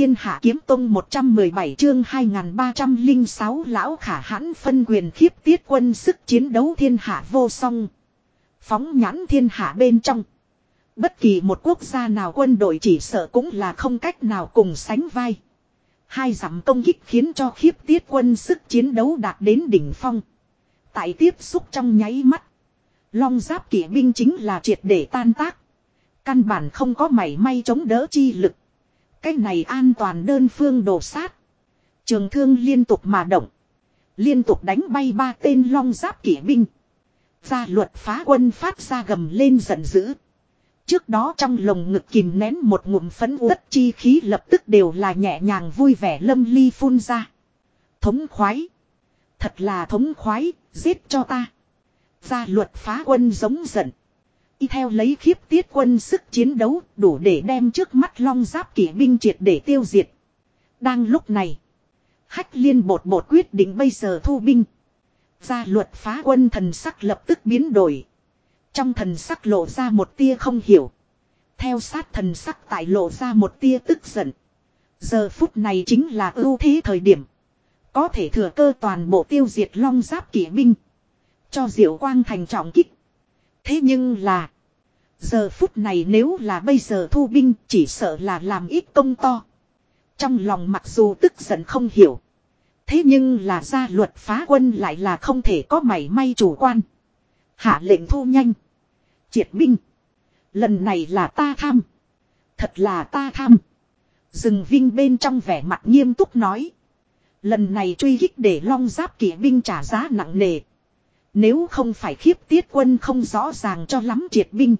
Thiên Hạ Kiếm Tông 117 chương 2306 lão khả hãn phân quyền khiếp tiết quân sức chiến đấu thiên hạ vô song. Phóng nhãn thiên hạ bên trong. Bất kỳ một quốc gia nào quân đội chỉ sợ cũng là không cách nào cùng sánh vai. Hai giảm công kích khiến cho khiếp tiết quân sức chiến đấu đạt đến đỉnh phong. Tại tiếp xúc trong nháy mắt. Long giáp kỵ binh chính là triệt để tan tác. Căn bản không có mảy may chống đỡ chi lực. Cái này an toàn đơn phương đổ sát. Trường thương liên tục mà động. Liên tục đánh bay ba tên long giáp kỵ binh. Gia luật phá quân phát ra gầm lên giận dữ. Trước đó trong lồng ngực kìm nén một ngụm phấn uất chi khí lập tức đều là nhẹ nhàng vui vẻ lâm ly phun ra. Thống khoái. Thật là thống khoái, giết cho ta. Gia luật phá quân giống giận. Y theo lấy khiếp tiết quân sức chiến đấu, đủ để đem trước mắt long giáp kỵ binh triệt để tiêu diệt. Đang lúc này. Hách liên bột bột quyết định bây giờ thu binh. Gia luật phá quân thần sắc lập tức biến đổi. Trong thần sắc lộ ra một tia không hiểu. Theo sát thần sắc tại lộ ra một tia tức giận. Giờ phút này chính là ưu thế thời điểm. Có thể thừa cơ toàn bộ tiêu diệt long giáp kỵ binh. Cho diệu quang thành trọng kích. Thế nhưng là. Giờ phút này nếu là bây giờ thu binh, chỉ sợ là làm ít công to. Trong lòng mặc dù tức giận không hiểu. Thế nhưng là ra luật phá quân lại là không thể có mảy may chủ quan. Hạ lệnh thu nhanh. Triệt binh. Lần này là ta tham. Thật là ta tham. Dừng vinh bên trong vẻ mặt nghiêm túc nói. Lần này truy kích để long giáp kỵ binh trả giá nặng nề. Nếu không phải khiếp tiết quân không rõ ràng cho lắm triệt binh.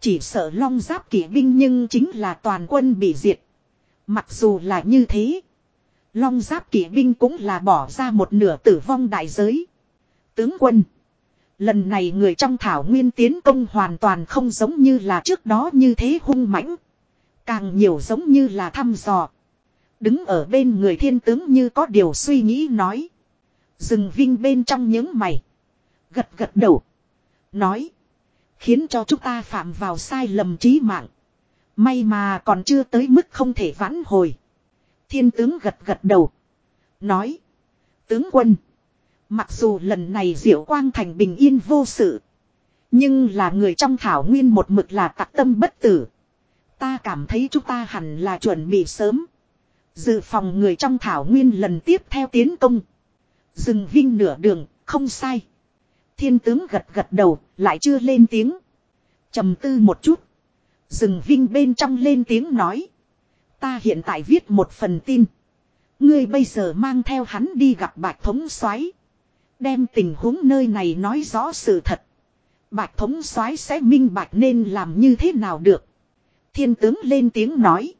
Chỉ sợ long giáp kỵ binh nhưng chính là toàn quân bị diệt. Mặc dù là như thế. Long giáp kỵ binh cũng là bỏ ra một nửa tử vong đại giới. Tướng quân. Lần này người trong thảo nguyên tiến công hoàn toàn không giống như là trước đó như thế hung mãnh. Càng nhiều giống như là thăm dò. Đứng ở bên người thiên tướng như có điều suy nghĩ nói. Dừng vinh bên trong những mày. Gật gật đầu. Nói. Khiến cho chúng ta phạm vào sai lầm trí mạng. May mà còn chưa tới mức không thể vãn hồi. Thiên tướng gật gật đầu. Nói. Tướng quân. Mặc dù lần này diệu quang thành bình yên vô sự. Nhưng là người trong thảo nguyên một mực là tạc tâm bất tử. Ta cảm thấy chúng ta hẳn là chuẩn bị sớm. Dự phòng người trong thảo nguyên lần tiếp theo tiến công. Dừng vinh nửa đường, không sai. Thiên tướng gật gật đầu, lại chưa lên tiếng. trầm tư một chút. Dừng vinh bên trong lên tiếng nói. Ta hiện tại viết một phần tin. Ngươi bây giờ mang theo hắn đi gặp bạch thống soái Đem tình huống nơi này nói rõ sự thật. Bạch thống soái sẽ minh bạch nên làm như thế nào được. Thiên tướng lên tiếng nói.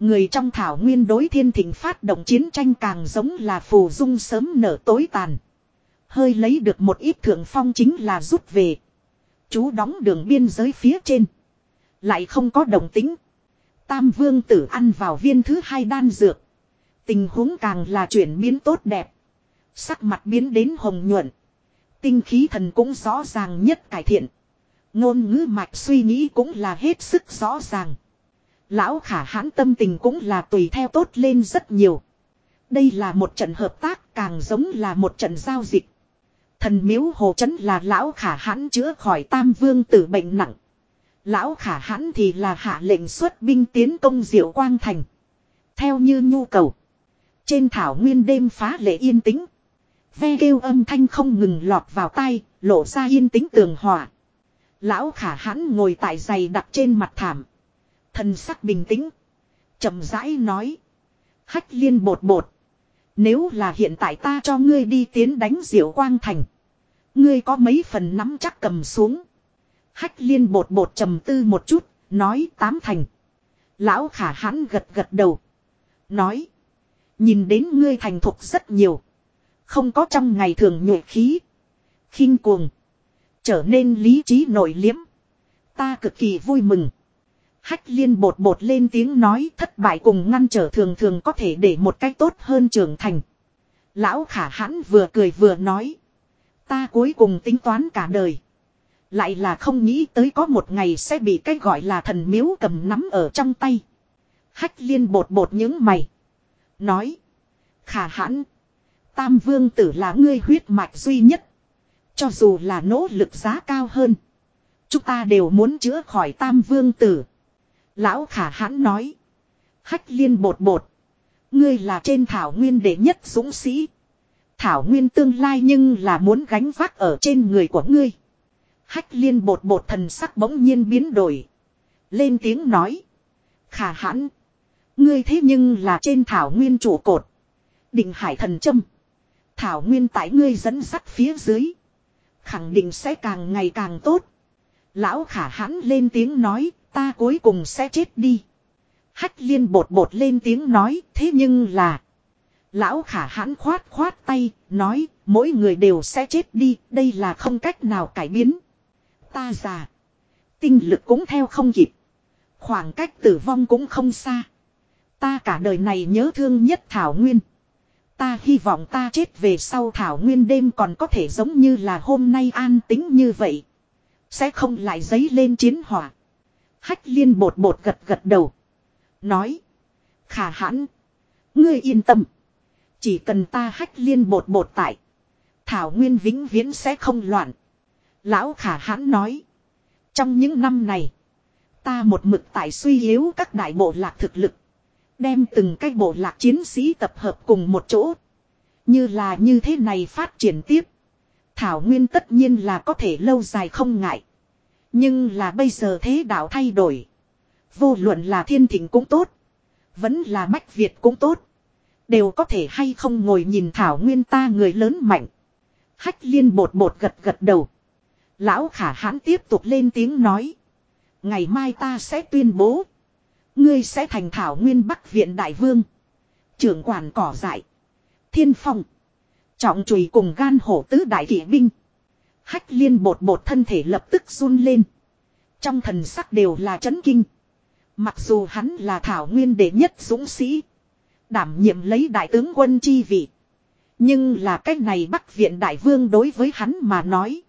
Người trong thảo nguyên đối thiên thịnh phát động chiến tranh càng giống là phù dung sớm nở tối tàn. Hơi lấy được một ít thượng phong chính là rút về. Chú đóng đường biên giới phía trên. Lại không có đồng tính. Tam vương tử ăn vào viên thứ hai đan dược. Tình huống càng là chuyển biến tốt đẹp. Sắc mặt biến đến hồng nhuận. Tinh khí thần cũng rõ ràng nhất cải thiện. Ngôn ngữ mạch suy nghĩ cũng là hết sức rõ ràng. Lão khả hãn tâm tình cũng là tùy theo tốt lên rất nhiều. Đây là một trận hợp tác, càng giống là một trận giao dịch. Thần miếu hồ chấn là lão khả hãn chữa khỏi tam vương tử bệnh nặng. Lão khả hãn thì là hạ lệnh xuất binh tiến công diệu quang thành. Theo như nhu cầu. Trên thảo nguyên đêm phá lệ yên tĩnh. Ve kêu âm thanh không ngừng lọt vào tai, lộ ra yên tĩnh tường hòa. Lão khả hãn ngồi tại giày đặt trên mặt thảm. Thần sắc bình tĩnh. chậm rãi nói. Hách liên bột bột. Nếu là hiện tại ta cho ngươi đi tiến đánh diệu quang thành. Ngươi có mấy phần nắm chắc cầm xuống. Hách liên bột bột trầm tư một chút, nói tám thành. Lão khả hãn gật gật đầu. Nói. Nhìn đến ngươi thành thục rất nhiều. Không có trong ngày thường nhuệ khí. khinh cuồng. Trở nên lý trí nội liếm. Ta cực kỳ vui mừng. Hách liên bột bột lên tiếng nói thất bại cùng ngăn trở thường thường có thể để một cách tốt hơn trưởng thành. Lão khả hãn vừa cười vừa nói. Ta cuối cùng tính toán cả đời. Lại là không nghĩ tới có một ngày sẽ bị cái gọi là thần miếu cầm nắm ở trong tay. Hách liên bột bột những mày. Nói. Khả hãn. Tam vương tử là ngươi huyết mạch duy nhất. Cho dù là nỗ lực giá cao hơn. Chúng ta đều muốn chữa khỏi tam vương tử. Lão khả hãn nói. Hách liên bột bột. Ngươi là trên thảo nguyên đệ nhất dũng sĩ. Thảo nguyên tương lai nhưng là muốn gánh vác ở trên người của ngươi. Hách liên bột bột thần sắc bỗng nhiên biến đổi. Lên tiếng nói. Khả hãn. Ngươi thế nhưng là trên thảo nguyên trụ cột. Định hải thần châm. Thảo nguyên tại ngươi dẫn sắt phía dưới. Khẳng định sẽ càng ngày càng tốt. Lão khả hãn lên tiếng nói. Ta cuối cùng sẽ chết đi. Hách liên bột bột lên tiếng nói. Thế nhưng là. Lão khả hãn khoát khoát tay. Nói. Mỗi người đều sẽ chết đi. Đây là không cách nào cải biến. Ta già. Tinh lực cũng theo không kịp. Khoảng cách tử vong cũng không xa. Ta cả đời này nhớ thương nhất Thảo Nguyên. Ta hy vọng ta chết về sau Thảo Nguyên đêm còn có thể giống như là hôm nay an tính như vậy. Sẽ không lại dấy lên chiến hỏa. Hách liên bột bột gật gật đầu. Nói. Khả hãn. Ngươi yên tâm. Chỉ cần ta hách liên bột bột tại. Thảo Nguyên vĩnh viễn sẽ không loạn. Lão khả hãn nói. Trong những năm này. Ta một mực tại suy yếu các đại bộ lạc thực lực. Đem từng cái bộ lạc chiến sĩ tập hợp cùng một chỗ. Như là như thế này phát triển tiếp. Thảo Nguyên tất nhiên là có thể lâu dài không ngại. Nhưng là bây giờ thế đạo thay đổi. Vô luận là thiên thịnh cũng tốt. Vẫn là bách Việt cũng tốt. Đều có thể hay không ngồi nhìn Thảo Nguyên ta người lớn mạnh. Hách liên bột bột gật gật đầu. Lão khả hãn tiếp tục lên tiếng nói. Ngày mai ta sẽ tuyên bố. Ngươi sẽ thành thảo nguyên bắc viện đại vương. Trưởng quản cỏ dại. Thiên phong. Trọng chùy cùng gan hổ tứ đại kỵ binh. Hách liên bột bột thân thể lập tức run lên. Trong thần sắc đều là chấn kinh. Mặc dù hắn là thảo nguyên đệ nhất dũng sĩ. Đảm nhiệm lấy đại tướng quân chi vị. Nhưng là cách này bắc viện đại vương đối với hắn mà nói.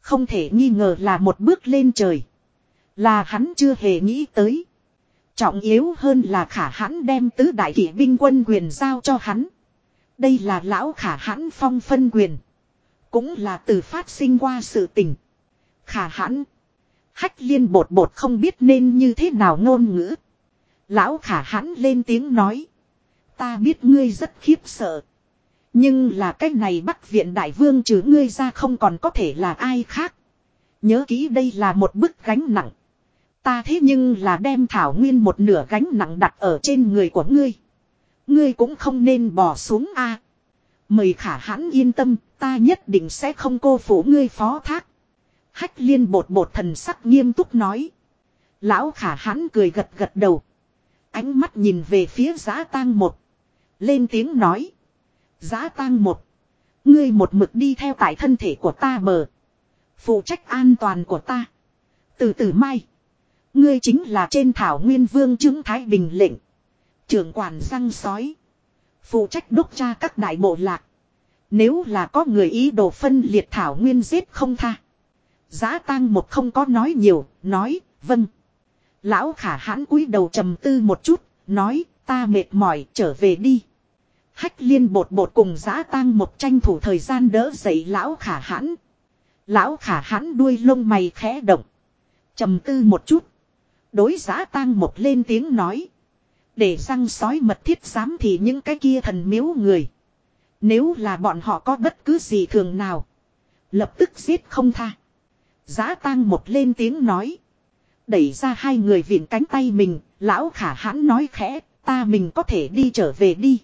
Không thể nghi ngờ là một bước lên trời. Là hắn chưa hề nghĩ tới. Trọng yếu hơn là khả hãn đem tứ đại kỷ binh quân quyền giao cho hắn. Đây là lão khả hãn phong phân quyền. Cũng là từ phát sinh qua sự tình. Khả hãn. Hách liên bột bột không biết nên như thế nào ngôn ngữ. Lão khả hãn lên tiếng nói. Ta biết ngươi rất khiếp sợ. Nhưng là cách này bắc viện đại vương trừ ngươi ra không còn có thể là ai khác. Nhớ kỹ đây là một bức gánh nặng. Ta thế nhưng là đem thảo nguyên một nửa gánh nặng đặt ở trên người của ngươi. Ngươi cũng không nên bỏ xuống a. Mời khả hãn yên tâm, ta nhất định sẽ không cô phủ ngươi phó thác. Hách liên bột bột thần sắc nghiêm túc nói. Lão khả hãn cười gật gật đầu. Ánh mắt nhìn về phía giá tang một. Lên tiếng nói. Giá tang một. Ngươi một mực đi theo tại thân thể của ta bờ. Phụ trách an toàn của ta. Từ từ mai. Ngươi chính là trên thảo nguyên vương chứng Thái Bình lệnh. Trưởng quản răng sói. Phụ trách đốc tra các đại bộ lạc. Nếu là có người ý đồ phân liệt thảo nguyên giết không tha. Giá tang một không có nói nhiều, nói, vâng. Lão khả hãn cúi đầu trầm tư một chút, nói, ta mệt mỏi, trở về đi. Hách liên bột bột cùng giã tang một tranh thủ thời gian đỡ dậy lão khả hãn. Lão khả hãn đuôi lông mày khẽ động. trầm tư một chút. Đối giã tang một lên tiếng nói. Để răng sói mật thiết dám thì những cái kia thần miếu người. Nếu là bọn họ có bất cứ gì thường nào. Lập tức giết không tha. Giá tang một lên tiếng nói. Đẩy ra hai người viện cánh tay mình. Lão khả hãn nói khẽ. Ta mình có thể đi trở về đi.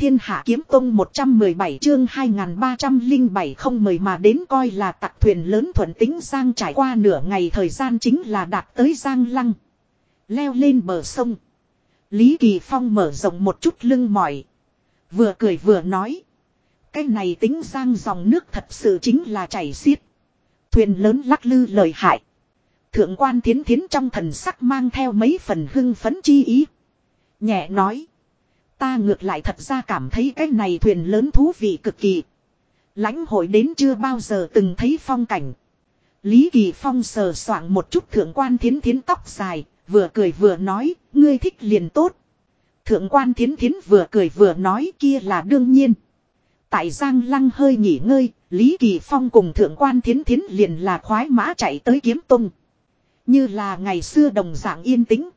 Thiên Hạ Kiếm Tông 117 chương 2307 không mời mà đến coi là tặc thuyền lớn thuận tính Giang trải qua nửa ngày thời gian chính là đạt tới Giang Lăng. Leo lên bờ sông. Lý Kỳ Phong mở rộng một chút lưng mỏi. Vừa cười vừa nói. Cái này tính sang dòng nước thật sự chính là chảy xiết. Thuyền lớn lắc lư lời hại. Thượng quan thiến thiến trong thần sắc mang theo mấy phần hưng phấn chi ý. Nhẹ nói. Ta ngược lại thật ra cảm thấy cái này thuyền lớn thú vị cực kỳ. lãnh hội đến chưa bao giờ từng thấy phong cảnh. Lý Kỳ Phong sờ soạng một chút thượng quan thiến thiến tóc dài, vừa cười vừa nói, ngươi thích liền tốt. Thượng quan thiến thiến vừa cười vừa nói kia là đương nhiên. Tại Giang Lăng hơi nghỉ ngơi, Lý Kỳ Phong cùng thượng quan thiến thiến liền là khoái mã chạy tới kiếm tung. Như là ngày xưa đồng dạng yên tĩnh.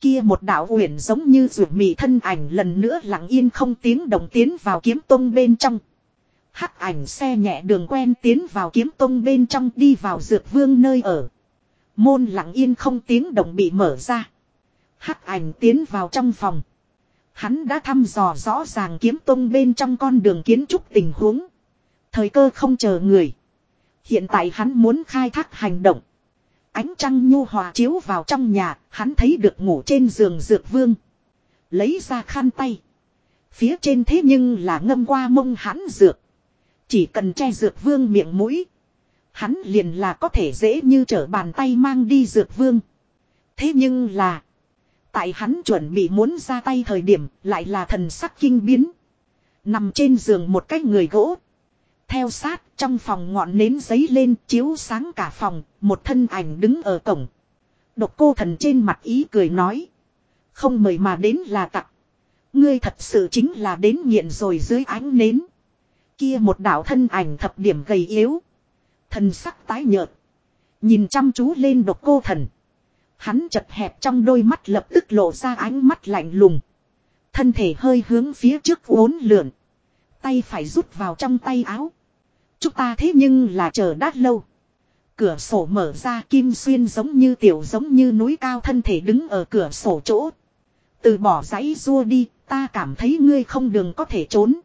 Kia một đạo uyển giống như ruột mị thân ảnh lần nữa lặng yên không tiếng động tiến vào kiếm tông bên trong. Hắc ảnh xe nhẹ đường quen tiến vào kiếm tông bên trong đi vào dược vương nơi ở. Môn lặng yên không tiếng động bị mở ra. Hắc ảnh tiến vào trong phòng. Hắn đã thăm dò rõ ràng kiếm tông bên trong con đường kiến trúc tình huống. Thời cơ không chờ người. Hiện tại hắn muốn khai thác hành động. Ánh trăng nhu hòa chiếu vào trong nhà, hắn thấy được ngủ trên giường dược vương. Lấy ra khăn tay. Phía trên thế nhưng là ngâm qua mông hắn dược. Chỉ cần che dược vương miệng mũi. Hắn liền là có thể dễ như trở bàn tay mang đi dược vương. Thế nhưng là. Tại hắn chuẩn bị muốn ra tay thời điểm lại là thần sắc kinh biến. Nằm trên giường một cái người gỗ. Theo sát trong phòng ngọn nến giấy lên chiếu sáng cả phòng. Một thân ảnh đứng ở cổng. Độc cô thần trên mặt ý cười nói. Không mời mà đến là tặc. Ngươi thật sự chính là đến nghiện rồi dưới ánh nến. Kia một đạo thân ảnh thập điểm gầy yếu. Thần sắc tái nhợt. Nhìn chăm chú lên độc cô thần. Hắn chật hẹp trong đôi mắt lập tức lộ ra ánh mắt lạnh lùng. Thân thể hơi hướng phía trước uốn lượn. Tay phải rút vào trong tay áo. Chúng ta thế nhưng là chờ đát lâu. Cửa sổ mở ra kim xuyên giống như tiểu giống như núi cao thân thể đứng ở cửa sổ chỗ. Từ bỏ giấy rua đi, ta cảm thấy ngươi không đường có thể trốn.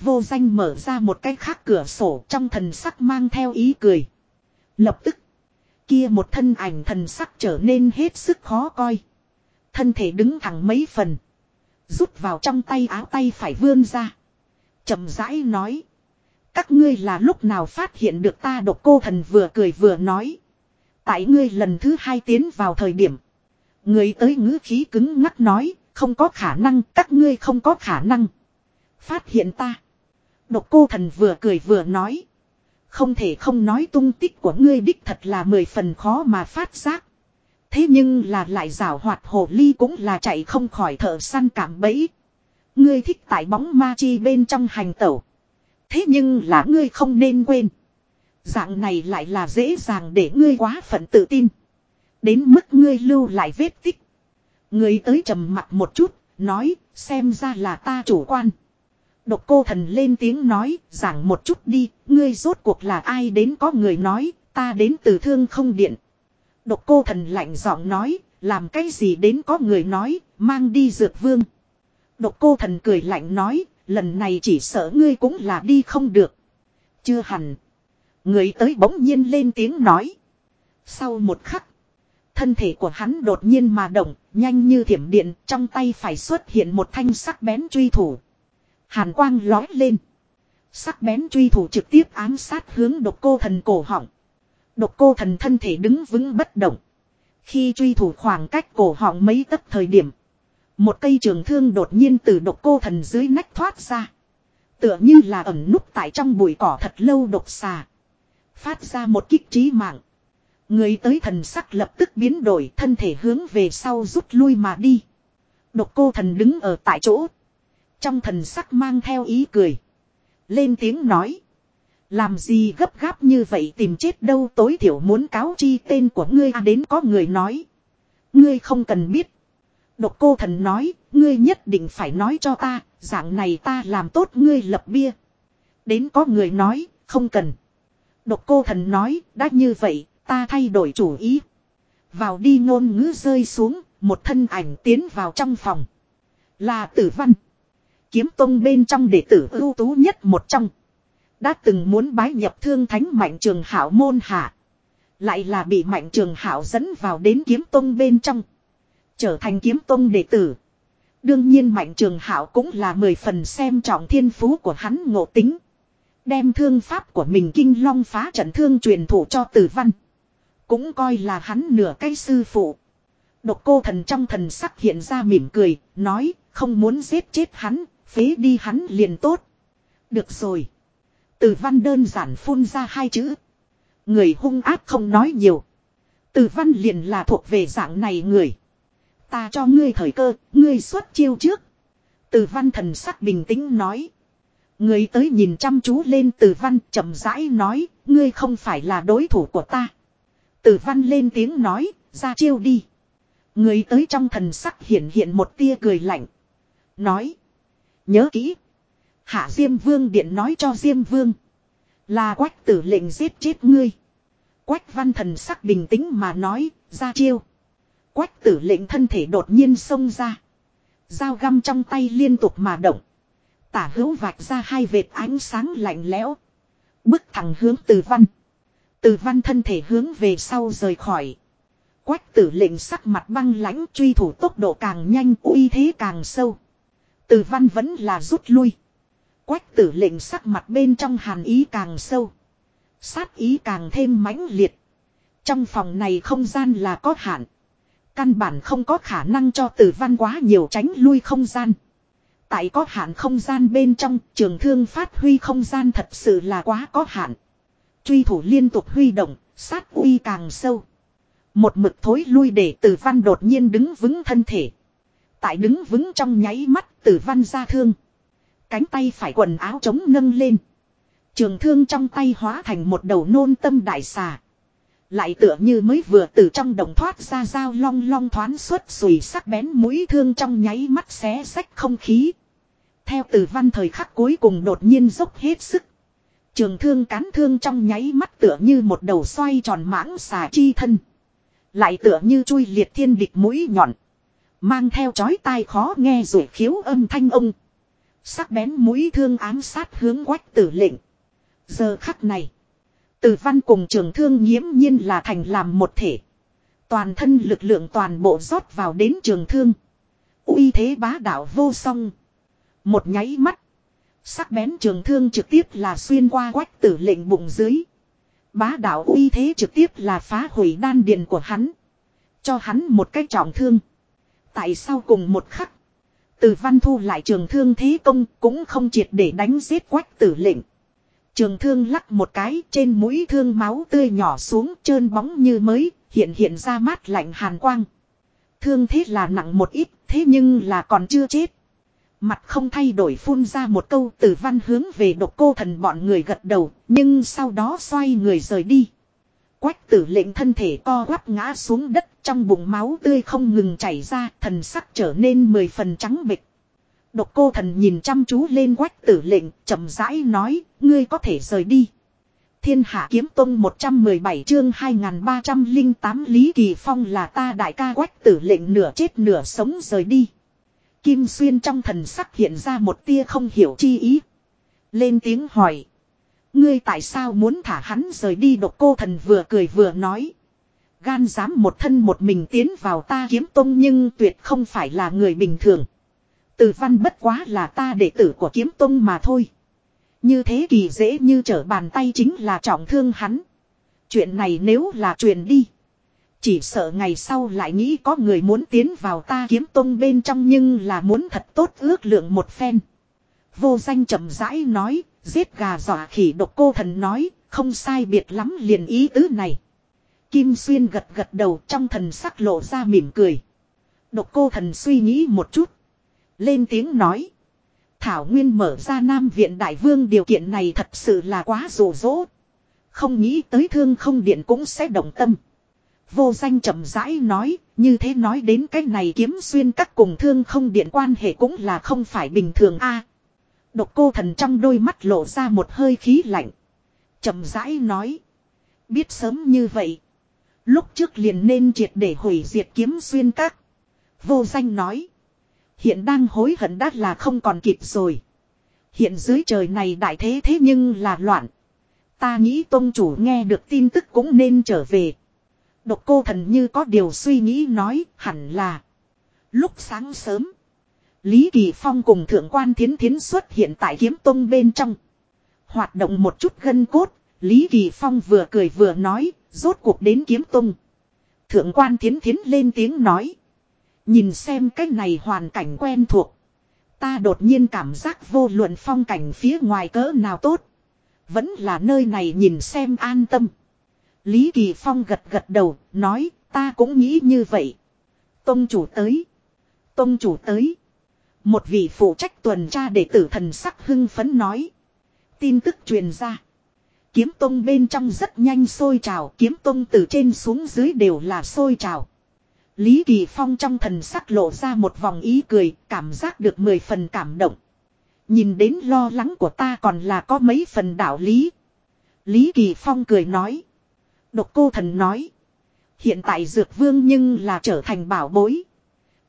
Vô danh mở ra một cái khác cửa sổ trong thần sắc mang theo ý cười. Lập tức. Kia một thân ảnh thần sắc trở nên hết sức khó coi. Thân thể đứng thẳng mấy phần. Rút vào trong tay áo tay phải vươn ra. chậm rãi nói. Các ngươi là lúc nào phát hiện được ta độc cô thần vừa cười vừa nói. Tại ngươi lần thứ hai tiến vào thời điểm. Người tới ngữ khí cứng ngắc nói. Không có khả năng, các ngươi không có khả năng. Phát hiện ta. Độc cô thần vừa cười vừa nói. Không thể không nói tung tích của ngươi đích thật là mười phần khó mà phát giác. Thế nhưng là lại rào hoạt hồ ly cũng là chạy không khỏi thợ săn cảm bẫy. Ngươi thích tại bóng ma chi bên trong hành tẩu. Thế nhưng là ngươi không nên quên. Dạng này lại là dễ dàng để ngươi quá phận tự tin. Đến mức ngươi lưu lại vết tích. Ngươi tới trầm mặt một chút, nói, xem ra là ta chủ quan. Độc cô thần lên tiếng nói, giảng một chút đi, ngươi rốt cuộc là ai đến có người nói, ta đến từ thương không điện. Độc cô thần lạnh giọng nói, làm cái gì đến có người nói, mang đi dược vương. Độc cô thần cười lạnh nói, lần này chỉ sợ ngươi cũng là đi không được. Chưa hẳn. Người tới bỗng nhiên lên tiếng nói. Sau một khắc, thân thể của hắn đột nhiên mà động, nhanh như thiểm điện, trong tay phải xuất hiện một thanh sắc bén truy thủ. Hàn quang lói lên. Sắc bén truy thủ trực tiếp ám sát hướng độc cô thần cổ họng. Độc cô thần thân thể đứng vững bất động. Khi truy thủ khoảng cách cổ họng mấy tấc thời điểm. Một cây trường thương đột nhiên từ độc cô thần dưới nách thoát ra. Tựa như là ẩn núp tại trong bụi cỏ thật lâu độc xà. Phát ra một kích trí mạng. Người tới thần sắc lập tức biến đổi, thân thể hướng về sau rút lui mà đi. Độc cô thần đứng ở tại chỗ trong thần sắc mang theo ý cười. Lên tiếng nói. Làm gì gấp gáp như vậy tìm chết đâu, tối thiểu muốn cáo chi tên của ngươi à đến có người nói. Ngươi không cần biết. Độc cô thần nói, ngươi nhất định phải nói cho ta, dạng này ta làm tốt ngươi lập bia. Đến có người nói, không cần. Độc cô thần nói, đã như vậy, ta thay đổi chủ ý. Vào đi ngôn ngữ rơi xuống, một thân ảnh tiến vào trong phòng. Là tử văn. Kiếm tông bên trong đệ tử ưu tú nhất một trong. Đã từng muốn bái nhập thương thánh mạnh trường hảo môn hạ. Lại là bị mạnh trường hảo dẫn vào đến kiếm tông bên trong. Trở thành kiếm tông đệ tử. Đương nhiên mạnh trường hảo cũng là mười phần xem trọng thiên phú của hắn ngộ tính. Đem thương pháp của mình kinh long phá trận thương truyền thủ cho tử văn. Cũng coi là hắn nửa cây sư phụ. Độc cô thần trong thần sắc hiện ra mỉm cười, nói, không muốn giết chết hắn, phế đi hắn liền tốt. Được rồi. tử văn đơn giản phun ra hai chữ. Người hung ác không nói nhiều. tử văn liền là thuộc về dạng này người. Ta cho ngươi thời cơ, ngươi xuất chiêu trước. Từ văn thần sắc bình tĩnh nói. Người tới nhìn chăm chú lên từ văn chậm rãi nói, ngươi không phải là đối thủ của ta. Từ văn lên tiếng nói, ra chiêu đi. Người tới trong thần sắc hiện hiện một tia cười lạnh. Nói. Nhớ kỹ. Hạ Diêm Vương điện nói cho Diêm Vương. Là quách tử lệnh giết chết ngươi. Quách văn thần sắc bình tĩnh mà nói, ra chiêu. Quách tử lệnh thân thể đột nhiên xông ra. Dao găm trong tay liên tục mà động. Tả hữu vạch ra hai vệt ánh sáng lạnh lẽo. Bước thẳng hướng từ văn. Từ văn thân thể hướng về sau rời khỏi. Quách tử lệnh sắc mặt băng lãnh truy thủ tốc độ càng nhanh, uy thế càng sâu. Từ văn vẫn là rút lui. Quách tử lệnh sắc mặt bên trong hàn ý càng sâu. Sát ý càng thêm mãnh liệt. Trong phòng này không gian là có hạn. Căn bản không có khả năng cho tử văn quá nhiều tránh lui không gian. Tại có hạn không gian bên trong trường thương phát huy không gian thật sự là quá có hạn. Truy thủ liên tục huy động, sát uy càng sâu. Một mực thối lui để tử văn đột nhiên đứng vững thân thể. Tại đứng vững trong nháy mắt tử văn ra thương. Cánh tay phải quần áo chống nâng lên. Trường thương trong tay hóa thành một đầu nôn tâm đại xà. Lại tựa như mới vừa từ trong đồng thoát ra dao long long thoáng xuất sùi sắc bén mũi thương trong nháy mắt xé sách không khí. Theo từ văn thời khắc cuối cùng đột nhiên dốc hết sức. Trường thương cán thương trong nháy mắt tựa như một đầu xoay tròn mãng xà chi thân. Lại tựa như chui liệt thiên địch mũi nhọn. Mang theo chói tai khó nghe rủi khiếu âm thanh ông. Sắc bén mũi thương ám sát hướng quách tử lệnh. Giờ khắc này. Từ văn cùng trường thương nghiễm nhiên là thành làm một thể. Toàn thân lực lượng toàn bộ rót vào đến trường thương. uy thế bá đạo vô song. Một nháy mắt. Sắc bén trường thương trực tiếp là xuyên qua quách tử lệnh bụng dưới. Bá đạo uy thế trực tiếp là phá hủy đan điền của hắn. Cho hắn một cái trọng thương. Tại sao cùng một khắc. Từ văn thu lại trường thương thế công cũng không triệt để đánh giết quách tử lệnh. Trường thương lắc một cái trên mũi thương máu tươi nhỏ xuống trơn bóng như mới, hiện hiện ra mát lạnh hàn quang. Thương thế là nặng một ít, thế nhưng là còn chưa chết. Mặt không thay đổi phun ra một câu tử văn hướng về độc cô thần bọn người gật đầu, nhưng sau đó xoay người rời đi. Quách tử lệnh thân thể co quắp ngã xuống đất trong bụng máu tươi không ngừng chảy ra, thần sắc trở nên mười phần trắng bịch. Độc cô thần nhìn chăm chú lên quách tử lệnh, chậm rãi nói, ngươi có thể rời đi. Thiên hạ kiếm tông 117 chương 2308 Lý Kỳ Phong là ta đại ca quách tử lệnh nửa chết nửa sống rời đi. Kim Xuyên trong thần sắc hiện ra một tia không hiểu chi ý. Lên tiếng hỏi. Ngươi tại sao muốn thả hắn rời đi độc cô thần vừa cười vừa nói. Gan dám một thân một mình tiến vào ta kiếm tông nhưng tuyệt không phải là người bình thường. Từ văn bất quá là ta đệ tử của kiếm tông mà thôi. Như thế kỳ dễ như trở bàn tay chính là trọng thương hắn. Chuyện này nếu là truyền đi. Chỉ sợ ngày sau lại nghĩ có người muốn tiến vào ta kiếm tông bên trong nhưng là muốn thật tốt ước lượng một phen. Vô danh chậm rãi nói, giết gà dọa khỉ độc cô thần nói, không sai biệt lắm liền ý tứ này. Kim Xuyên gật gật đầu trong thần sắc lộ ra mỉm cười. Độc cô thần suy nghĩ một chút. Lên tiếng nói. Thảo Nguyên mở ra Nam Viện Đại Vương điều kiện này thật sự là quá rồ rỗ. Không nghĩ tới thương không điện cũng sẽ động tâm. Vô danh chậm rãi nói, như thế nói đến cái này kiếm xuyên các cùng thương không điện quan hệ cũng là không phải bình thường a. độc cô thần trong đôi mắt lộ ra một hơi khí lạnh. chậm rãi nói. Biết sớm như vậy. Lúc trước liền nên triệt để hủy diệt kiếm xuyên các. Vô danh nói. Hiện đang hối hận đắt là không còn kịp rồi. Hiện dưới trời này đại thế thế nhưng là loạn. Ta nghĩ tôn chủ nghe được tin tức cũng nên trở về. Độc cô thần như có điều suy nghĩ nói hẳn là. Lúc sáng sớm. Lý Kỳ Phong cùng thượng quan thiến thiến xuất hiện tại kiếm tông bên trong. Hoạt động một chút gân cốt. Lý Kỳ Phong vừa cười vừa nói. Rốt cuộc đến kiếm tông. Thượng quan thiến thiến lên tiếng nói. Nhìn xem cái này hoàn cảnh quen thuộc. Ta đột nhiên cảm giác vô luận phong cảnh phía ngoài cỡ nào tốt. Vẫn là nơi này nhìn xem an tâm. Lý Kỳ Phong gật gật đầu, nói, ta cũng nghĩ như vậy. Tông chủ tới. Tông chủ tới. Một vị phụ trách tuần tra đệ tử thần sắc hưng phấn nói. Tin tức truyền ra. Kiếm tông bên trong rất nhanh sôi trào. Kiếm tông từ trên xuống dưới đều là sôi trào. Lý Kỳ Phong trong thần sắc lộ ra một vòng ý cười. Cảm giác được mười phần cảm động. Nhìn đến lo lắng của ta còn là có mấy phần đạo lý. Lý Kỳ Phong cười nói. Độc cô thần nói. Hiện tại dược vương nhưng là trở thành bảo bối.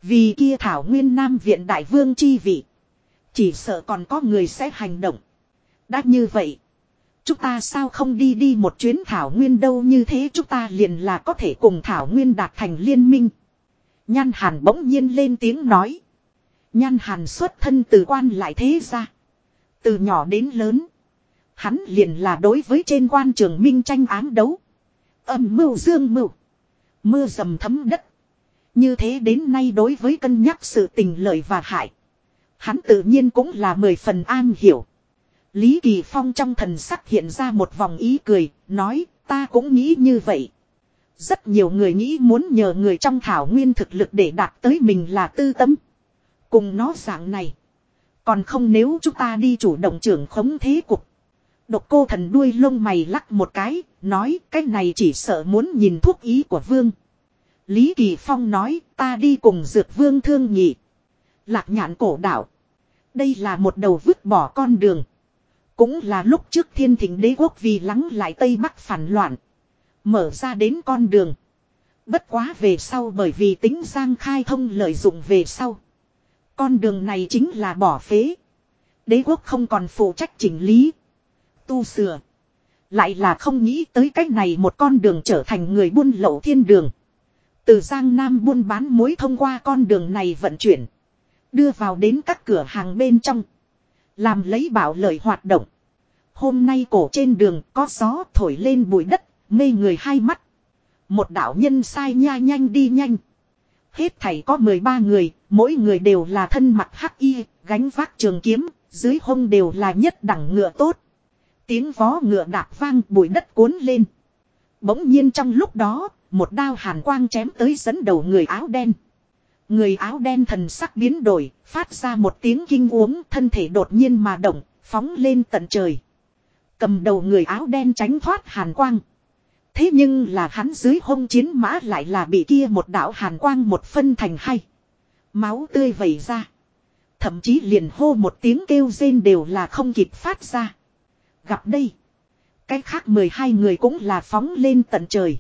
Vì kia thảo nguyên nam viện đại vương chi vị. Chỉ sợ còn có người sẽ hành động. Đã như vậy. Chúng ta sao không đi đi một chuyến thảo nguyên đâu như thế chúng ta liền là có thể cùng thảo nguyên đạt thành liên minh. Nhan hàn bỗng nhiên lên tiếng nói. Nhan hàn xuất thân từ quan lại thế ra. Từ nhỏ đến lớn. Hắn liền là đối với trên quan trường minh tranh án đấu. Âm mưu dương mưu. Mưa dầm thấm đất. Như thế đến nay đối với cân nhắc sự tình lợi và hại. Hắn tự nhiên cũng là mười phần an hiểu. Lý Kỳ Phong trong thần sắc hiện ra một vòng ý cười, nói ta cũng nghĩ như vậy. Rất nhiều người nghĩ muốn nhờ người trong thảo nguyên thực lực để đạt tới mình là tư tâm. Cùng nó dạng này. Còn không nếu chúng ta đi chủ động trưởng khống thế cục. Độc cô thần đuôi lông mày lắc một cái, nói cái này chỉ sợ muốn nhìn thuốc ý của vương. Lý Kỳ Phong nói ta đi cùng dược vương thương nhị. Lạc nhạn cổ đảo. Đây là một đầu vứt bỏ con đường. Cũng là lúc trước thiên thỉnh đế quốc vì lắng lại Tây Bắc phản loạn. Mở ra đến con đường. Bất quá về sau bởi vì tính giang khai thông lợi dụng về sau. Con đường này chính là bỏ phế. Đế quốc không còn phụ trách chỉnh lý. Tu sửa. Lại là không nghĩ tới cách này một con đường trở thành người buôn lậu thiên đường. Từ Giang Nam buôn bán muối thông qua con đường này vận chuyển. Đưa vào đến các cửa hàng bên trong. Làm lấy bảo lợi hoạt động. Hôm nay cổ trên đường có gió thổi lên bụi đất, mê người hai mắt. Một đạo nhân sai nha nhanh đi nhanh. Hết thảy có 13 người, mỗi người đều là thân mặt hắc y, gánh vác trường kiếm, dưới hông đều là nhất đẳng ngựa tốt. Tiếng vó ngựa đạp vang bụi đất cuốn lên. Bỗng nhiên trong lúc đó, một đao hàn quang chém tới dẫn đầu người áo đen. Người áo đen thần sắc biến đổi, phát ra một tiếng kinh uống, thân thể đột nhiên mà động, phóng lên tận trời. Cầm đầu người áo đen tránh thoát hàn quang. Thế nhưng là hắn dưới hông chiến mã lại là bị kia một đạo hàn quang một phân thành hai. Máu tươi vẩy ra. Thậm chí liền hô một tiếng kêu rên đều là không kịp phát ra. Gặp đây. Cái khác 12 người cũng là phóng lên tận trời.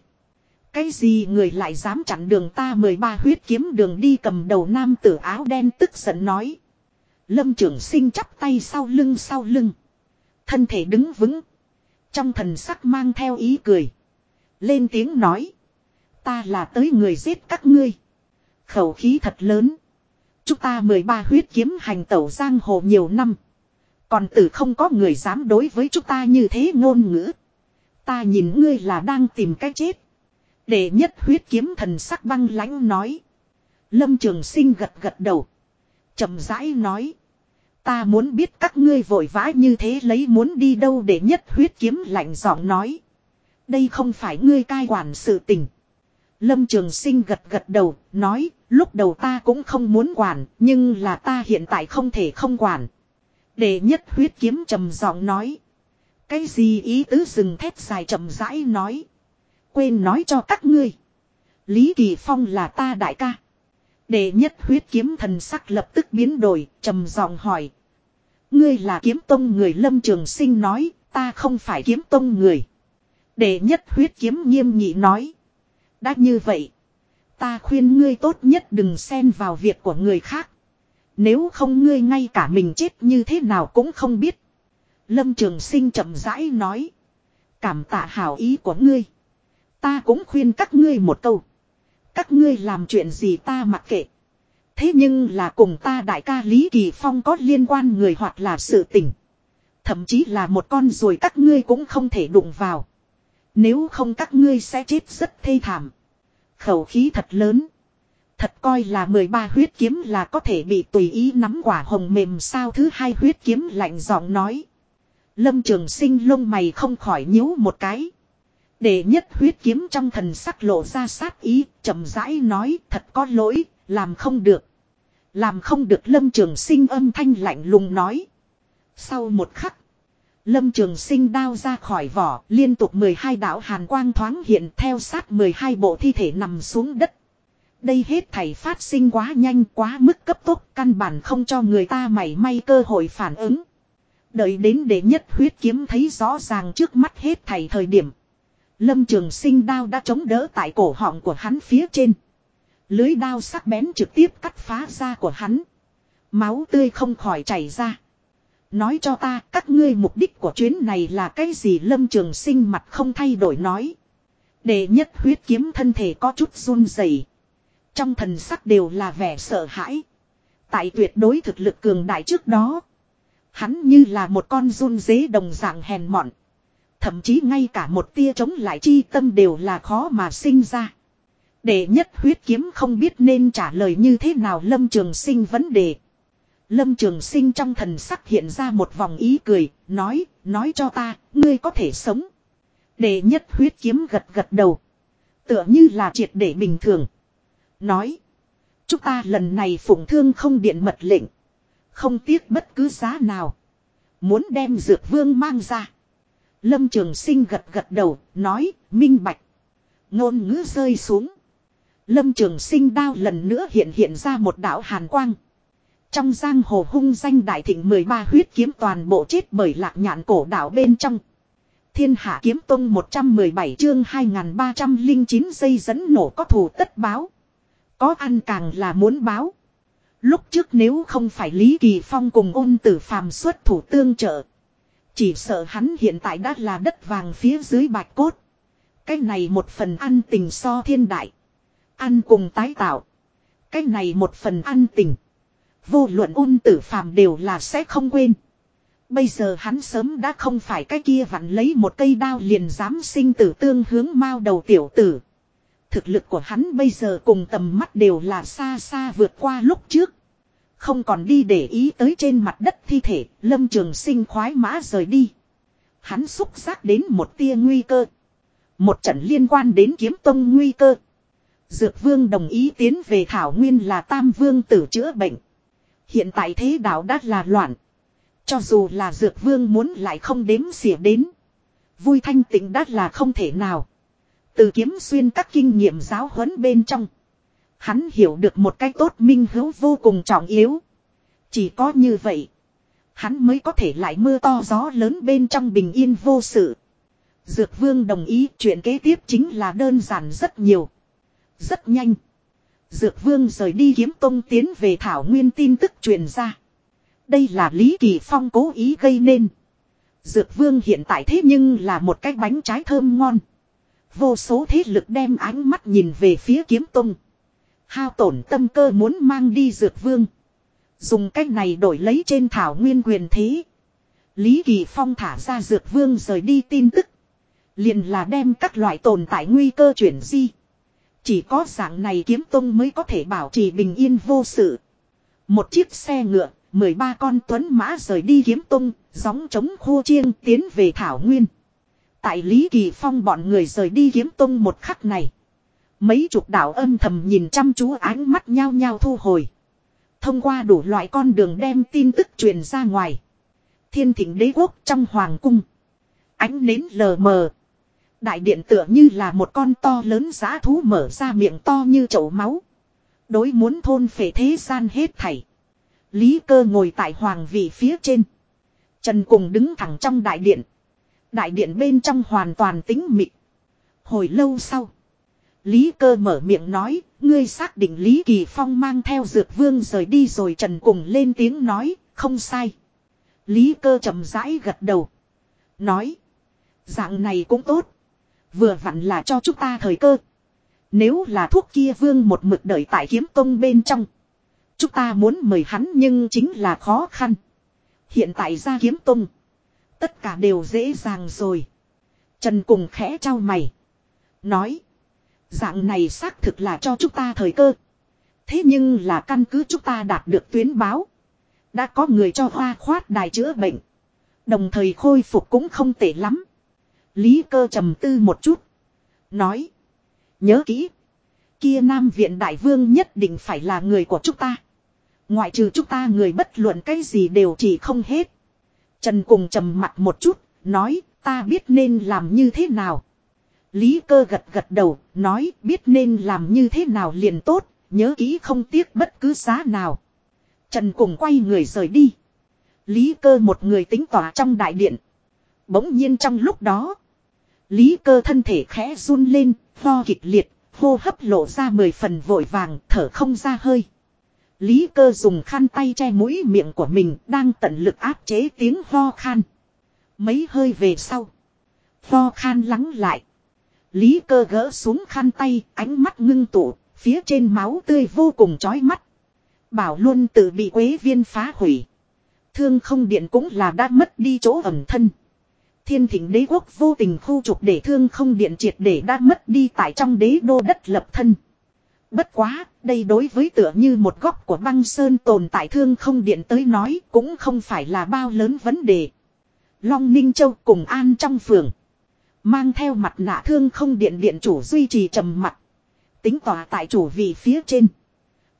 Cái gì người lại dám chặn đường ta 13 huyết kiếm đường đi cầm đầu nam tử áo đen tức giận nói. Lâm trưởng sinh chắp tay sau lưng sau lưng. Thân thể đứng vững. Trong thần sắc mang theo ý cười. Lên tiếng nói. Ta là tới người giết các ngươi. Khẩu khí thật lớn. Chúng ta 13 huyết kiếm hành tẩu giang hồ nhiều năm. Còn tử không có người dám đối với chúng ta như thế ngôn ngữ. Ta nhìn ngươi là đang tìm cách chết. Đệ nhất huyết kiếm thần sắc băng lãnh nói. Lâm Trường Sinh gật gật đầu. chậm rãi nói. Ta muốn biết các ngươi vội vã như thế lấy muốn đi đâu để nhất huyết kiếm lạnh giọng nói. Đây không phải ngươi cai quản sự tình. Lâm Trường Sinh gật gật đầu, nói, lúc đầu ta cũng không muốn quản, nhưng là ta hiện tại không thể không quản. Đệ nhất huyết kiếm trầm giọng nói. Cái gì ý tứ rừng thép dài chậm rãi nói. Quên nói cho các ngươi. Lý Kỳ Phong là ta đại ca. Đệ nhất huyết kiếm thần sắc lập tức biến đổi, trầm giọng hỏi. Ngươi là kiếm tông người lâm trường sinh nói, ta không phải kiếm tông người. Đệ nhất huyết kiếm nghiêm nghị nói. Đã như vậy. Ta khuyên ngươi tốt nhất đừng xen vào việc của người khác. Nếu không ngươi ngay cả mình chết như thế nào cũng không biết. Lâm Trường Sinh chậm rãi nói. Cảm tạ hảo ý của ngươi. Ta cũng khuyên các ngươi một câu. Các ngươi làm chuyện gì ta mặc kệ. Thế nhưng là cùng ta đại ca Lý Kỳ Phong có liên quan người hoặc là sự tình. Thậm chí là một con rồi các ngươi cũng không thể đụng vào. Nếu không các ngươi sẽ chết rất thê thảm. Khẩu khí thật lớn. Thật coi là 13 huyết kiếm là có thể bị tùy ý nắm quả hồng mềm sao thứ hai huyết kiếm lạnh giọng nói. Lâm trường sinh lông mày không khỏi nhíu một cái. Đệ nhất huyết kiếm trong thần sắc lộ ra sát ý, chậm rãi nói thật có lỗi, làm không được. Làm không được lâm trường sinh âm thanh lạnh lùng nói. Sau một khắc, lâm trường sinh đao ra khỏi vỏ, liên tục 12 đạo hàn quang thoáng hiện theo sát 12 bộ thi thể nằm xuống đất. Đây hết thảy phát sinh quá nhanh quá mức cấp tốc căn bản không cho người ta mảy may cơ hội phản ứng. Đợi đến để nhất huyết kiếm thấy rõ ràng trước mắt hết thảy thời điểm. Lâm trường sinh đao đã chống đỡ tại cổ họng của hắn phía trên. Lưới đao sắc bén trực tiếp cắt phá da của hắn. Máu tươi không khỏi chảy ra. Nói cho ta, các ngươi mục đích của chuyến này là cái gì lâm trường sinh mặt không thay đổi nói. Để nhất huyết kiếm thân thể có chút run rẩy Trong thần sắc đều là vẻ sợ hãi. Tại tuyệt đối thực lực cường đại trước đó. Hắn như là một con run dế đồng dạng hèn mọn. Thậm chí ngay cả một tia chống lại chi tâm đều là khó mà sinh ra. Để nhất huyết kiếm không biết nên trả lời như thế nào Lâm Trường Sinh vấn đề. Lâm Trường Sinh trong thần sắc hiện ra một vòng ý cười, nói, nói cho ta, ngươi có thể sống. Để nhất huyết kiếm gật gật đầu. Tựa như là triệt để bình thường. Nói, chúng ta lần này phụng thương không điện mật lệnh. Không tiếc bất cứ giá nào. Muốn đem dược vương mang ra. Lâm Trường Sinh gật gật đầu, nói, minh bạch. Ngôn ngữ rơi xuống. Lâm Trường Sinh đao lần nữa hiện hiện ra một đạo hàn quang. Trong giang hồ hung danh đại thịnh 13 huyết kiếm toàn bộ chết bởi lạc nhạn cổ đạo bên trong. Thiên hạ kiếm tông 117 chương 2309 giây dẫn nổ có thù tất báo. Có ăn càng là muốn báo. Lúc trước nếu không phải Lý Kỳ Phong cùng ôn tử phàm xuất thủ tương trợ. Chỉ sợ hắn hiện tại đã là đất vàng phía dưới bạch cốt. Cái này một phần ăn tình so thiên đại. Ăn cùng tái tạo. Cái này một phần ăn tình. Vô luận ôn tử phàm đều là sẽ không quên. Bây giờ hắn sớm đã không phải cái kia vặn lấy một cây đao liền dám sinh tử tương hướng mao đầu tiểu tử. Thực lực của hắn bây giờ cùng tầm mắt đều là xa xa vượt qua lúc trước. Không còn đi để ý tới trên mặt đất thi thể, lâm trường sinh khoái mã rời đi. Hắn xúc giác đến một tia nguy cơ. Một trận liên quan đến kiếm tông nguy cơ. Dược vương đồng ý tiến về Thảo Nguyên là tam vương tử chữa bệnh. Hiện tại thế đạo đã là loạn. Cho dù là dược vương muốn lại không đếm xỉa đến. Vui thanh tịnh đã là không thể nào. Từ kiếm xuyên các kinh nghiệm giáo huấn bên trong. Hắn hiểu được một cách tốt minh hữu vô cùng trọng yếu. Chỉ có như vậy. Hắn mới có thể lại mưa to gió lớn bên trong bình yên vô sự. Dược vương đồng ý, chuyện kế tiếp chính là đơn giản rất nhiều. Rất nhanh. Dược vương rời đi kiếm tông tiến về thảo nguyên tin tức truyền ra. Đây là Lý Kỳ Phong cố ý gây nên. Dược vương hiện tại thế nhưng là một cái bánh trái thơm ngon. Vô số thế lực đem ánh mắt nhìn về phía kiếm tông. Hao tổn tâm cơ muốn mang đi dược vương. Dùng cách này đổi lấy trên thảo nguyên quyền thế. Lý Kỳ Phong thả ra dược vương rời đi tin tức. Liền là đem các loại tồn tại nguy cơ chuyển di. Chỉ có dạng này kiếm tông mới có thể bảo trì bình yên vô sự. Một chiếc xe ngựa, 13 con tuấn mã rời đi kiếm tông, gióng chống khô chiêng tiến về Thảo Nguyên. Tại Lý Kỳ Phong bọn người rời đi kiếm tông một khắc này. Mấy chục đạo âm thầm nhìn chăm chú ánh mắt nhao nhao thu hồi. Thông qua đủ loại con đường đem tin tức truyền ra ngoài. Thiên thỉnh đế quốc trong hoàng cung. Ánh nến lờ mờ. Đại điện tựa như là một con to lớn giá thú mở ra miệng to như chậu máu. Đối muốn thôn phệ thế gian hết thảy. Lý cơ ngồi tại hoàng vị phía trên. Trần cùng đứng thẳng trong đại điện. Đại điện bên trong hoàn toàn tính mịt. Hồi lâu sau. Lý cơ mở miệng nói, ngươi xác định Lý Kỳ Phong mang theo dược vương rời đi rồi trần cùng lên tiếng nói, không sai. Lý cơ chậm rãi gật đầu. Nói, dạng này cũng tốt. Vừa vặn là cho chúng ta thời cơ. Nếu là thuốc kia vương một mực đợi tại kiếm công bên trong. Chúng ta muốn mời hắn nhưng chính là khó khăn. Hiện tại ra kiếm tung. Tất cả đều dễ dàng rồi. Trần cùng khẽ trao mày. Nói. Dạng này xác thực là cho chúng ta thời cơ. Thế nhưng là căn cứ chúng ta đạt được tuyến báo. Đã có người cho hoa khoát đài chữa bệnh. Đồng thời khôi phục cũng không tệ lắm. Lý cơ trầm tư một chút. Nói. Nhớ kỹ. Kia Nam Viện Đại Vương nhất định phải là người của chúng ta. Ngoại trừ chúng ta người bất luận cái gì đều chỉ không hết. Trần cùng trầm mặt một chút, nói ta biết nên làm như thế nào. Lý cơ gật gật đầu, nói biết nên làm như thế nào liền tốt, nhớ kỹ không tiếc bất cứ giá nào. Trần cùng quay người rời đi. Lý cơ một người tính tỏa trong đại điện. Bỗng nhiên trong lúc đó. Lý cơ thân thể khẽ run lên, ho kịch liệt, hô hấp lộ ra mười phần vội vàng, thở không ra hơi. Lý cơ dùng khăn tay che mũi miệng của mình đang tận lực áp chế tiếng ho khan. Mấy hơi về sau. Ho khan lắng lại. Lý cơ gỡ xuống khăn tay, ánh mắt ngưng tụ, phía trên máu tươi vô cùng chói mắt. Bảo luôn tự bị quế viên phá hủy. Thương không điện cũng là đã mất đi chỗ ẩm thân. Thiên thỉnh đế quốc vô tình khu trục để thương không điện triệt để đã mất đi tại trong đế đô đất lập thân. Bất quá, đây đối với tựa như một góc của băng sơn tồn tại thương không điện tới nói cũng không phải là bao lớn vấn đề. Long Ninh Châu cùng an trong phường. Mang theo mặt nạ thương không điện điện chủ duy trì trầm mặt. Tính tỏa tại chủ vị phía trên.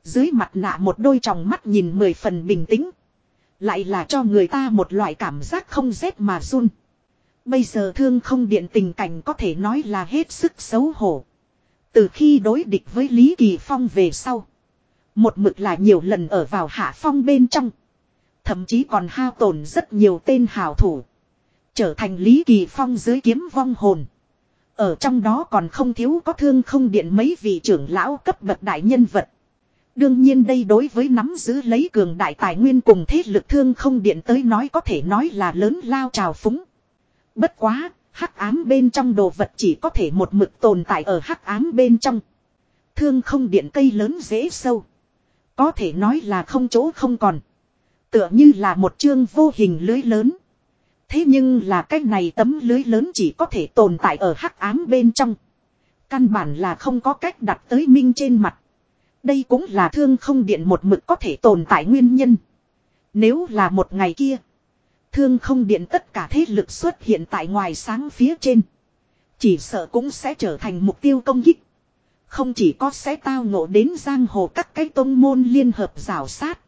Dưới mặt nạ một đôi tròng mắt nhìn mười phần bình tĩnh. Lại là cho người ta một loại cảm giác không rét mà run. Bây giờ thương không điện tình cảnh có thể nói là hết sức xấu hổ. Từ khi đối địch với Lý Kỳ Phong về sau. Một mực là nhiều lần ở vào hạ phong bên trong. Thậm chí còn hao tổn rất nhiều tên hào thủ. Trở thành Lý Kỳ Phong dưới kiếm vong hồn. Ở trong đó còn không thiếu có thương không điện mấy vị trưởng lão cấp bậc đại nhân vật. Đương nhiên đây đối với nắm giữ lấy cường đại tài nguyên cùng thế lực thương không điện tới nói có thể nói là lớn lao trào phúng. Bất quá, hắc ám bên trong đồ vật chỉ có thể một mực tồn tại ở hắc ám bên trong. Thương không điện cây lớn dễ sâu. Có thể nói là không chỗ không còn. Tựa như là một chương vô hình lưới lớn. Thế nhưng là cái này tấm lưới lớn chỉ có thể tồn tại ở hắc ám bên trong. Căn bản là không có cách đặt tới minh trên mặt. Đây cũng là thương không điện một mực có thể tồn tại nguyên nhân. Nếu là một ngày kia. Thương không điện tất cả thế lực xuất hiện tại ngoài sáng phía trên. Chỉ sợ cũng sẽ trở thành mục tiêu công kích. Không chỉ có sẽ tao ngộ đến giang hồ các cái tôn môn liên hợp rào sát.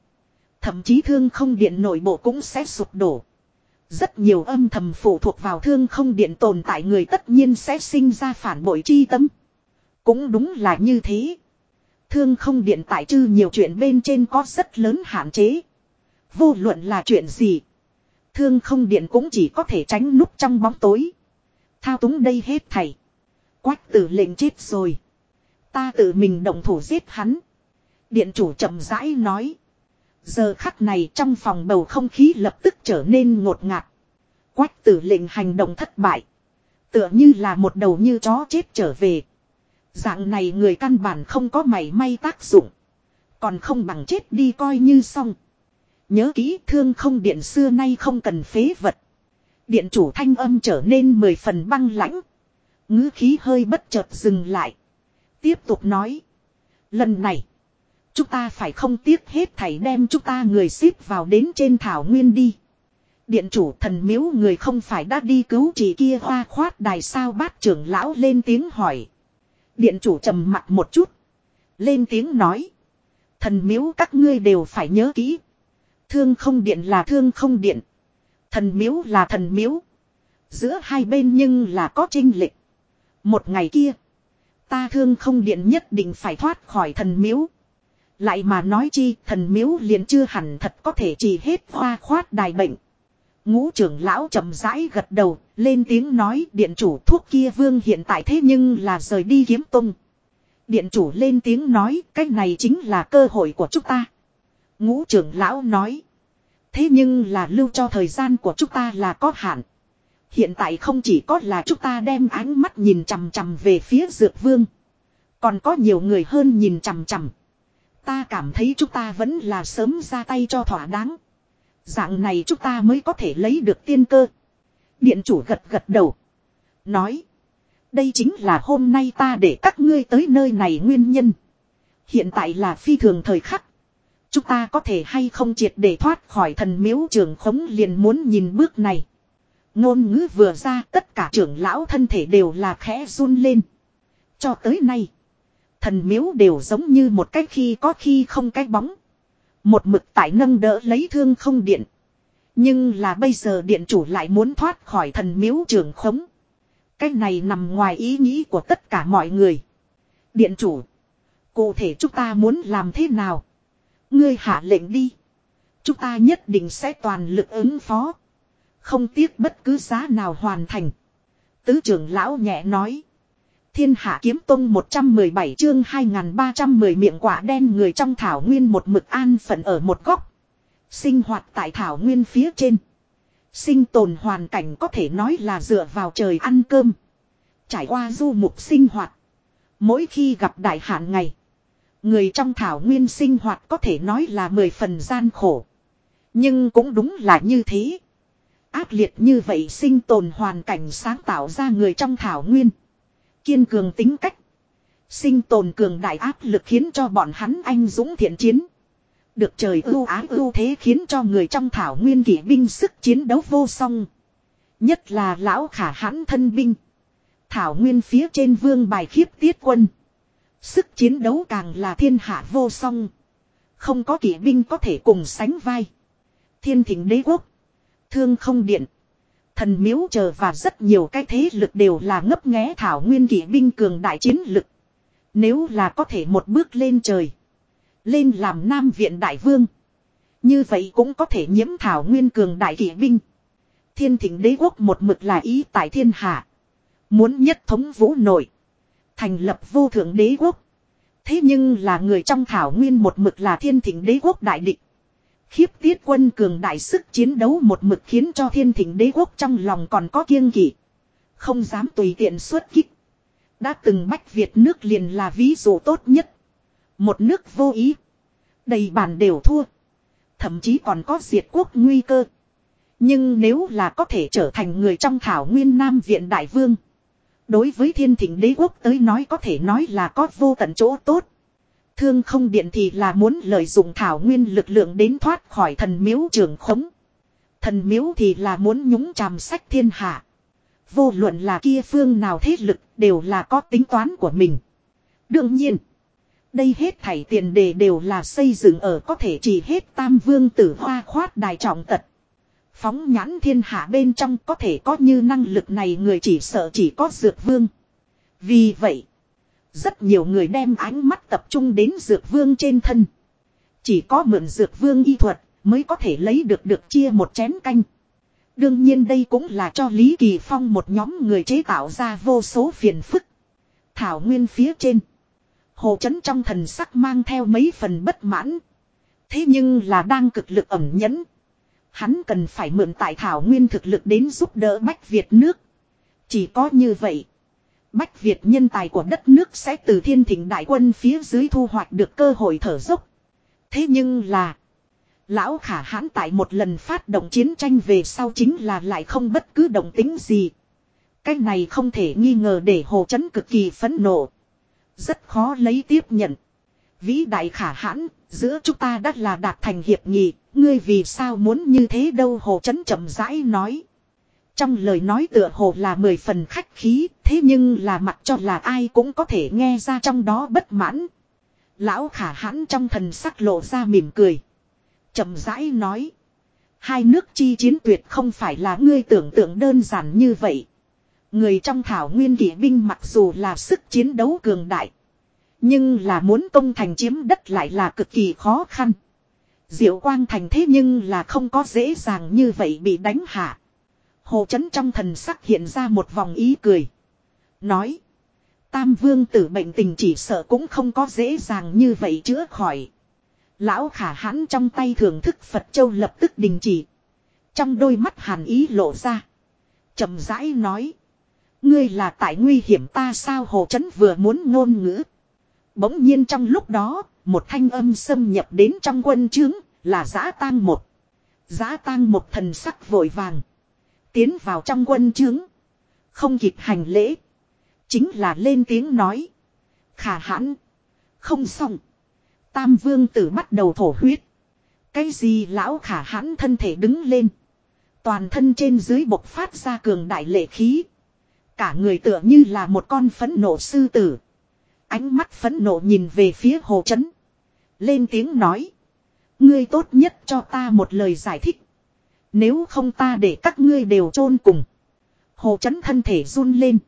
Thậm chí thương không điện nội bộ cũng sẽ sụp đổ. Rất nhiều âm thầm phụ thuộc vào thương không điện tồn tại người tất nhiên sẽ sinh ra phản bội chi tâm. Cũng đúng là như thế. Thương không điện tại chư nhiều chuyện bên trên có rất lớn hạn chế. Vô luận là chuyện gì. Thương không điện cũng chỉ có thể tránh núp trong bóng tối. Thao túng đây hết thầy. Quách tử lệnh chết rồi. Ta tự mình động thủ giết hắn. Điện chủ chậm rãi nói. Giờ khắc này trong phòng bầu không khí lập tức trở nên ngột ngạt. Quách tử lệnh hành động thất bại. Tựa như là một đầu như chó chết trở về. Dạng này người căn bản không có mảy may tác dụng. Còn không bằng chết đi coi như xong. Nhớ kỹ thương không điện xưa nay không cần phế vật. Điện chủ thanh âm trở nên mười phần băng lãnh. ngữ khí hơi bất chợt dừng lại. Tiếp tục nói. Lần này. Chúng ta phải không tiếc hết thảy đem chúng ta người xếp vào đến trên thảo nguyên đi. Điện chủ thần miếu người không phải đã đi cứu chị kia hoa khoát đài sao bát trưởng lão lên tiếng hỏi. Điện chủ trầm mặt một chút. Lên tiếng nói. Thần miếu các ngươi đều phải nhớ kỹ. Thương không điện là thương không điện. Thần miếu là thần miếu. Giữa hai bên nhưng là có trinh lệch. Một ngày kia. Ta thương không điện nhất định phải thoát khỏi thần miếu. Lại mà nói chi thần miếu liền chưa hẳn thật có thể chỉ hết hoa khoát đài bệnh. Ngũ trưởng lão chậm rãi gật đầu, lên tiếng nói điện chủ thuốc kia vương hiện tại thế nhưng là rời đi kiếm tung. Điện chủ lên tiếng nói cách này chính là cơ hội của chúng ta. Ngũ trưởng lão nói. Thế nhưng là lưu cho thời gian của chúng ta là có hạn. Hiện tại không chỉ có là chúng ta đem ánh mắt nhìn chằm chằm về phía dược vương. Còn có nhiều người hơn nhìn chằm chằm. Ta cảm thấy chúng ta vẫn là sớm ra tay cho thỏa đáng. Dạng này chúng ta mới có thể lấy được tiên cơ. Điện chủ gật gật đầu. Nói. Đây chính là hôm nay ta để các ngươi tới nơi này nguyên nhân. Hiện tại là phi thường thời khắc. Chúng ta có thể hay không triệt để thoát khỏi thần miếu trường khống liền muốn nhìn bước này. Ngôn ngữ vừa ra, tất cả trưởng lão thân thể đều là khẽ run lên. Cho tới nay. Thần miếu đều giống như một cách khi có khi không cái bóng. Một mực tại nâng đỡ lấy thương không điện. Nhưng là bây giờ điện chủ lại muốn thoát khỏi thần miếu trường khống. Cái này nằm ngoài ý nghĩ của tất cả mọi người. Điện chủ. Cụ thể chúng ta muốn làm thế nào? Ngươi hạ lệnh đi. Chúng ta nhất định sẽ toàn lực ứng phó. Không tiếc bất cứ giá nào hoàn thành. Tứ trưởng lão nhẹ nói. Thiên hạ kiếm tông 117 chương 2310 miệng quả đen người trong thảo nguyên một mực an phận ở một góc. Sinh hoạt tại thảo nguyên phía trên. Sinh tồn hoàn cảnh có thể nói là dựa vào trời ăn cơm. Trải qua du mục sinh hoạt. Mỗi khi gặp đại hạn ngày. Người trong thảo nguyên sinh hoạt có thể nói là mười phần gian khổ. Nhưng cũng đúng là như thế. Ác liệt như vậy sinh tồn hoàn cảnh sáng tạo ra người trong thảo nguyên. Kiên cường tính cách. Sinh tồn cường đại áp lực khiến cho bọn hắn anh dũng thiện chiến. Được trời ưu ái ưu thế khiến cho người trong thảo nguyên kỵ binh sức chiến đấu vô song. Nhất là lão khả hãn thân binh. Thảo nguyên phía trên vương bài khiếp tiết quân. Sức chiến đấu càng là thiên hạ vô song. Không có kỵ binh có thể cùng sánh vai. Thiên thỉnh đế quốc. Thương không điện. Thần miếu chờ và rất nhiều cái thế lực đều là ngấp nghé thảo nguyên kỵ binh cường đại chiến lực. Nếu là có thể một bước lên trời. Lên làm Nam Viện Đại Vương. Như vậy cũng có thể nhiễm thảo nguyên cường đại kỵ binh. Thiên thỉnh đế quốc một mực là ý tại thiên hạ. Muốn nhất thống vũ nội. Thành lập vô thượng đế quốc. Thế nhưng là người trong thảo nguyên một mực là thiên thỉnh đế quốc đại định Khiếp tiết quân cường đại sức chiến đấu một mực khiến cho thiên thỉnh đế quốc trong lòng còn có kiêng kỵ. Không dám tùy tiện xuất kích. Đã từng bách Việt nước liền là ví dụ tốt nhất. Một nước vô ý. Đầy bản đều thua. Thậm chí còn có diệt quốc nguy cơ. Nhưng nếu là có thể trở thành người trong thảo nguyên Nam Viện Đại Vương. Đối với thiên thỉnh đế quốc tới nói có thể nói là có vô tận chỗ tốt. Thương không điện thì là muốn lợi dụng thảo nguyên lực lượng đến thoát khỏi thần miếu trường khống. Thần miếu thì là muốn nhúng chàm sách thiên hạ. Vô luận là kia phương nào thế lực đều là có tính toán của mình. Đương nhiên. Đây hết thảy tiền đề đều là xây dựng ở có thể chỉ hết tam vương tử hoa khoát đài trọng tật. Phóng nhãn thiên hạ bên trong có thể có như năng lực này người chỉ sợ chỉ có dược vương. Vì vậy, rất nhiều người đem ánh mắt tập trung đến dược vương trên thân. Chỉ có mượn dược vương y thuật mới có thể lấy được được chia một chén canh. Đương nhiên đây cũng là cho Lý Kỳ Phong một nhóm người chế tạo ra vô số phiền phức. Thảo nguyên phía trên. Hồ chấn trong thần sắc mang theo mấy phần bất mãn. Thế nhưng là đang cực lực ẩm nhẫn. Hắn cần phải mượn tại Thảo Nguyên thực lực đến giúp đỡ Bách Việt nước. Chỉ có như vậy. Bách Việt nhân tài của đất nước sẽ từ thiên thỉnh đại quân phía dưới thu hoạch được cơ hội thở dốc. Thế nhưng là. Lão khả hãn tại một lần phát động chiến tranh về sau chính là lại không bất cứ động tính gì. Cái này không thể nghi ngờ để hồ chấn cực kỳ phẫn nộ. Rất khó lấy tiếp nhận. Vĩ đại khả hãn, giữa chúng ta đã là đạt thành hiệp nghị, ngươi vì sao muốn như thế đâu hồ chấn chậm rãi nói. Trong lời nói tựa hồ là mười phần khách khí, thế nhưng là mặt cho là ai cũng có thể nghe ra trong đó bất mãn. Lão khả hãn trong thần sắc lộ ra mỉm cười. chậm rãi nói. Hai nước chi chiến tuyệt không phải là ngươi tưởng tượng đơn giản như vậy. Người trong thảo nguyên kỷ binh mặc dù là sức chiến đấu cường đại. Nhưng là muốn công thành chiếm đất lại là cực kỳ khó khăn. Diệu quang thành thế nhưng là không có dễ dàng như vậy bị đánh hạ. Hồ chấn trong thần sắc hiện ra một vòng ý cười. Nói. Tam vương tử bệnh tình chỉ sợ cũng không có dễ dàng như vậy chữa khỏi. Lão khả hãn trong tay thưởng thức Phật Châu lập tức đình chỉ. Trong đôi mắt hàn ý lộ ra. chậm rãi nói. Ngươi là tại nguy hiểm ta sao hồ chấn vừa muốn ngôn ngữ. Bỗng nhiên trong lúc đó, một thanh âm xâm nhập đến trong quân trướng, là giã tang một. Giã tang một thần sắc vội vàng. Tiến vào trong quân trướng. Không kịp hành lễ. Chính là lên tiếng nói. Khả hãn. Không xong. Tam vương tử bắt đầu thổ huyết. Cái gì lão khả hãn thân thể đứng lên. Toàn thân trên dưới bộc phát ra cường đại lệ khí. Cả người tựa như là một con phấn nộ sư tử. Ánh mắt phẫn nộ nhìn về phía hồ chấn. Lên tiếng nói. Ngươi tốt nhất cho ta một lời giải thích. Nếu không ta để các ngươi đều chôn cùng. Hồ chấn thân thể run lên.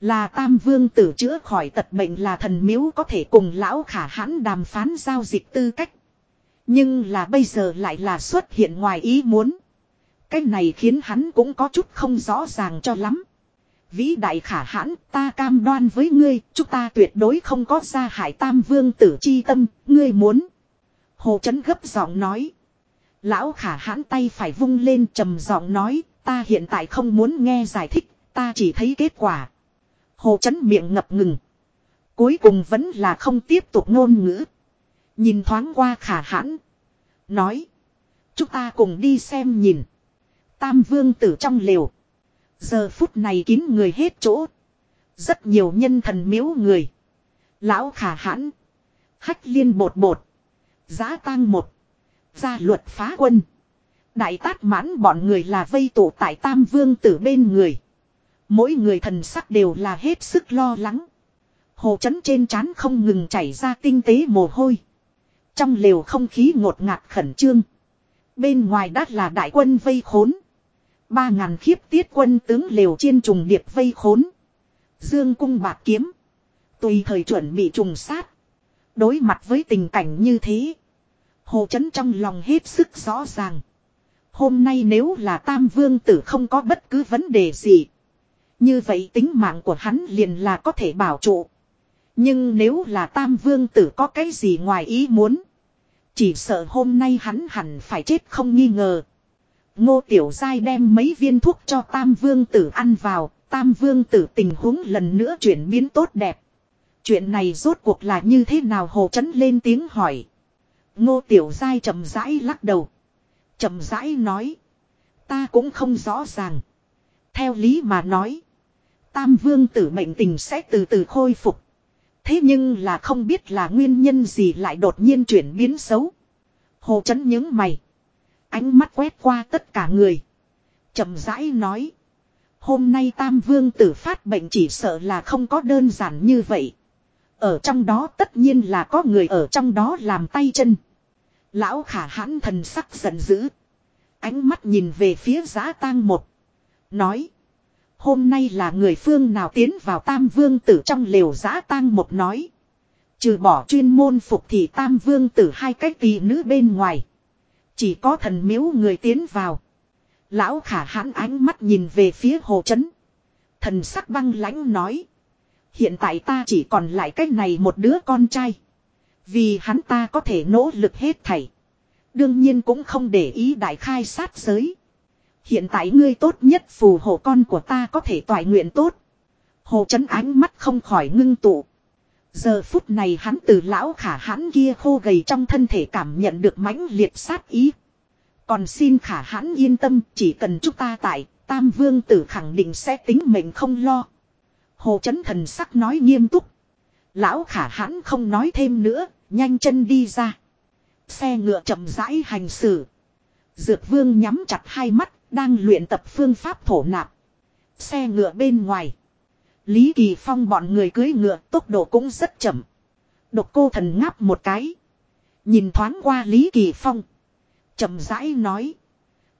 Là tam vương tử chữa khỏi tật bệnh là thần miếu có thể cùng lão khả hãn đàm phán giao dịch tư cách. Nhưng là bây giờ lại là xuất hiện ngoài ý muốn. Cái này khiến hắn cũng có chút không rõ ràng cho lắm. Vĩ đại khả hãn ta cam đoan với ngươi, chúng ta tuyệt đối không có ra hại tam vương tử chi tâm, ngươi muốn. Hồ Chấn gấp giọng nói. Lão khả hãn tay phải vung lên trầm giọng nói, ta hiện tại không muốn nghe giải thích, ta chỉ thấy kết quả. Hồ Chấn miệng ngập ngừng. Cuối cùng vẫn là không tiếp tục ngôn ngữ. Nhìn thoáng qua khả hãn. Nói. Chúng ta cùng đi xem nhìn. Tam vương tử trong liều. Giờ phút này kín người hết chỗ. Rất nhiều nhân thần miếu người. Lão khả hãn. Hách liên bột bột. Giá tang một. Gia luật phá quân. Đại tát mãn bọn người là vây tụ tại tam vương tử bên người. Mỗi người thần sắc đều là hết sức lo lắng. Hồ chấn trên trán không ngừng chảy ra tinh tế mồ hôi. Trong lều không khí ngột ngạt khẩn trương. Bên ngoài đắt là đại quân vây khốn. Ba ngàn khiếp tiết quân tướng lều chiên trùng điệp vây khốn. Dương cung bạc kiếm. Tùy thời chuẩn bị trùng sát. Đối mặt với tình cảnh như thế. Hồ chấn trong lòng hết sức rõ ràng. Hôm nay nếu là Tam Vương Tử không có bất cứ vấn đề gì. Như vậy tính mạng của hắn liền là có thể bảo trụ. Nhưng nếu là Tam Vương Tử có cái gì ngoài ý muốn. Chỉ sợ hôm nay hắn hẳn phải chết không nghi ngờ. Ngô Tiểu Giai đem mấy viên thuốc cho Tam Vương Tử ăn vào. Tam Vương Tử tình huống lần nữa chuyển biến tốt đẹp. Chuyện này rốt cuộc là như thế nào Hồ Chấn lên tiếng hỏi. Ngô Tiểu Giai chậm rãi lắc đầu. chậm rãi nói. Ta cũng không rõ ràng. Theo lý mà nói. Tam vương tử mệnh tình sẽ từ từ khôi phục. Thế nhưng là không biết là nguyên nhân gì lại đột nhiên chuyển biến xấu. Hồ chấn những mày. Ánh mắt quét qua tất cả người. chậm rãi nói. Hôm nay tam vương tử phát bệnh chỉ sợ là không có đơn giản như vậy. Ở trong đó tất nhiên là có người ở trong đó làm tay chân. Lão khả hãn thần sắc giận dữ. Ánh mắt nhìn về phía giá tang một. Nói. Hôm nay là người phương nào tiến vào tam vương tử trong lều giá tang một nói. Trừ bỏ chuyên môn phục thì tam vương tử hai cách tỷ nữ bên ngoài. Chỉ có thần miếu người tiến vào. Lão khả hãn ánh mắt nhìn về phía hồ chấn. Thần sắc băng lãnh nói. Hiện tại ta chỉ còn lại cách này một đứa con trai. Vì hắn ta có thể nỗ lực hết thảy. Đương nhiên cũng không để ý đại khai sát giới. Hiện tại ngươi tốt nhất phù hộ con của ta có thể toại nguyện tốt. Hồ chấn ánh mắt không khỏi ngưng tụ. Giờ phút này hắn từ lão khả hãn kia khô gầy trong thân thể cảm nhận được mãnh liệt sát ý. Còn xin khả hãn yên tâm chỉ cần chúng ta tại, tam vương tử khẳng định sẽ tính mình không lo. Hồ chấn thần sắc nói nghiêm túc. Lão khả hãn không nói thêm nữa, nhanh chân đi ra. Xe ngựa chậm rãi hành xử. Dược vương nhắm chặt hai mắt, đang luyện tập phương pháp thổ nạp. Xe ngựa bên ngoài. Lý Kỳ Phong bọn người cưới ngựa tốc độ cũng rất chậm. Độc cô thần ngáp một cái. Nhìn thoáng qua Lý Kỳ Phong. chậm rãi nói.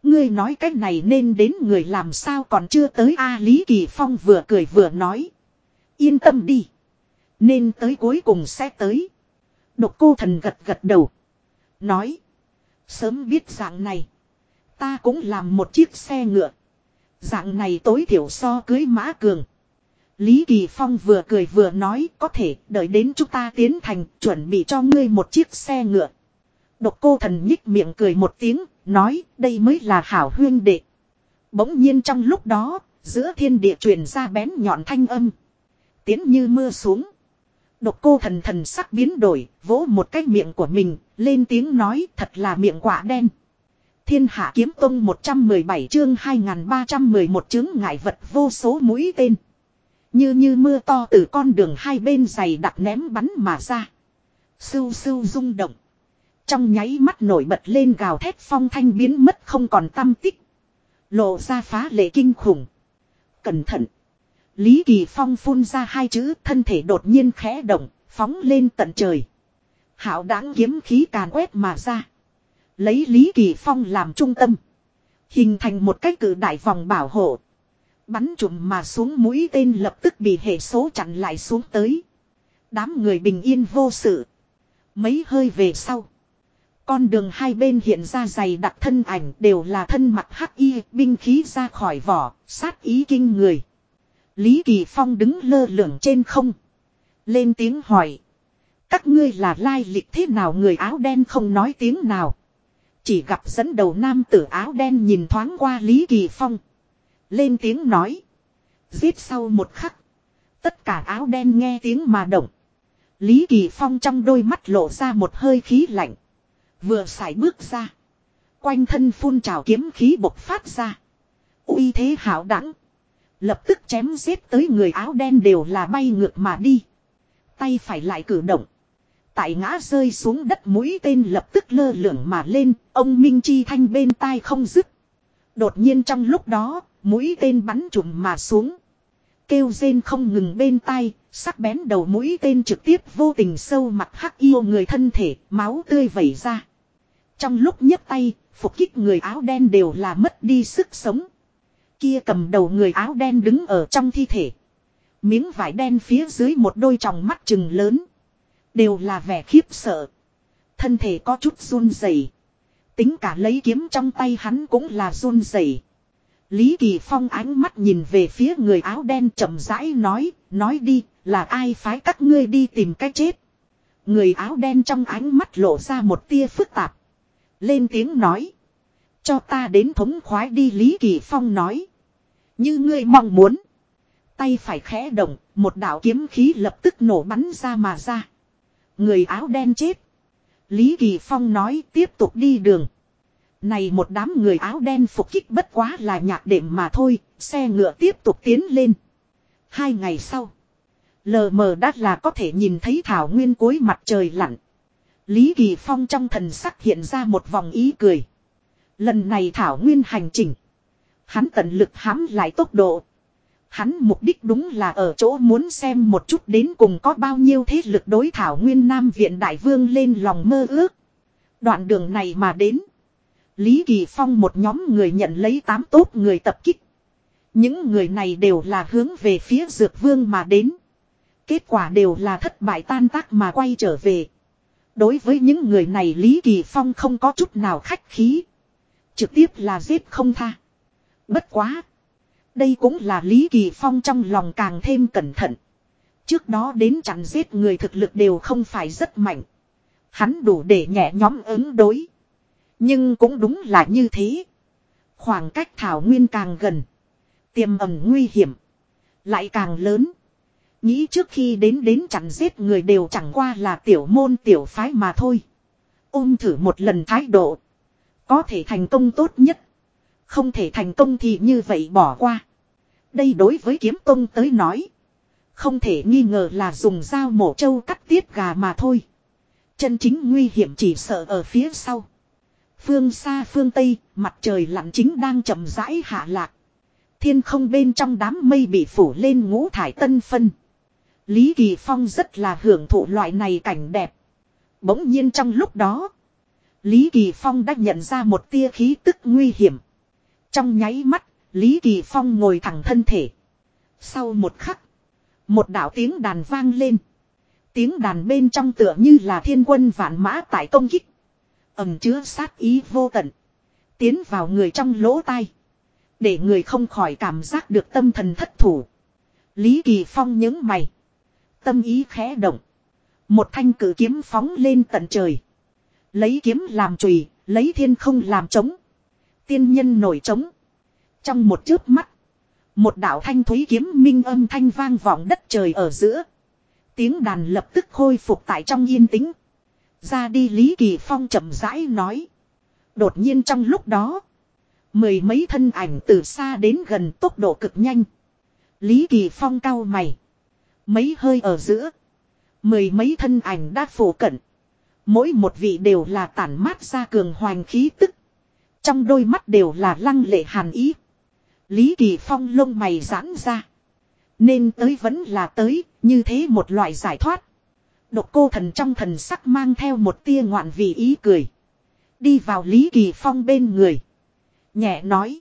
Ngươi nói cách này nên đến người làm sao còn chưa tới a Lý Kỳ Phong vừa cười vừa nói. Yên tâm đi. Nên tới cuối cùng sẽ tới. Độc cô thần gật gật đầu. Nói. Sớm biết dạng này. Ta cũng làm một chiếc xe ngựa. Dạng này tối thiểu so cưới mã cường. Lý Kỳ Phong vừa cười vừa nói có thể đợi đến chúng ta tiến thành chuẩn bị cho ngươi một chiếc xe ngựa. Độc cô thần nhích miệng cười một tiếng, nói đây mới là hảo huyên đệ. Bỗng nhiên trong lúc đó, giữa thiên địa truyền ra bén nhọn thanh âm. Tiến như mưa xuống. Độc cô thần thần sắc biến đổi, vỗ một cái miệng của mình, lên tiếng nói thật là miệng quả đen. Thiên hạ kiếm tông 117 chương 2311 chứng ngại vật vô số mũi tên. Như như mưa to từ con đường hai bên dày đặt ném bắn mà ra. Sưu sưu rung động. Trong nháy mắt nổi bật lên gào thét phong thanh biến mất không còn tâm tích. Lộ ra phá lệ kinh khủng. Cẩn thận. Lý Kỳ Phong phun ra hai chữ thân thể đột nhiên khẽ động, phóng lên tận trời. Hảo đáng kiếm khí càn quét mà ra. Lấy Lý Kỳ Phong làm trung tâm. Hình thành một cái cử đại vòng bảo hộ. Bắn trùm mà xuống mũi tên lập tức bị hệ số chặn lại xuống tới. Đám người bình yên vô sự. Mấy hơi về sau. Con đường hai bên hiện ra dày đặc thân ảnh đều là thân mặt hắc y binh khí ra khỏi vỏ, sát ý kinh người. Lý Kỳ Phong đứng lơ lửng trên không. Lên tiếng hỏi. Các ngươi là lai lịch thế nào người áo đen không nói tiếng nào. Chỉ gặp dẫn đầu nam tử áo đen nhìn thoáng qua Lý Kỳ Phong. Lên tiếng nói. Giết sau một khắc. Tất cả áo đen nghe tiếng mà động. Lý Kỳ Phong trong đôi mắt lộ ra một hơi khí lạnh. Vừa xài bước ra. Quanh thân phun trào kiếm khí bộc phát ra. uy thế hảo đẳng. Lập tức chém giết tới người áo đen đều là bay ngược mà đi. Tay phải lại cử động. Tại ngã rơi xuống đất mũi tên lập tức lơ lửng mà lên, ông Minh Chi Thanh bên tai không dứt. Đột nhiên trong lúc đó, mũi tên bắn trùm mà xuống. Kêu rên không ngừng bên tai, sắc bén đầu mũi tên trực tiếp vô tình sâu mặt hắc yêu người thân thể, máu tươi vẩy ra. Trong lúc nhấc tay, phục kích người áo đen đều là mất đi sức sống. Kia cầm đầu người áo đen đứng ở trong thi thể. Miếng vải đen phía dưới một đôi tròng mắt trừng lớn. Đều là vẻ khiếp sợ. Thân thể có chút run rẩy. Tính cả lấy kiếm trong tay hắn cũng là run rẩy. Lý Kỳ Phong ánh mắt nhìn về phía người áo đen chậm rãi nói, nói đi, là ai phái các ngươi đi tìm cái chết. Người áo đen trong ánh mắt lộ ra một tia phức tạp. Lên tiếng nói. Cho ta đến thống khoái đi Lý Kỳ Phong nói. Như ngươi mong muốn. Tay phải khẽ động, một đạo kiếm khí lập tức nổ bắn ra mà ra. Người áo đen chết. Lý Kỳ Phong nói tiếp tục đi đường. Này một đám người áo đen phục kích bất quá là nhạc đệm mà thôi, xe ngựa tiếp tục tiến lên. Hai ngày sau, lờ mờ đắt là có thể nhìn thấy thảo nguyên cuối mặt trời lặn. Lý Kỳ Phong trong thần sắc hiện ra một vòng ý cười. Lần này thảo nguyên hành trình. Hắn tận lực hãm lại tốc độ. Hắn mục đích đúng là ở chỗ muốn xem một chút đến cùng có bao nhiêu thế lực đối thảo nguyên Nam Viện Đại Vương lên lòng mơ ước. Đoạn đường này mà đến. Lý Kỳ Phong một nhóm người nhận lấy tám tốt người tập kích. Những người này đều là hướng về phía Dược Vương mà đến. Kết quả đều là thất bại tan tác mà quay trở về. Đối với những người này Lý Kỳ Phong không có chút nào khách khí. Trực tiếp là giết không tha. Bất quá. Đây cũng là Lý Kỳ Phong trong lòng càng thêm cẩn thận. Trước đó đến chặn giết người thực lực đều không phải rất mạnh. Hắn đủ để nhẹ nhóm ứng đối. Nhưng cũng đúng là như thế. Khoảng cách Thảo Nguyên càng gần. Tiềm ẩn nguy hiểm. Lại càng lớn. Nghĩ trước khi đến đến chặn giết người đều chẳng qua là tiểu môn tiểu phái mà thôi. Ôm thử một lần thái độ. Có thể thành công tốt nhất. Không thể thành công thì như vậy bỏ qua. Đây đối với kiếm tông tới nói. Không thể nghi ngờ là dùng dao mổ trâu cắt tiết gà mà thôi. Chân chính nguy hiểm chỉ sợ ở phía sau. Phương xa phương Tây, mặt trời lặn chính đang chậm rãi hạ lạc. Thiên không bên trong đám mây bị phủ lên ngũ thải tân phân. Lý Kỳ Phong rất là hưởng thụ loại này cảnh đẹp. Bỗng nhiên trong lúc đó, Lý Kỳ Phong đã nhận ra một tia khí tức nguy hiểm. Trong nháy mắt, Lý Kỳ Phong ngồi thẳng thân thể. Sau một khắc, một đạo tiếng đàn vang lên. Tiếng đàn bên trong tựa như là thiên quân vạn mã tại công kích. ầm chứa sát ý vô tận. Tiến vào người trong lỗ tai. Để người không khỏi cảm giác được tâm thần thất thủ. Lý Kỳ Phong nhớ mày. Tâm ý khẽ động. Một thanh cử kiếm phóng lên tận trời. Lấy kiếm làm chùy, lấy thiên không làm trống. Tiên nhân nổi trống. Trong một chớp mắt. Một đạo thanh thúy kiếm minh âm thanh vang vọng đất trời ở giữa. Tiếng đàn lập tức khôi phục tại trong yên tĩnh. Ra đi Lý Kỳ Phong chậm rãi nói. Đột nhiên trong lúc đó. Mười mấy thân ảnh từ xa đến gần tốc độ cực nhanh. Lý Kỳ Phong cao mày. Mấy hơi ở giữa. Mười mấy thân ảnh đã phủ cận. Mỗi một vị đều là tản mát ra cường hoành khí tức. Trong đôi mắt đều là lăng lệ hàn ý. Lý Kỳ Phong lông mày giãn ra. Nên tới vẫn là tới, như thế một loại giải thoát. Độc cô thần trong thần sắc mang theo một tia ngoạn vị ý cười. Đi vào Lý Kỳ Phong bên người. Nhẹ nói.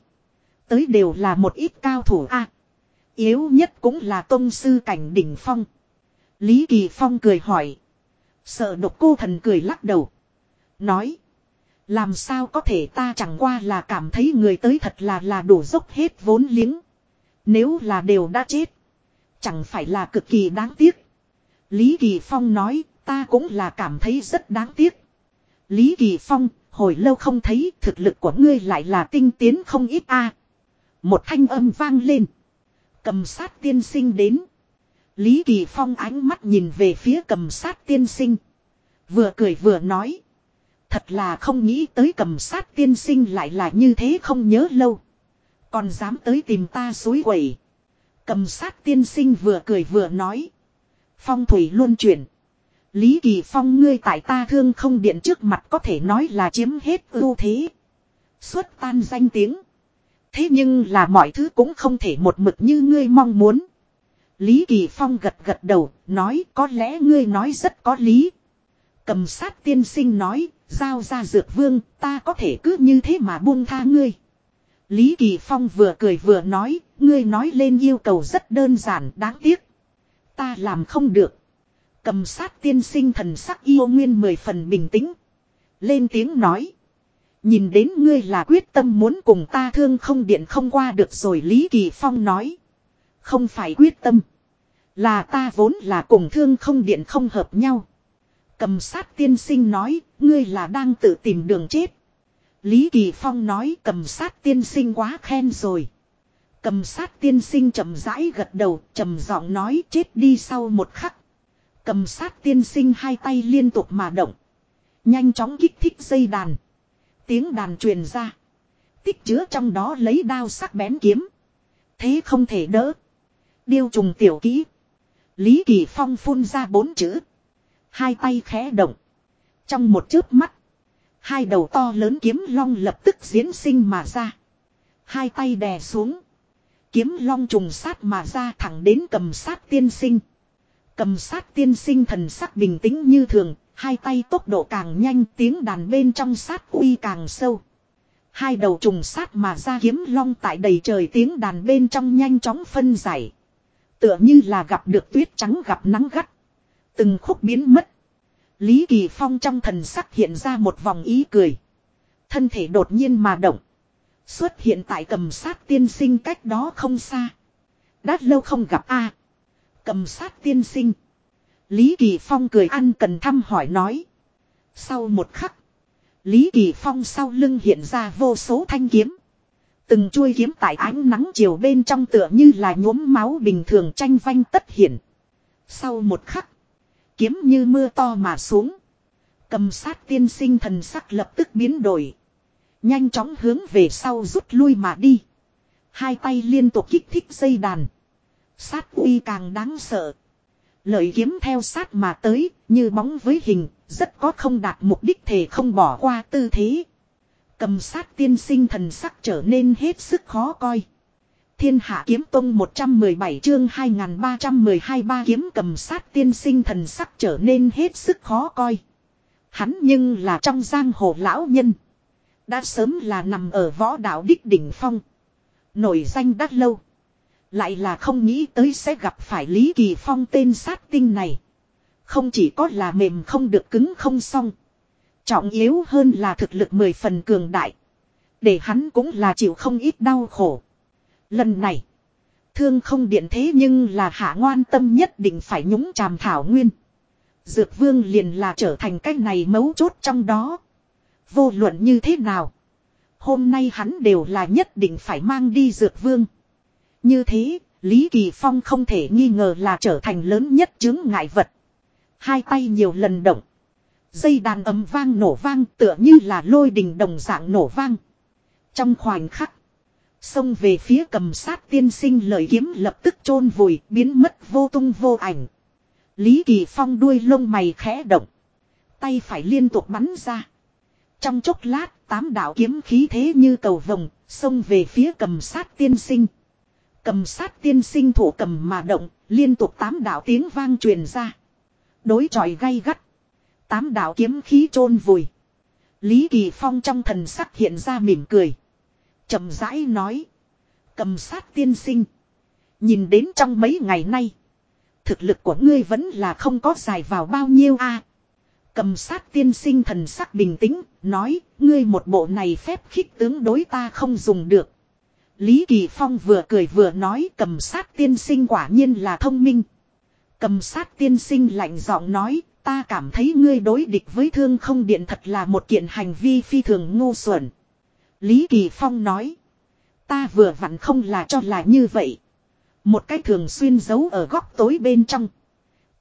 Tới đều là một ít cao thủ a Yếu nhất cũng là tôn sư cảnh đỉnh phong. Lý Kỳ Phong cười hỏi. Sợ độc cô thần cười lắc đầu. Nói. Làm sao có thể ta chẳng qua là cảm thấy người tới thật là là đổ dốc hết vốn liếng. Nếu là đều đã chết. Chẳng phải là cực kỳ đáng tiếc. Lý Kỳ Phong nói, ta cũng là cảm thấy rất đáng tiếc. Lý Kỳ Phong, hồi lâu không thấy, thực lực của ngươi lại là tinh tiến không ít a Một thanh âm vang lên. Cầm sát tiên sinh đến. Lý Kỳ Phong ánh mắt nhìn về phía cầm sát tiên sinh. Vừa cười vừa nói. Thật là không nghĩ tới cầm sát tiên sinh lại là như thế không nhớ lâu. Còn dám tới tìm ta suối quẩy. Cầm sát tiên sinh vừa cười vừa nói. Phong thủy luôn chuyển. Lý Kỳ Phong ngươi tại ta thương không điện trước mặt có thể nói là chiếm hết ưu thế. Xuất tan danh tiếng. Thế nhưng là mọi thứ cũng không thể một mực như ngươi mong muốn. Lý Kỳ Phong gật gật đầu, nói có lẽ ngươi nói rất có lý. Cầm sát tiên sinh nói, giao ra dược vương, ta có thể cứ như thế mà buông tha ngươi. Lý Kỳ Phong vừa cười vừa nói, ngươi nói lên yêu cầu rất đơn giản, đáng tiếc. Ta làm không được. Cầm sát tiên sinh thần sắc yêu nguyên mười phần bình tĩnh. Lên tiếng nói. Nhìn đến ngươi là quyết tâm muốn cùng ta thương không điện không qua được rồi Lý Kỳ Phong nói. Không phải quyết tâm. Là ta vốn là cùng thương không điện không hợp nhau. Cầm sát tiên sinh nói, ngươi là đang tự tìm đường chết. Lý Kỳ Phong nói cầm sát tiên sinh quá khen rồi. Cầm sát tiên sinh chậm rãi gật đầu, trầm giọng nói chết đi sau một khắc. Cầm sát tiên sinh hai tay liên tục mà động. Nhanh chóng kích thích dây đàn. Tiếng đàn truyền ra. Tích chứa trong đó lấy đao sắc bén kiếm. Thế không thể đỡ. Điêu trùng tiểu kỹ. Lý Kỳ Phong phun ra bốn chữ. Hai tay khẽ động. Trong một chớp mắt. Hai đầu to lớn kiếm long lập tức diễn sinh mà ra. Hai tay đè xuống. Kiếm long trùng sát mà ra thẳng đến cầm sát tiên sinh. Cầm sát tiên sinh thần sắc bình tĩnh như thường, hai tay tốc độ càng nhanh tiếng đàn bên trong sát uy càng sâu. Hai đầu trùng sát mà ra kiếm long tại đầy trời tiếng đàn bên trong nhanh chóng phân giải. Tựa như là gặp được tuyết trắng gặp nắng gắt. Từng khúc biến mất. Lý Kỳ Phong trong thần sắc hiện ra một vòng ý cười. Thân thể đột nhiên mà động. Xuất hiện tại cầm sát tiên sinh cách đó không xa. Đã lâu không gặp a Cầm sát tiên sinh. Lý Kỳ Phong cười ăn cần thăm hỏi nói. Sau một khắc. Lý Kỳ Phong sau lưng hiện ra vô số thanh kiếm. Từng chuôi kiếm tại ánh nắng chiều bên trong tựa như là nhuốm máu bình thường tranh vanh tất hiển Sau một khắc. Kiếm như mưa to mà xuống. Cầm sát tiên sinh thần sắc lập tức biến đổi. Nhanh chóng hướng về sau rút lui mà đi. Hai tay liên tục kích thích dây đàn. Sát uy càng đáng sợ. Lợi kiếm theo sát mà tới, như bóng với hình, rất có không đạt mục đích thể không bỏ qua tư thế. Cầm sát tiên sinh thần sắc trở nên hết sức khó coi. Thiên hạ kiếm tông 117 chương 2312 ba kiếm cầm sát tiên sinh thần sắc trở nên hết sức khó coi. Hắn nhưng là trong giang hồ lão nhân. Đã sớm là nằm ở võ đạo đích đỉnh phong. Nổi danh đắt lâu. Lại là không nghĩ tới sẽ gặp phải Lý Kỳ Phong tên sát tinh này. Không chỉ có là mềm không được cứng không xong. Trọng yếu hơn là thực lực mười phần cường đại. Để hắn cũng là chịu không ít đau khổ. Lần này. Thương không điện thế nhưng là hạ ngoan tâm nhất định phải nhúng tràm thảo nguyên. Dược vương liền là trở thành cái này mấu chốt trong đó. Vô luận như thế nào. Hôm nay hắn đều là nhất định phải mang đi dược vương. Như thế, Lý Kỳ Phong không thể nghi ngờ là trở thành lớn nhất chứng ngại vật. Hai tay nhiều lần động. Dây đàn ấm vang nổ vang tựa như là lôi đình đồng dạng nổ vang. Trong khoảnh khắc. Xông về phía cầm sát tiên sinh lời kiếm lập tức chôn vùi biến mất vô tung vô ảnh. Lý Kỳ Phong đuôi lông mày khẽ động. Tay phải liên tục bắn ra. Trong chốc lát tám đạo kiếm khí thế như cầu vồng xông về phía cầm sát tiên sinh. Cầm sát tiên sinh thủ cầm mà động, liên tục tám đạo tiếng vang truyền ra. Đối tròi gay gắt. Tám đạo kiếm khí chôn vùi. Lý Kỳ Phong trong thần sắc hiện ra mỉm cười. chậm rãi nói. Cầm sát tiên sinh. Nhìn đến trong mấy ngày nay. Thực lực của ngươi vẫn là không có dài vào bao nhiêu a Cầm sát tiên sinh thần sắc bình tĩnh, nói, ngươi một bộ này phép khích tướng đối ta không dùng được. Lý Kỳ Phong vừa cười vừa nói cầm sát tiên sinh quả nhiên là thông minh. Cầm sát tiên sinh lạnh giọng nói, ta cảm thấy ngươi đối địch với thương không điện thật là một kiện hành vi phi thường ngu xuẩn. Lý Kỳ Phong nói, ta vừa vặn không là cho là như vậy. Một cái thường xuyên giấu ở góc tối bên trong.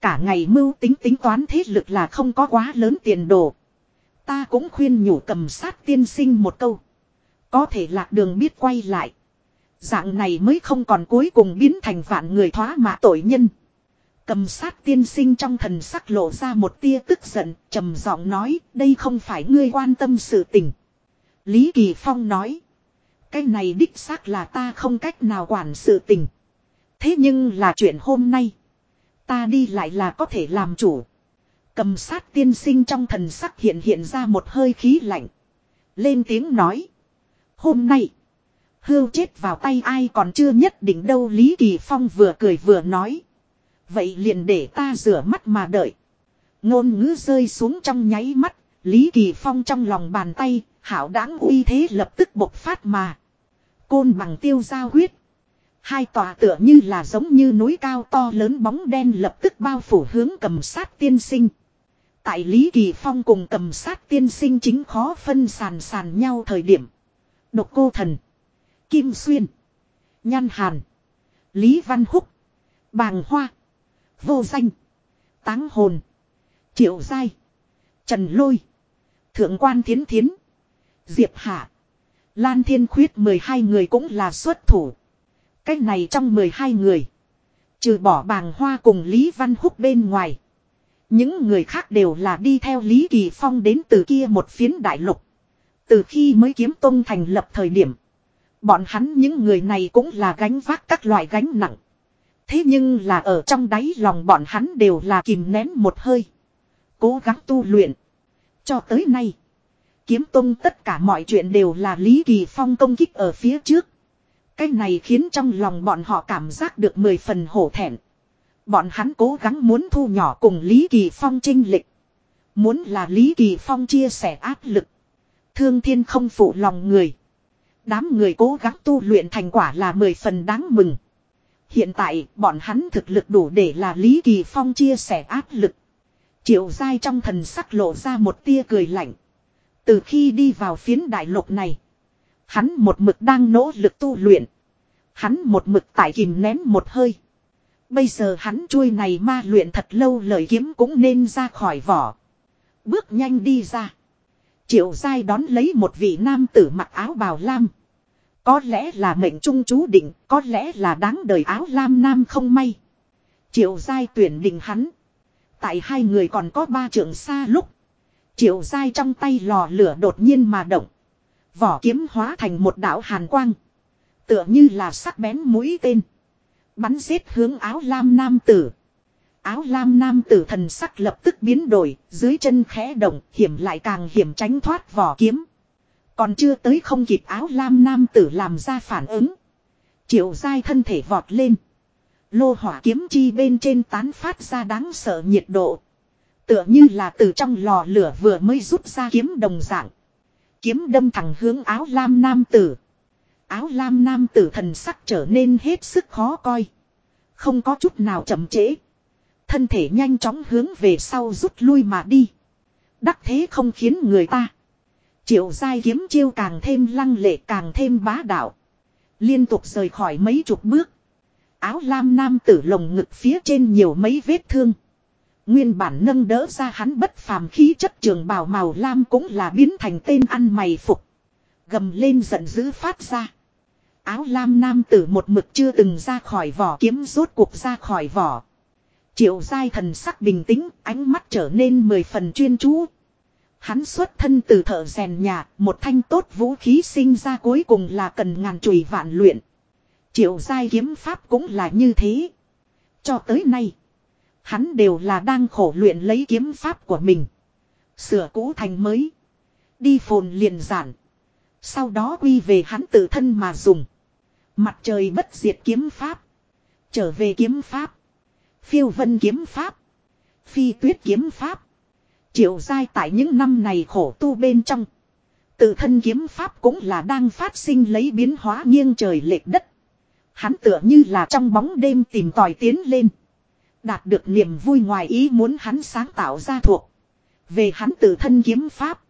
Cả ngày mưu tính tính toán thế lực là không có quá lớn tiền đồ. Ta cũng khuyên nhủ cầm sát tiên sinh một câu. Có thể lạc đường biết quay lại. Dạng này mới không còn cuối cùng biến thành vạn người thoá mạ tội nhân. Cầm sát tiên sinh trong thần sắc lộ ra một tia tức giận, trầm giọng nói, đây không phải ngươi quan tâm sự tình. Lý Kỳ Phong nói, cái này đích xác là ta không cách nào quản sự tình. Thế nhưng là chuyện hôm nay, ta đi lại là có thể làm chủ. Cầm sát tiên sinh trong thần sắc hiện hiện ra một hơi khí lạnh. Lên tiếng nói, hôm nay, Hưu chết vào tay ai còn chưa nhất định đâu Lý Kỳ Phong vừa cười vừa nói. Vậy liền để ta rửa mắt mà đợi. Ngôn ngữ rơi xuống trong nháy mắt. Lý Kỳ Phong trong lòng bàn tay. Hảo đáng uy thế lập tức bộc phát mà. Côn bằng tiêu giao huyết. Hai tòa tựa như là giống như núi cao to lớn bóng đen lập tức bao phủ hướng cầm sát tiên sinh. Tại Lý Kỳ Phong cùng cầm sát tiên sinh chính khó phân sàn sàn nhau thời điểm. Độc cô thần. Kim Xuyên. Nhan Hàn. Lý Văn Húc. Bàng Hoa. Vô danh. Táng hồn. Triệu Giai. Trần Lôi. Thượng quan Thiến Thiến. Diệp Hạ. Lan Thiên Khuyết 12 người cũng là xuất thủ. Cách này trong 12 người. Trừ bỏ bàng hoa cùng Lý Văn Húc bên ngoài. Những người khác đều là đi theo Lý Kỳ Phong đến từ kia một phiến đại lục. Từ khi mới kiếm tông thành lập thời điểm. Bọn hắn những người này cũng là gánh vác các loại gánh nặng. Thế nhưng là ở trong đáy lòng bọn hắn đều là kìm nén một hơi. Cố gắng tu luyện. Cho tới nay. Kiếm tung tất cả mọi chuyện đều là Lý Kỳ Phong công kích ở phía trước. Cái này khiến trong lòng bọn họ cảm giác được mười phần hổ thẹn. Bọn hắn cố gắng muốn thu nhỏ cùng Lý Kỳ Phong trinh lịch. Muốn là Lý Kỳ Phong chia sẻ áp lực. Thương thiên không phụ lòng người. Đám người cố gắng tu luyện thành quả là mười phần đáng mừng. Hiện tại, bọn hắn thực lực đủ để là Lý Kỳ Phong chia sẻ áp lực. Triệu dai trong thần sắc lộ ra một tia cười lạnh. Từ khi đi vào phiến đại lục này, hắn một mực đang nỗ lực tu luyện. Hắn một mực tại kìm nén một hơi. Bây giờ hắn chui này ma luyện thật lâu lời kiếm cũng nên ra khỏi vỏ. Bước nhanh đi ra. Triệu giai đón lấy một vị nam tử mặc áo bào lam. Có lẽ là mệnh trung chú định, có lẽ là đáng đời áo lam nam không may. Triệu giai tuyển định hắn. Tại hai người còn có ba trường xa lúc. Triệu giai trong tay lò lửa đột nhiên mà động. Vỏ kiếm hóa thành một đạo hàn quang. Tựa như là sắc bén mũi tên. Bắn giết hướng áo lam nam tử. Áo lam nam tử thần sắc lập tức biến đổi, dưới chân khẽ động, hiểm lại càng hiểm tránh thoát vỏ kiếm. Còn chưa tới không kịp áo lam nam tử làm ra phản ứng. Triệu dai thân thể vọt lên. Lô hỏa kiếm chi bên trên tán phát ra đáng sợ nhiệt độ. Tựa như là từ trong lò lửa vừa mới rút ra kiếm đồng dạng. Kiếm đâm thẳng hướng áo lam nam tử. Áo lam nam tử thần sắc trở nên hết sức khó coi. Không có chút nào chậm trễ. Thân thể nhanh chóng hướng về sau rút lui mà đi. Đắc thế không khiến người ta. Triệu giai kiếm chiêu càng thêm lăng lệ càng thêm bá đạo. Liên tục rời khỏi mấy chục bước. Áo lam nam tử lồng ngực phía trên nhiều mấy vết thương. Nguyên bản nâng đỡ ra hắn bất phàm khí chất trường bào màu lam cũng là biến thành tên ăn mày phục. Gầm lên giận dữ phát ra. Áo lam nam tử một mực chưa từng ra khỏi vỏ kiếm rốt cuộc ra khỏi vỏ. Triệu giai thần sắc bình tĩnh, ánh mắt trở nên mười phần chuyên chú. Hắn xuất thân từ thợ rèn nhà, một thanh tốt vũ khí sinh ra cuối cùng là cần ngàn chùy vạn luyện. Triệu giai kiếm pháp cũng là như thế. Cho tới nay. Hắn đều là đang khổ luyện lấy kiếm pháp của mình. Sửa cũ thành mới. Đi phồn liền giản. Sau đó quy về hắn tự thân mà dùng. Mặt trời bất diệt kiếm pháp. Trở về kiếm pháp. Phiêu vân kiếm pháp. Phi tuyết kiếm pháp. Triệu giai tại những năm này khổ tu bên trong. Tự thân kiếm pháp cũng là đang phát sinh lấy biến hóa nghiêng trời lệch đất. Hắn tựa như là trong bóng đêm tìm tòi tiến lên. Đạt được niềm vui ngoài ý muốn hắn sáng tạo ra thuộc. Về hắn tự thân kiếm pháp.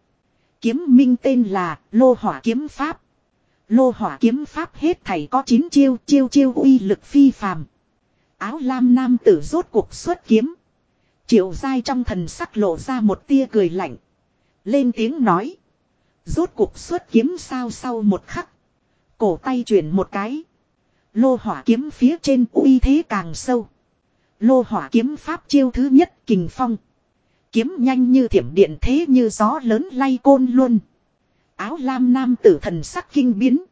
Kiếm minh tên là Lô Hỏa Kiếm Pháp. Lô Hỏa Kiếm Pháp hết thảy có 9 chiêu, chiêu chiêu uy lực phi phàm. Áo lam nam tử rốt cuộc xuất kiếm. Triệu dai trong thần sắc lộ ra một tia cười lạnh. Lên tiếng nói. Rốt cuộc xuất kiếm sao sau một khắc. Cổ tay chuyển một cái. Lô hỏa kiếm phía trên uy thế càng sâu. Lô hỏa kiếm pháp chiêu thứ nhất kình phong. Kiếm nhanh như thiểm điện thế như gió lớn lay côn luôn. Áo lam nam tử thần sắc kinh biến.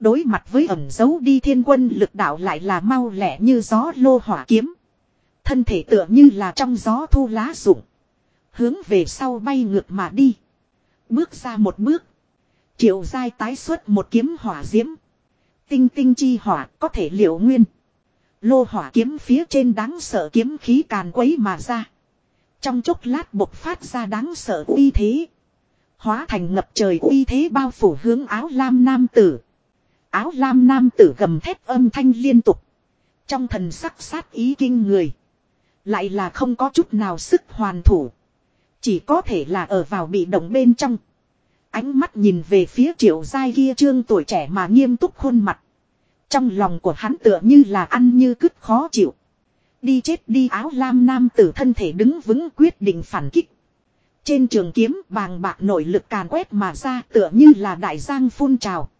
Đối mặt với ẩm dấu đi thiên quân lực đạo lại là mau lẻ như gió lô hỏa kiếm. Thân thể tựa như là trong gió thu lá rụng. Hướng về sau bay ngược mà đi. Bước ra một bước. Triệu dai tái xuất một kiếm hỏa diễm. Tinh tinh chi hỏa có thể liệu nguyên. Lô hỏa kiếm phía trên đáng sợ kiếm khí càn quấy mà ra. Trong chốc lát bộc phát ra đáng sợ uy thế. Hóa thành ngập trời uy thế bao phủ hướng áo lam nam tử. Áo lam nam tử gầm thét âm thanh liên tục. Trong thần sắc sát ý kinh người. Lại là không có chút nào sức hoàn thủ. Chỉ có thể là ở vào bị động bên trong. Ánh mắt nhìn về phía triệu giai kia trương tuổi trẻ mà nghiêm túc khuôn mặt. Trong lòng của hắn tựa như là ăn như cứt khó chịu. Đi chết đi áo lam nam tử thân thể đứng vững quyết định phản kích. Trên trường kiếm bàng bạc nội lực càn quét mà ra tựa như là đại giang phun trào.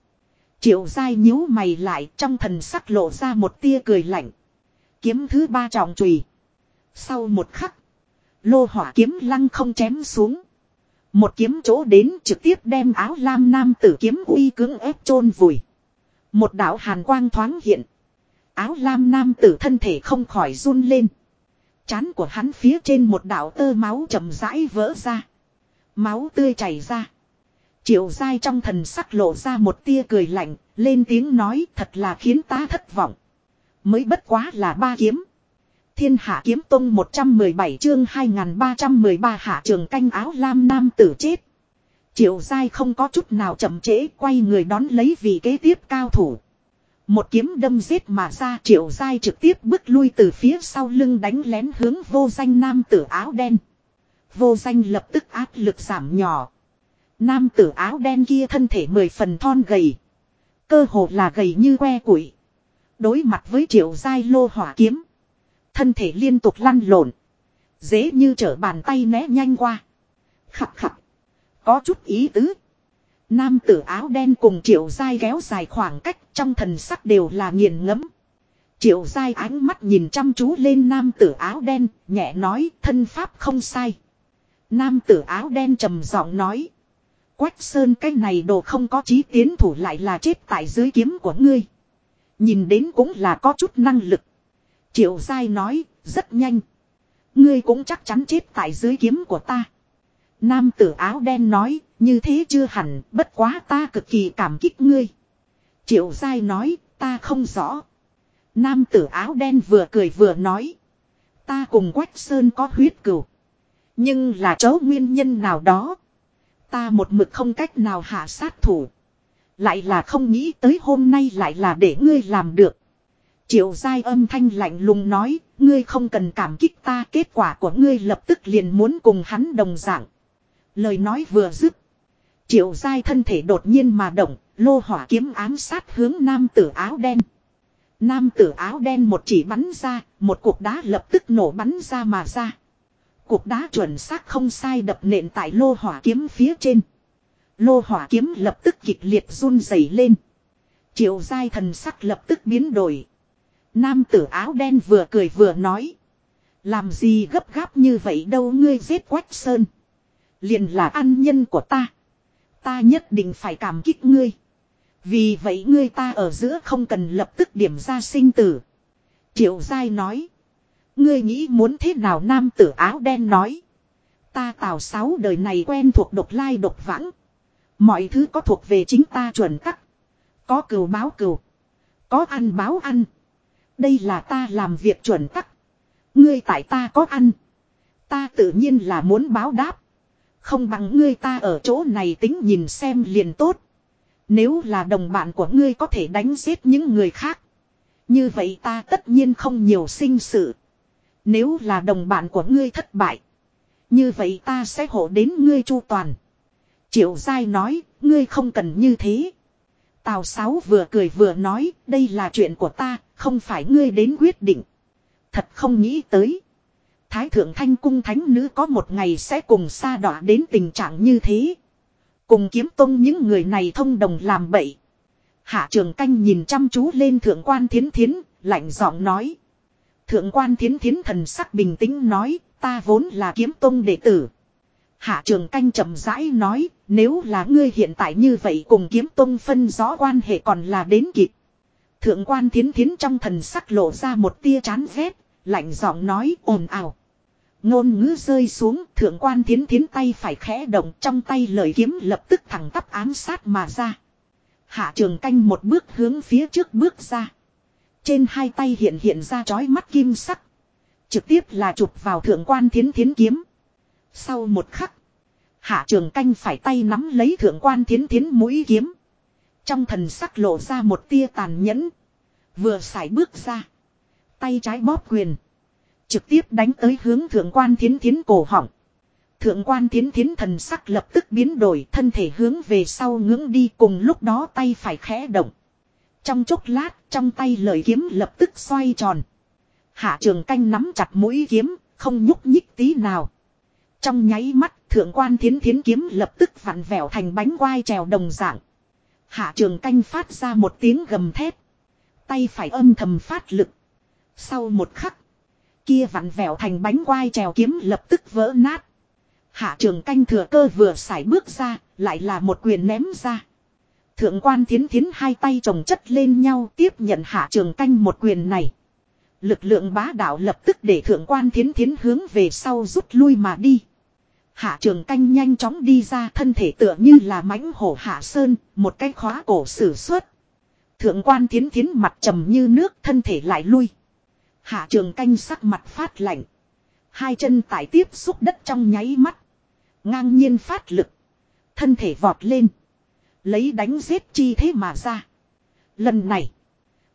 Triệu dai nhíu mày lại trong thần sắc lộ ra một tia cười lạnh. Kiếm thứ ba trọng trùy. Sau một khắc. Lô hỏa kiếm lăng không chém xuống. Một kiếm chỗ đến trực tiếp đem áo lam nam tử kiếm uy cứng ép chôn vùi. Một đạo hàn quang thoáng hiện. Áo lam nam tử thân thể không khỏi run lên. Chán của hắn phía trên một đạo tơ máu chậm rãi vỡ ra. Máu tươi chảy ra. Triệu dai trong thần sắc lộ ra một tia cười lạnh, lên tiếng nói thật là khiến ta thất vọng. Mới bất quá là ba kiếm. Thiên hạ kiếm tông 117 chương 2313 hạ trường canh áo lam nam tử chết. Triệu dai không có chút nào chậm trễ, quay người đón lấy vị kế tiếp cao thủ. Một kiếm đâm giết mà ra, triệu dai trực tiếp bước lui từ phía sau lưng đánh lén hướng vô danh nam tử áo đen. Vô danh lập tức áp lực giảm nhỏ. Nam tử áo đen kia thân thể mười phần thon gầy. Cơ hồ là gầy như que củi. Đối mặt với triệu dai lô hỏa kiếm. Thân thể liên tục lăn lộn. Dễ như trở bàn tay né nhanh qua. Khập khập. Có chút ý tứ. Nam tử áo đen cùng triệu dai kéo dài khoảng cách trong thần sắc đều là nghiền ngẫm. Triệu dai ánh mắt nhìn chăm chú lên nam tử áo đen, nhẹ nói thân pháp không sai. Nam tử áo đen trầm giọng nói. Quách sơn cái này đồ không có chí tiến thủ lại là chết tại dưới kiếm của ngươi. Nhìn đến cũng là có chút năng lực. Triệu dai nói, rất nhanh. Ngươi cũng chắc chắn chết tại dưới kiếm của ta. Nam tử áo đen nói, như thế chưa hẳn, bất quá ta cực kỳ cảm kích ngươi. Triệu dai nói, ta không rõ. Nam tử áo đen vừa cười vừa nói. Ta cùng Quách Sơn có huyết cừu. Nhưng là chỗ nguyên nhân nào đó. Ta một mực không cách nào hạ sát thủ. Lại là không nghĩ tới hôm nay lại là để ngươi làm được. Triệu dai âm thanh lạnh lùng nói, ngươi không cần cảm kích ta kết quả của ngươi lập tức liền muốn cùng hắn đồng dạng. Lời nói vừa dứt. Triệu dai thân thể đột nhiên mà động, lô hỏa kiếm ám sát hướng nam tử áo đen. Nam tử áo đen một chỉ bắn ra, một cục đá lập tức nổ bắn ra mà ra. Cục đá chuẩn xác không sai đập nện tại lô hỏa kiếm phía trên. Lô hỏa kiếm lập tức kịch liệt run rẩy lên. Triệu dai thần sắc lập tức biến đổi. Nam tử áo đen vừa cười vừa nói. Làm gì gấp gáp như vậy đâu ngươi giết quách sơn. Liền là ăn nhân của ta. Ta nhất định phải cảm kích ngươi. Vì vậy ngươi ta ở giữa không cần lập tức điểm ra sinh tử. Triệu Giai nói. Ngươi nghĩ muốn thế nào nam tử áo đen nói. Ta tào sáu đời này quen thuộc độc lai độc vãng. Mọi thứ có thuộc về chính ta chuẩn tắc. Có cừu báo cừu. Có ăn báo ăn. Đây là ta làm việc chuẩn tắc. Ngươi tại ta có ăn. Ta tự nhiên là muốn báo đáp. Không bằng ngươi ta ở chỗ này tính nhìn xem liền tốt. Nếu là đồng bạn của ngươi có thể đánh giết những người khác. Như vậy ta tất nhiên không nhiều sinh sự. Nếu là đồng bạn của ngươi thất bại. Như vậy ta sẽ hộ đến ngươi chu toàn. Triệu Giai nói, ngươi không cần như thế. Tào Sáu vừa cười vừa nói, đây là chuyện của ta, không phải ngươi đến quyết định. Thật không nghĩ tới. Thái thượng thanh cung thánh nữ có một ngày sẽ cùng xa đọa đến tình trạng như thế. Cùng kiếm tông những người này thông đồng làm bậy. Hạ trường canh nhìn chăm chú lên thượng quan thiến thiến, lạnh giọng nói. Thượng quan thiến thiến thần sắc bình tĩnh nói, ta vốn là kiếm tông đệ tử. Hạ trường canh chậm rãi nói, nếu là ngươi hiện tại như vậy cùng kiếm tông phân rõ quan hệ còn là đến kịp. Thượng quan thiến thiến trong thần sắc lộ ra một tia chán ghét, lạnh giọng nói ồn ào. Ngôn ngữ rơi xuống, thượng quan thiến thiến tay phải khẽ động trong tay lời kiếm lập tức thẳng tắp ám sát mà ra. Hạ trường canh một bước hướng phía trước bước ra. Trên hai tay hiện hiện ra chói mắt kim sắc. Trực tiếp là chụp vào thượng quan thiến thiến kiếm. Sau một khắc. Hạ trường canh phải tay nắm lấy thượng quan thiến thiến mũi kiếm. Trong thần sắc lộ ra một tia tàn nhẫn. Vừa xài bước ra. Tay trái bóp quyền. Trực tiếp đánh tới hướng thượng quan thiến thiến cổ họng. Thượng quan thiến thiến thần sắc lập tức biến đổi thân thể hướng về sau ngưỡng đi cùng lúc đó tay phải khẽ động. Trong chốc lát trong tay lời kiếm lập tức xoay tròn. Hạ trường canh nắm chặt mũi kiếm, không nhúc nhích tí nào. Trong nháy mắt, thượng quan thiến thiến kiếm lập tức vặn vẹo thành bánh quai trèo đồng dạng. Hạ trường canh phát ra một tiếng gầm thét. Tay phải âm thầm phát lực. Sau một khắc, kia vặn vẹo thành bánh quai trèo kiếm lập tức vỡ nát. Hạ trường canh thừa cơ vừa xài bước ra, lại là một quyền ném ra. Thượng quan thiến thiến hai tay chồng chất lên nhau tiếp nhận hạ trường canh một quyền này. Lực lượng bá đạo lập tức để thượng quan thiến thiến hướng về sau rút lui mà đi. Hạ trường canh nhanh chóng đi ra thân thể tựa như là mãnh hổ hạ sơn, một cái khóa cổ sử xuất. Thượng quan thiến thiến mặt trầm như nước thân thể lại lui. Hạ trường canh sắc mặt phát lạnh. Hai chân tải tiếp xúc đất trong nháy mắt. Ngang nhiên phát lực. Thân thể vọt lên. Lấy đánh giết chi thế mà ra. Lần này.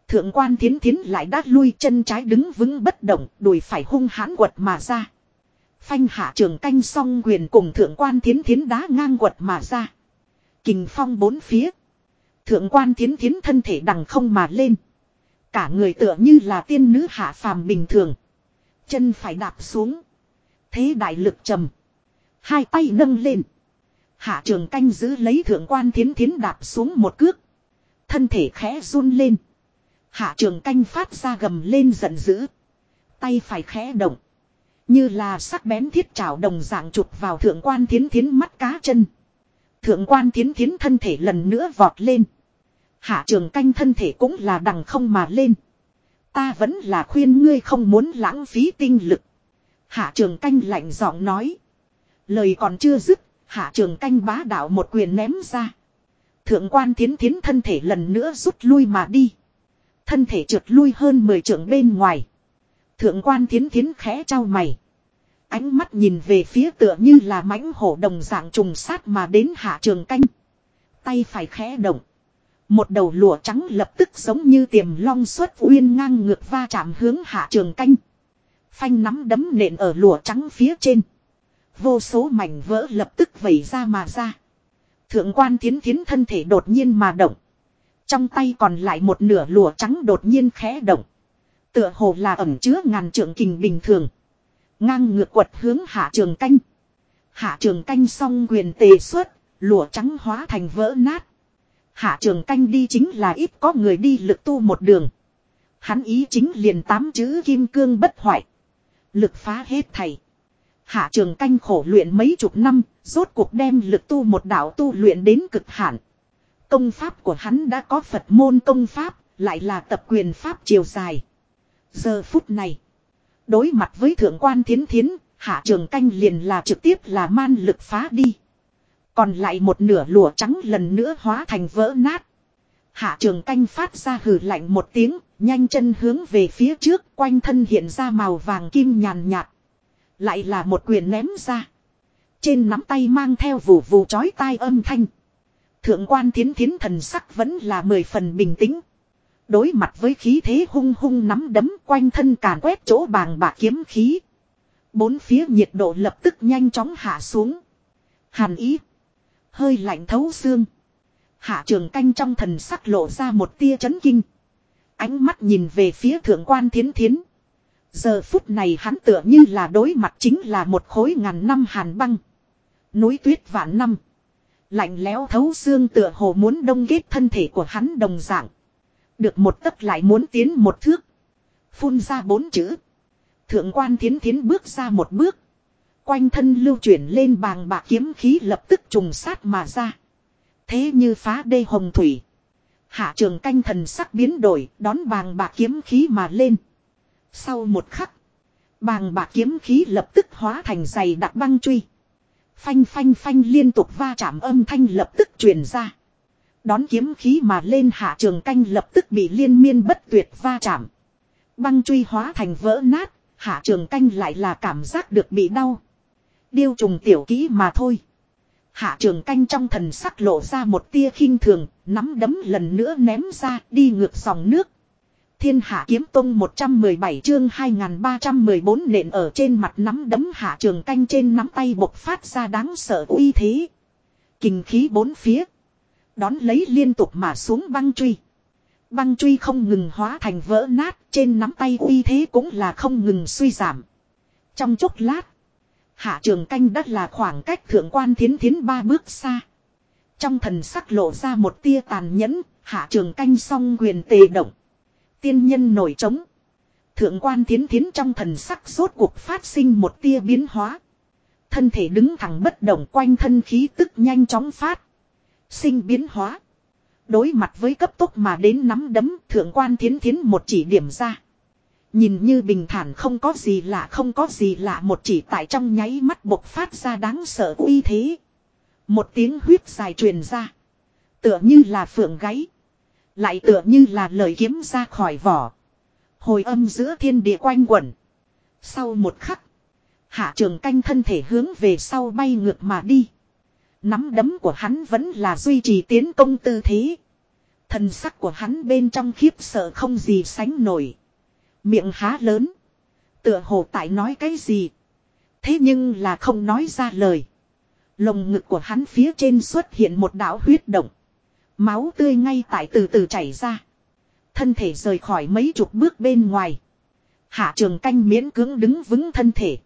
Thượng quan thiến thiến lại đát lui chân trái đứng vững bất động. Đùi phải hung hãn quật mà ra. Phanh hạ trường canh song quyền cùng thượng quan thiến thiến đá ngang quật mà ra. Kình phong bốn phía. Thượng quan thiến thiến thân thể đằng không mà lên. Cả người tựa như là tiên nữ hạ phàm bình thường. Chân phải đạp xuống. Thế đại lực trầm. Hai tay nâng lên. Hạ trường canh giữ lấy thượng quan thiến thiến đạp xuống một cước. Thân thể khẽ run lên. Hạ trường canh phát ra gầm lên giận dữ. Tay phải khẽ động. Như là sắc bén thiết trảo đồng dạng chụp vào thượng quan thiến thiến mắt cá chân. Thượng quan thiến thiến thân thể lần nữa vọt lên. Hạ trường canh thân thể cũng là đằng không mà lên. Ta vẫn là khuyên ngươi không muốn lãng phí tinh lực. Hạ trường canh lạnh giọng nói. Lời còn chưa dứt, hạ trường canh bá đạo một quyền ném ra. Thượng quan thiến thiến thân thể lần nữa rút lui mà đi. Thân thể trượt lui hơn 10 trượng bên ngoài. Thượng quan thiến thiến khẽ trao mày. Ánh mắt nhìn về phía tựa như là mãnh hổ đồng dạng trùng sát mà đến hạ trường canh. Tay phải khẽ động. Một đầu lụa trắng lập tức giống như tiềm long xuất uyên ngang ngược va chạm hướng hạ trường canh. Phanh nắm đấm nện ở lụa trắng phía trên. Vô số mảnh vỡ lập tức vẩy ra mà ra. Thượng quan thiến thiến thân thể đột nhiên mà động. Trong tay còn lại một nửa lụa trắng đột nhiên khẽ động. Tựa hồ là ẩm chứa ngàn trượng kình bình thường. Ngang ngược quật hướng hạ trường canh. Hạ trường canh song quyền tề xuất, lụa trắng hóa thành vỡ nát. Hạ trường canh đi chính là ít có người đi lực tu một đường. Hắn ý chính liền tám chữ kim cương bất hoại. Lực phá hết thầy. Hạ trường canh khổ luyện mấy chục năm, rốt cuộc đem lực tu một đạo tu luyện đến cực hạn. Công pháp của hắn đã có Phật môn công pháp, lại là tập quyền pháp chiều dài. Giờ phút này, đối mặt với thượng quan thiến thiến, hạ trường canh liền là trực tiếp là man lực phá đi. Còn lại một nửa lụa trắng lần nữa hóa thành vỡ nát. Hạ trường canh phát ra hừ lạnh một tiếng, nhanh chân hướng về phía trước, quanh thân hiện ra màu vàng kim nhàn nhạt. Lại là một quyền ném ra. Trên nắm tay mang theo vù vù chói tai âm thanh. Thượng quan thiến thiến thần sắc vẫn là mười phần bình tĩnh. Đối mặt với khí thế hung hung nắm đấm quanh thân càn quét chỗ bàng bạc kiếm khí. Bốn phía nhiệt độ lập tức nhanh chóng hạ xuống. Hàn ý. Hơi lạnh thấu xương. Hạ trường canh trong thần sắc lộ ra một tia chấn kinh. Ánh mắt nhìn về phía thượng quan thiến thiến. Giờ phút này hắn tựa như là đối mặt chính là một khối ngàn năm hàn băng. Núi tuyết vạn năm. Lạnh lẽo thấu xương tựa hồ muốn đông kết thân thể của hắn đồng dạng. Được một tấc lại muốn tiến một thước. Phun ra bốn chữ. Thượng quan thiến thiến bước ra một bước. Quanh thân lưu chuyển lên bàng bạc kiếm khí lập tức trùng sát mà ra. Thế như phá đê hồng thủy. Hạ trường canh thần sắc biến đổi, đón bàng bạc kiếm khí mà lên. Sau một khắc. Bàng bạc kiếm khí lập tức hóa thành dày đặc băng truy. Phanh phanh phanh liên tục va chạm âm thanh lập tức truyền ra. Đón kiếm khí mà lên hạ trường canh lập tức bị liên miên bất tuyệt va chạm. Băng truy hóa thành vỡ nát, hạ trường canh lại là cảm giác được bị đau. Điêu trùng tiểu kỹ mà thôi. Hạ trường canh trong thần sắc lộ ra một tia khinh thường, nắm đấm lần nữa ném ra đi ngược dòng nước. Thiên hạ kiếm tông 117 chương 2314 nện ở trên mặt nắm đấm hạ trường canh trên nắm tay bộc phát ra đáng sợ uy thế. Kinh khí bốn phía. Đón lấy liên tục mà xuống băng truy. Băng truy không ngừng hóa thành vỡ nát, trên nắm tay uy thế cũng là không ngừng suy giảm. Trong chốc lát, hạ trường canh đất là khoảng cách thượng quan thiến thiến ba bước xa. Trong thần sắc lộ ra một tia tàn nhẫn, hạ trường canh song quyền tề động. Tiên nhân nổi trống. Thượng quan thiến thiến trong thần sắc rốt cuộc phát sinh một tia biến hóa. Thân thể đứng thẳng bất động quanh thân khí tức nhanh chóng phát. Sinh biến hóa. Đối mặt với cấp tốc mà đến nắm đấm, thượng quan thiến thiến một chỉ điểm ra. Nhìn như bình thản không có gì lạ, không có gì lạ, một chỉ tại trong nháy mắt bộc phát ra đáng sợ uy thế. Một tiếng huyết dài truyền ra. Tựa như là phượng gáy. Lại tựa như là lời kiếm ra khỏi vỏ. Hồi âm giữa thiên địa quanh quẩn. Sau một khắc. Hạ trường canh thân thể hướng về sau bay ngược mà đi. Nắm đấm của hắn vẫn là duy trì tiến công tư thế. Thần sắc của hắn bên trong khiếp sợ không gì sánh nổi. Miệng há lớn. Tựa hồ tại nói cái gì. Thế nhưng là không nói ra lời. Lồng ngực của hắn phía trên xuất hiện một đảo huyết động. Máu tươi ngay tại từ từ chảy ra. Thân thể rời khỏi mấy chục bước bên ngoài. Hạ trường canh miễn cưỡng đứng vững thân thể.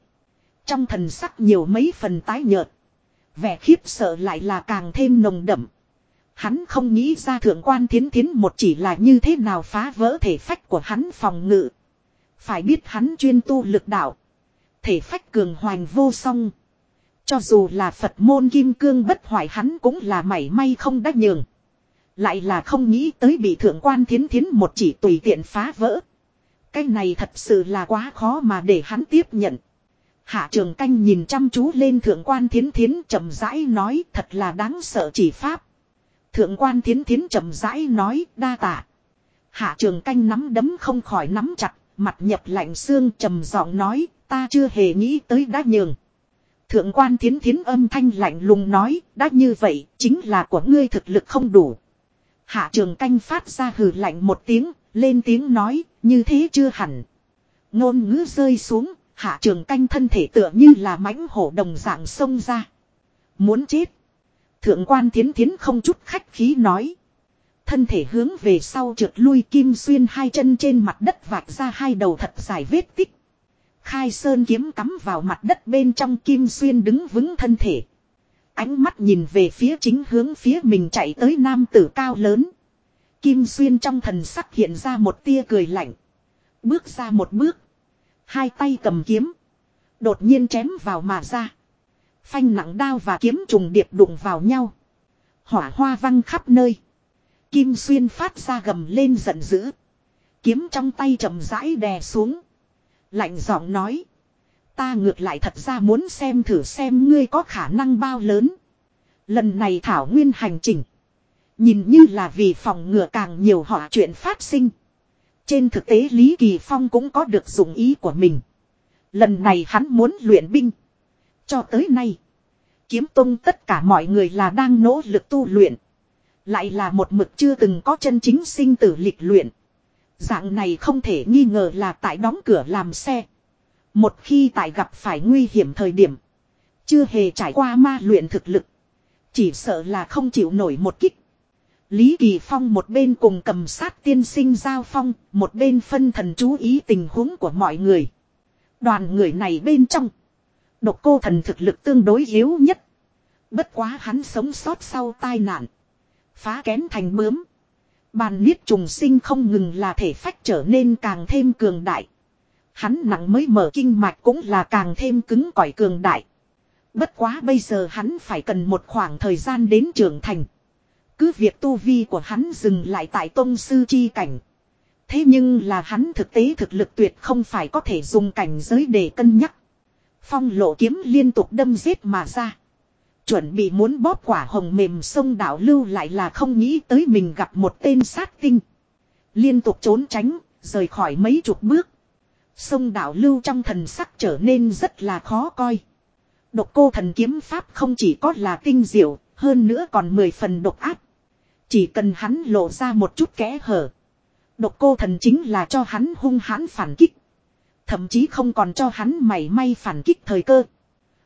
Trong thần sắc nhiều mấy phần tái nhợt. Vẻ khiếp sợ lại là càng thêm nồng đậm. Hắn không nghĩ ra thượng quan thiến thiến một chỉ là như thế nào phá vỡ thể phách của hắn phòng ngự. Phải biết hắn chuyên tu lực đạo. Thể phách cường hoành vô song. Cho dù là Phật môn kim cương bất hoại hắn cũng là mảy may không đắc nhường. Lại là không nghĩ tới bị thượng quan thiến thiến một chỉ tùy tiện phá vỡ. Cái này thật sự là quá khó mà để hắn tiếp nhận. Hạ trường canh nhìn chăm chú lên thượng quan thiến thiến chậm rãi nói thật là đáng sợ chỉ pháp. Thượng quan thiến thiến chậm rãi nói đa tạ. Hạ trường canh nắm đấm không khỏi nắm chặt, mặt nhập lạnh xương trầm giọng nói ta chưa hề nghĩ tới đã nhường. Thượng quan thiến thiến âm thanh lạnh lùng nói đã như vậy chính là của ngươi thực lực không đủ. Hạ trường canh phát ra hừ lạnh một tiếng, lên tiếng nói, như thế chưa hẳn. Ngôn ngữ rơi xuống, hạ trường canh thân thể tựa như là mãnh hổ đồng dạng sông ra. Muốn chết. Thượng quan thiến thiến không chút khách khí nói. Thân thể hướng về sau trượt lui kim xuyên hai chân trên mặt đất vạch ra hai đầu thật dài vết tích. Khai sơn kiếm cắm vào mặt đất bên trong kim xuyên đứng vững thân thể. Ánh mắt nhìn về phía chính hướng phía mình chạy tới nam tử cao lớn. Kim Xuyên trong thần sắc hiện ra một tia cười lạnh. Bước ra một bước. Hai tay cầm kiếm. Đột nhiên chém vào mà ra. Phanh nặng đao và kiếm trùng điệp đụng vào nhau. Hỏa hoa văng khắp nơi. Kim Xuyên phát ra gầm lên giận dữ. Kiếm trong tay chậm rãi đè xuống. Lạnh giọng nói. Ta ngược lại thật ra muốn xem thử xem ngươi có khả năng bao lớn. Lần này Thảo Nguyên hành trình. Nhìn như là vì phòng ngừa càng nhiều họ chuyện phát sinh. Trên thực tế Lý Kỳ Phong cũng có được dụng ý của mình. Lần này hắn muốn luyện binh. Cho tới nay. Kiếm tung tất cả mọi người là đang nỗ lực tu luyện. Lại là một mực chưa từng có chân chính sinh tử lịch luyện. Dạng này không thể nghi ngờ là tại đóng cửa làm xe. Một khi tại gặp phải nguy hiểm thời điểm. Chưa hề trải qua ma luyện thực lực. Chỉ sợ là không chịu nổi một kích. Lý Kỳ Phong một bên cùng cầm sát tiên sinh giao phong, một bên phân thần chú ý tình huống của mọi người. Đoàn người này bên trong. Độc cô thần thực lực tương đối yếu nhất. Bất quá hắn sống sót sau tai nạn. Phá kén thành bướm. Bàn niết trùng sinh không ngừng là thể phách trở nên càng thêm cường đại. Hắn nặng mới mở kinh mạch cũng là càng thêm cứng cỏi cường đại. Bất quá bây giờ hắn phải cần một khoảng thời gian đến trưởng thành. Cứ việc tu vi của hắn dừng lại tại tôn sư chi cảnh. Thế nhưng là hắn thực tế thực lực tuyệt không phải có thể dùng cảnh giới để cân nhắc. Phong lộ kiếm liên tục đâm giết mà ra. Chuẩn bị muốn bóp quả hồng mềm sông đảo lưu lại là không nghĩ tới mình gặp một tên sát tinh. Liên tục trốn tránh, rời khỏi mấy chục bước. Sông đảo lưu trong thần sắc trở nên rất là khó coi. Độc cô thần kiếm pháp không chỉ có là tinh diệu, hơn nữa còn mười phần độc áp. Chỉ cần hắn lộ ra một chút kẽ hở. Độc cô thần chính là cho hắn hung hãn phản kích. Thậm chí không còn cho hắn mảy may phản kích thời cơ.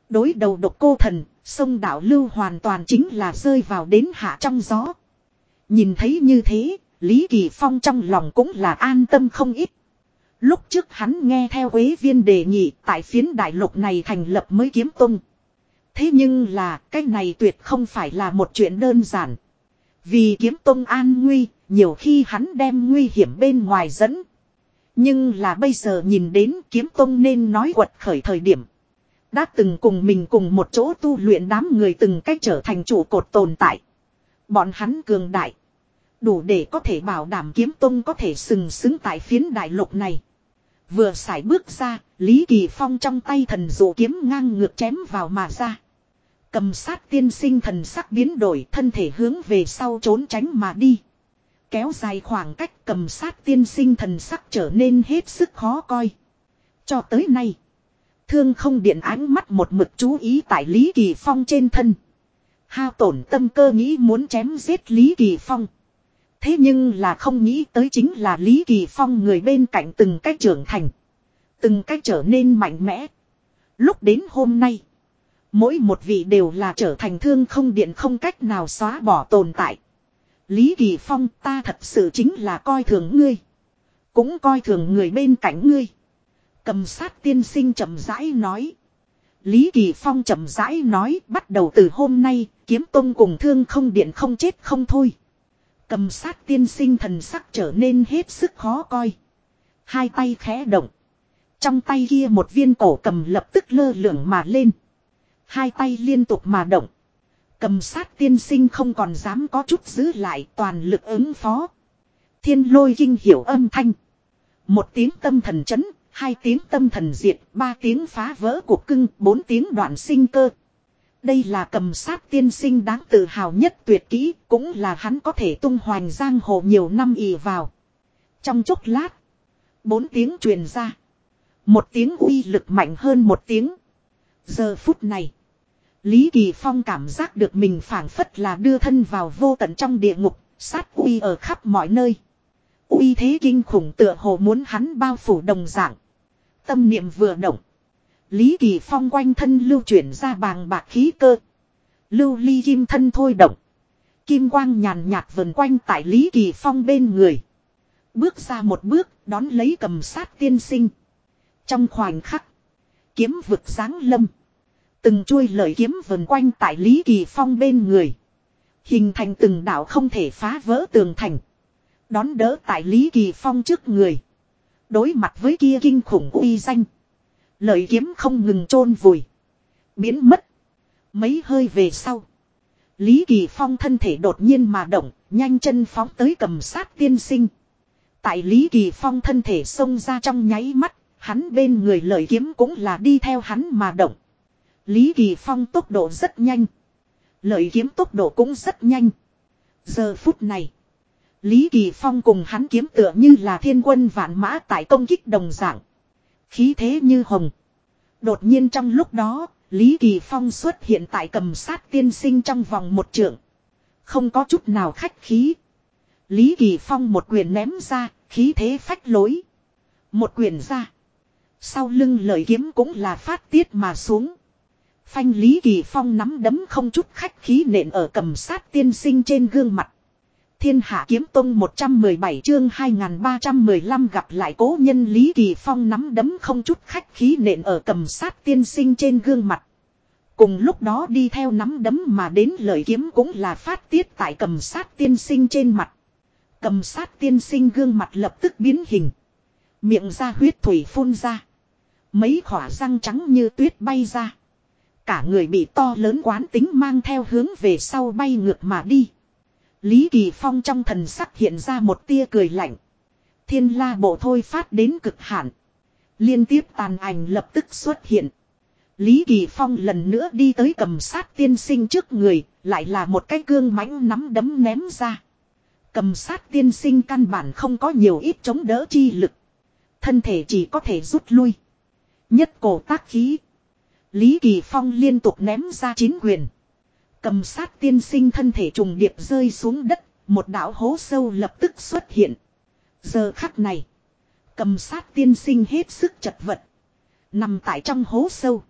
Đối đầu độc cô thần, sông đảo lưu hoàn toàn chính là rơi vào đến hạ trong gió. Nhìn thấy như thế, Lý Kỳ Phong trong lòng cũng là an tâm không ít. Lúc trước hắn nghe theo quế viên đề nghị tại phiến đại lục này thành lập mới kiếm tung. Thế nhưng là cái này tuyệt không phải là một chuyện đơn giản. Vì kiếm tông an nguy, nhiều khi hắn đem nguy hiểm bên ngoài dẫn. Nhưng là bây giờ nhìn đến kiếm tông nên nói quật khởi thời điểm. Đã từng cùng mình cùng một chỗ tu luyện đám người từng cách trở thành trụ cột tồn tại. Bọn hắn cường đại. Đủ để có thể bảo đảm kiếm tông có thể sừng sững tại phiến đại lục này. Vừa xài bước ra, Lý Kỳ Phong trong tay thần dụ kiếm ngang ngược chém vào mà ra. Cầm sát tiên sinh thần sắc biến đổi thân thể hướng về sau trốn tránh mà đi. Kéo dài khoảng cách cầm sát tiên sinh thần sắc trở nên hết sức khó coi. Cho tới nay, thương không điện ánh mắt một mực chú ý tại Lý Kỳ Phong trên thân. Hao tổn tâm cơ nghĩ muốn chém giết Lý Kỳ Phong. Thế nhưng là không nghĩ tới chính là Lý Kỳ Phong người bên cạnh từng cách trưởng thành. Từng cách trở nên mạnh mẽ. Lúc đến hôm nay. Mỗi một vị đều là trở thành thương không điện không cách nào xóa bỏ tồn tại. Lý Kỳ Phong, ta thật sự chính là coi thường ngươi. Cũng coi thường người bên cạnh ngươi. Cầm sát tiên sinh chậm rãi nói. Lý Kỳ Phong chậm rãi nói, bắt đầu từ hôm nay, kiếm tông cùng thương không điện không chết không thôi. Cầm sát tiên sinh thần sắc trở nên hết sức khó coi. Hai tay khẽ động. Trong tay kia một viên cổ cầm lập tức lơ lửng mà lên. Hai tay liên tục mà động. Cầm sát tiên sinh không còn dám có chút giữ lại toàn lực ứng phó. Thiên lôi kinh hiểu âm thanh. Một tiếng tâm thần chấn, hai tiếng tâm thần diệt, ba tiếng phá vỡ cuộc cưng, bốn tiếng đoạn sinh cơ. Đây là cầm sát tiên sinh đáng tự hào nhất tuyệt kỹ, cũng là hắn có thể tung hoành giang hồ nhiều năm ì vào. Trong chốc lát, bốn tiếng truyền ra. Một tiếng uy lực mạnh hơn một tiếng. Giờ phút này, Lý Kỳ Phong cảm giác được mình phảng phất là đưa thân vào vô tận trong địa ngục, sát uy ở khắp mọi nơi. Uy thế kinh khủng tựa hồ muốn hắn bao phủ đồng dạng. Tâm niệm vừa động. Lý Kỳ Phong quanh thân lưu chuyển ra bàng bạc khí cơ. Lưu ly kim thân thôi động. Kim quang nhàn nhạt vần quanh tại Lý Kỳ Phong bên người. Bước ra một bước đón lấy cầm sát tiên sinh. Trong khoảnh khắc. Kiếm vực sáng lâm. Từng chuôi lợi kiếm vần quanh tại Lý Kỳ Phong bên người. Hình thành từng đảo không thể phá vỡ tường thành. Đón đỡ tại Lý Kỳ Phong trước người. Đối mặt với kia kinh khủng uy danh. Lợi kiếm không ngừng chôn vùi. Biến mất. Mấy hơi về sau. Lý Kỳ Phong thân thể đột nhiên mà động, nhanh chân phóng tới cầm sát tiên sinh. Tại Lý Kỳ Phong thân thể xông ra trong nháy mắt, hắn bên người lợi kiếm cũng là đi theo hắn mà động. Lý Kỳ Phong tốc độ rất nhanh. Lợi kiếm tốc độ cũng rất nhanh. Giờ phút này, Lý Kỳ Phong cùng hắn kiếm tựa như là thiên quân vạn mã tại công kích đồng dạng. Khí thế như hồng. Đột nhiên trong lúc đó, Lý Kỳ Phong xuất hiện tại cầm sát tiên sinh trong vòng một trượng. Không có chút nào khách khí. Lý Kỳ Phong một quyền ném ra, khí thế phách lối. Một quyền ra. Sau lưng lời kiếm cũng là phát tiết mà xuống. Phanh Lý Kỳ Phong nắm đấm không chút khách khí nện ở cầm sát tiên sinh trên gương mặt. Thiên Hạ Kiếm Tông 117 chương 2315 gặp lại cố nhân Lý Kỳ Phong nắm đấm không chút khách khí nện ở cầm sát tiên sinh trên gương mặt. Cùng lúc đó đi theo nắm đấm mà đến lời kiếm cũng là phát tiết tại cầm sát tiên sinh trên mặt. Cầm sát tiên sinh gương mặt lập tức biến hình. Miệng ra huyết thủy phun ra. Mấy khỏa răng trắng như tuyết bay ra. Cả người bị to lớn quán tính mang theo hướng về sau bay ngược mà đi. Lý Kỳ Phong trong thần sắc hiện ra một tia cười lạnh. Thiên la bộ thôi phát đến cực hạn. Liên tiếp tàn ảnh lập tức xuất hiện. Lý Kỳ Phong lần nữa đi tới cầm sát tiên sinh trước người, lại là một cái gương mãnh nắm đấm ném ra. Cầm sát tiên sinh căn bản không có nhiều ít chống đỡ chi lực. Thân thể chỉ có thể rút lui. Nhất cổ tác khí. Lý Kỳ Phong liên tục ném ra chín quyền. Cầm sát tiên sinh thân thể trùng điệp rơi xuống đất, một đạo hố sâu lập tức xuất hiện. Giờ khắc này, cầm sát tiên sinh hết sức chật vật. Nằm tại trong hố sâu.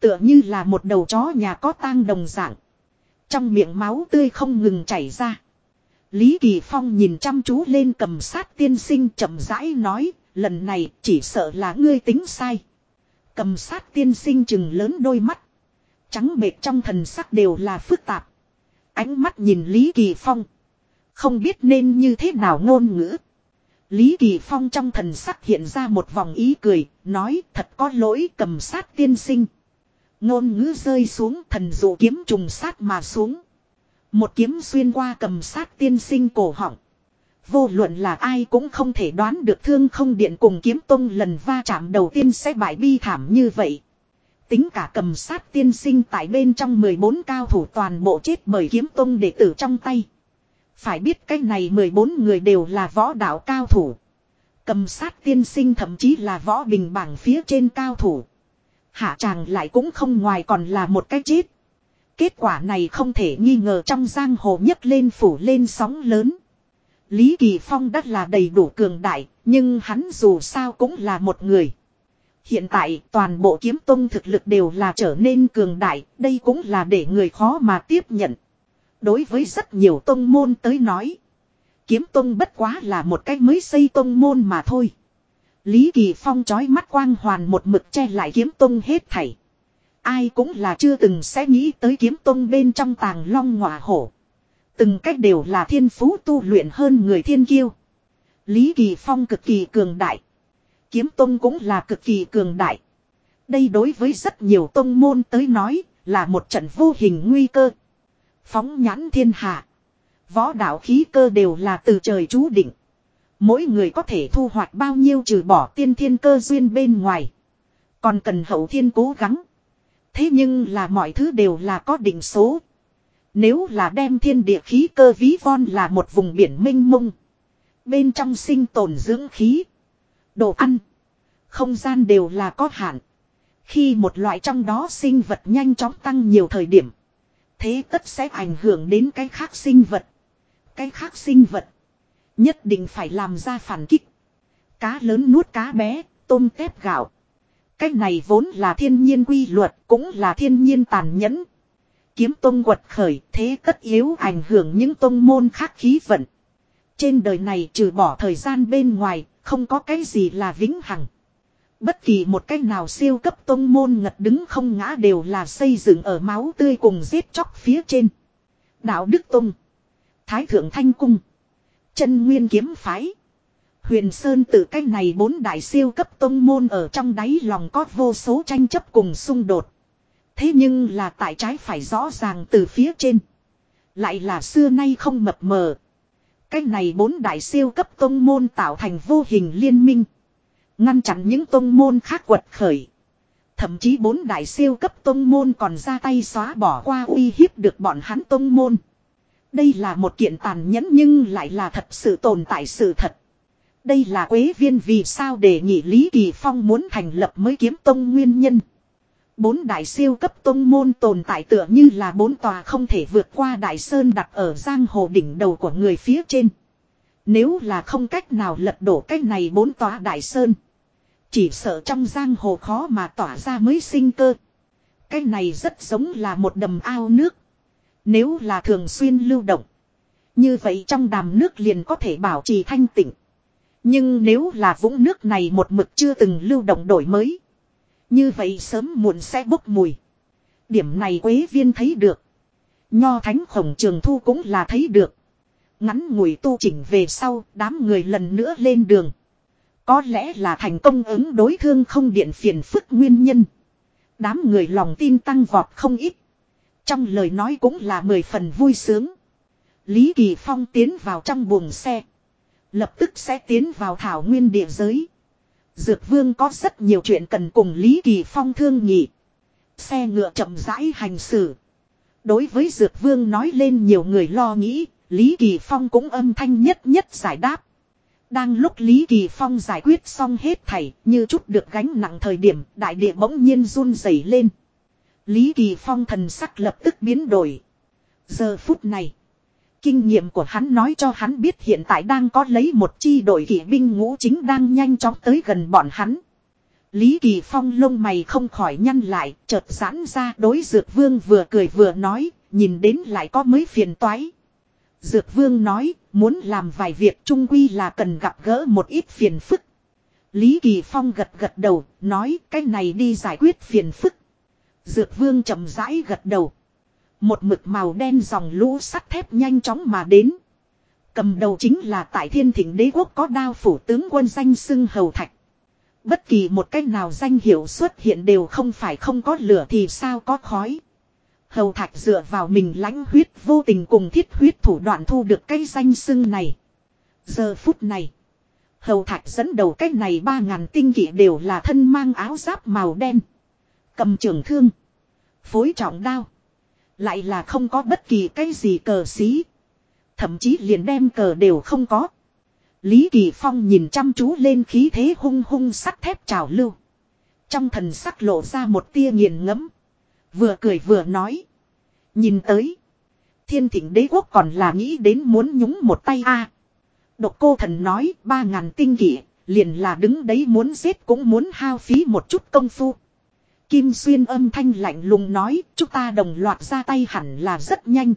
Tựa như là một đầu chó nhà có tang đồng dạng. Trong miệng máu tươi không ngừng chảy ra. Lý Kỳ Phong nhìn chăm chú lên cầm sát tiên sinh chậm rãi nói, lần này chỉ sợ là ngươi tính sai. Cầm sát tiên sinh chừng lớn đôi mắt. Trắng bệt trong thần sắc đều là phức tạp. Ánh mắt nhìn Lý Kỳ Phong. Không biết nên như thế nào ngôn ngữ. Lý Kỳ Phong trong thần sắc hiện ra một vòng ý cười, nói thật có lỗi cầm sát tiên sinh. Ngôn ngữ rơi xuống thần dụ kiếm trùng sát mà xuống. Một kiếm xuyên qua cầm sát tiên sinh cổ họng. Vô luận là ai cũng không thể đoán được thương không điện cùng kiếm tông lần va chạm đầu tiên sẽ bại bi thảm như vậy. Tính cả cầm sát tiên sinh tại bên trong 14 cao thủ toàn bộ chết bởi kiếm tông đệ tử trong tay. Phải biết cái này 14 người đều là võ đạo cao thủ. Cầm sát tiên sinh thậm chí là võ bình bảng phía trên cao thủ. Hạ tràng lại cũng không ngoài còn là một cái chết. Kết quả này không thể nghi ngờ trong giang hồ nhất lên phủ lên sóng lớn. Lý Kỳ Phong đã là đầy đủ cường đại, nhưng hắn dù sao cũng là một người. Hiện tại toàn bộ kiếm tông thực lực đều là trở nên cường đại, đây cũng là để người khó mà tiếp nhận. Đối với rất nhiều tông môn tới nói, kiếm tông bất quá là một cách mới xây tông môn mà thôi. Lý Kỳ Phong chói mắt quang hoàn một mực che lại kiếm tông hết thảy. Ai cũng là chưa từng sẽ nghĩ tới kiếm tông bên trong tàng long ngọa hổ. Từng cách đều là thiên phú tu luyện hơn người thiên kiêu. Lý Kỳ Phong cực kỳ cường đại. Kiếm tông cũng là cực kỳ cường đại. Đây đối với rất nhiều tông môn tới nói là một trận vô hình nguy cơ. Phóng nhãn thiên hạ. Võ đạo khí cơ đều là từ trời chú định. Mỗi người có thể thu hoạch bao nhiêu trừ bỏ tiên thiên cơ duyên bên ngoài. Còn cần hậu thiên cố gắng. Thế nhưng là mọi thứ đều là có định số. Nếu là đem thiên địa khí cơ ví von là một vùng biển mênh mông. Bên trong sinh tồn dưỡng khí. Đồ ăn. Không gian đều là có hạn. Khi một loại trong đó sinh vật nhanh chóng tăng nhiều thời điểm. Thế tất sẽ ảnh hưởng đến cái khác sinh vật. Cái khác sinh vật. Nhất định phải làm ra phản kích. Cá lớn nuốt cá bé, tôm tép gạo. Cái này vốn là thiên nhiên quy luật, cũng là thiên nhiên tàn nhẫn. Kiếm tông quật khởi, thế tất yếu ảnh hưởng những tông môn khác khí vận. Trên đời này trừ bỏ thời gian bên ngoài, không có cái gì là vĩnh hằng. Bất kỳ một cách nào siêu cấp tông môn ngật đứng không ngã đều là xây dựng ở máu tươi cùng giết chóc phía trên. Đạo Đức Tông. Thái Thượng Thanh Cung. Chân Nguyên Kiếm Phái. Huyền Sơn tự cách này bốn đại siêu cấp tông môn ở trong đáy lòng có vô số tranh chấp cùng xung đột. Thế nhưng là tại trái phải rõ ràng từ phía trên. Lại là xưa nay không mập mờ. Cách này bốn đại siêu cấp tông môn tạo thành vô hình liên minh. Ngăn chặn những tông môn khác quật khởi. Thậm chí bốn đại siêu cấp tông môn còn ra tay xóa bỏ qua uy hiếp được bọn hắn tông môn. Đây là một kiện tàn nhẫn nhưng lại là thật sự tồn tại sự thật. Đây là quế viên vì sao để nhị Lý Kỳ Phong muốn thành lập mới kiếm tông nguyên nhân. Bốn đại siêu cấp tông môn tồn tại tựa như là bốn tòa không thể vượt qua đại sơn đặt ở giang hồ đỉnh đầu của người phía trên. Nếu là không cách nào lật đổ cách này bốn tòa đại sơn. Chỉ sợ trong giang hồ khó mà tỏa ra mới sinh cơ. Cái này rất giống là một đầm ao nước. Nếu là thường xuyên lưu động. Như vậy trong đàm nước liền có thể bảo trì thanh tịnh. Nhưng nếu là vũng nước này một mực chưa từng lưu động đổi mới. Như vậy sớm muộn sẽ bốc mùi. Điểm này Quế Viên thấy được. Nho Thánh Khổng Trường Thu cũng là thấy được. Ngắn ngủi tu chỉnh về sau, đám người lần nữa lên đường. Có lẽ là thành công ứng đối thương không điện phiền phức nguyên nhân. Đám người lòng tin tăng vọt không ít. Trong lời nói cũng là mười phần vui sướng. Lý Kỳ Phong tiến vào trong buồng xe. Lập tức sẽ tiến vào thảo nguyên địa giới. Dược vương có rất nhiều chuyện cần cùng Lý Kỳ Phong thương nghị. Xe ngựa chậm rãi hành xử. Đối với Dược vương nói lên nhiều người lo nghĩ, Lý Kỳ Phong cũng âm thanh nhất nhất giải đáp. Đang lúc Lý Kỳ Phong giải quyết xong hết thảy, như chút được gánh nặng thời điểm, đại địa bỗng nhiên run rẩy lên. Lý Kỳ Phong thần sắc lập tức biến đổi. Giờ phút này, kinh nghiệm của hắn nói cho hắn biết hiện tại đang có lấy một chi đội kỵ binh ngũ chính đang nhanh chóng tới gần bọn hắn. Lý Kỳ Phong lông mày không khỏi nhăn lại, chợt giãn ra đối Dược Vương vừa cười vừa nói, nhìn đến lại có mới phiền toái. Dược Vương nói, muốn làm vài việc trung quy là cần gặp gỡ một ít phiền phức. Lý Kỳ Phong gật gật đầu, nói cái này đi giải quyết phiền phức. Dược Vương chậm rãi gật đầu. Một mực màu đen dòng lũ sắt thép nhanh chóng mà đến. Cầm đầu chính là tại thiên thỉnh đế quốc có đao phủ tướng quân danh xưng hầu thạch. Bất kỳ một cách nào danh hiệu xuất hiện đều không phải không có lửa thì sao có khói. Hầu thạch dựa vào mình lãnh huyết vô tình cùng thiết huyết thủ đoạn thu được cái danh xưng này. Giờ phút này. Hầu thạch dẫn đầu cách này ba ngàn tinh kỵ đều là thân mang áo giáp màu đen. Cầm trường thương. Phối trọng đao. Lại là không có bất kỳ cái gì cờ xí. Thậm chí liền đem cờ đều không có. Lý Kỳ Phong nhìn chăm chú lên khí thế hung hung sắt thép trào lưu. Trong thần sắc lộ ra một tia nghiền ngẫm. Vừa cười vừa nói. Nhìn tới. Thiên thỉnh đế quốc còn là nghĩ đến muốn nhúng một tay a. Độc cô thần nói ba ngàn tinh kỷ. Liền là đứng đấy muốn giết cũng muốn hao phí một chút công phu. Kim Xuyên âm thanh lạnh lùng nói, chúng ta đồng loạt ra tay hẳn là rất nhanh.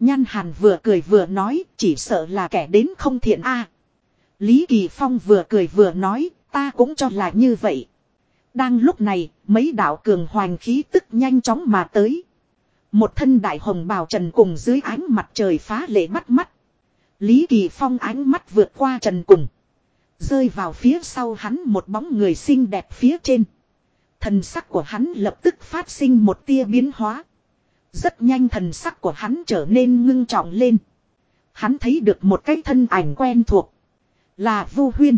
Nhan Hàn vừa cười vừa nói, chỉ sợ là kẻ đến không thiện a. Lý Kỳ Phong vừa cười vừa nói, ta cũng cho là như vậy. Đang lúc này, mấy đạo cường hoành khí tức nhanh chóng mà tới. Một thân đại hồng bào trần cùng dưới ánh mặt trời phá lệ bắt mắt. Lý Kỳ Phong ánh mắt vượt qua trần cùng. Rơi vào phía sau hắn một bóng người xinh đẹp phía trên. Thần sắc của hắn lập tức phát sinh một tia biến hóa. Rất nhanh thần sắc của hắn trở nên ngưng trọng lên. Hắn thấy được một cái thân ảnh quen thuộc. Là Vu Huyên.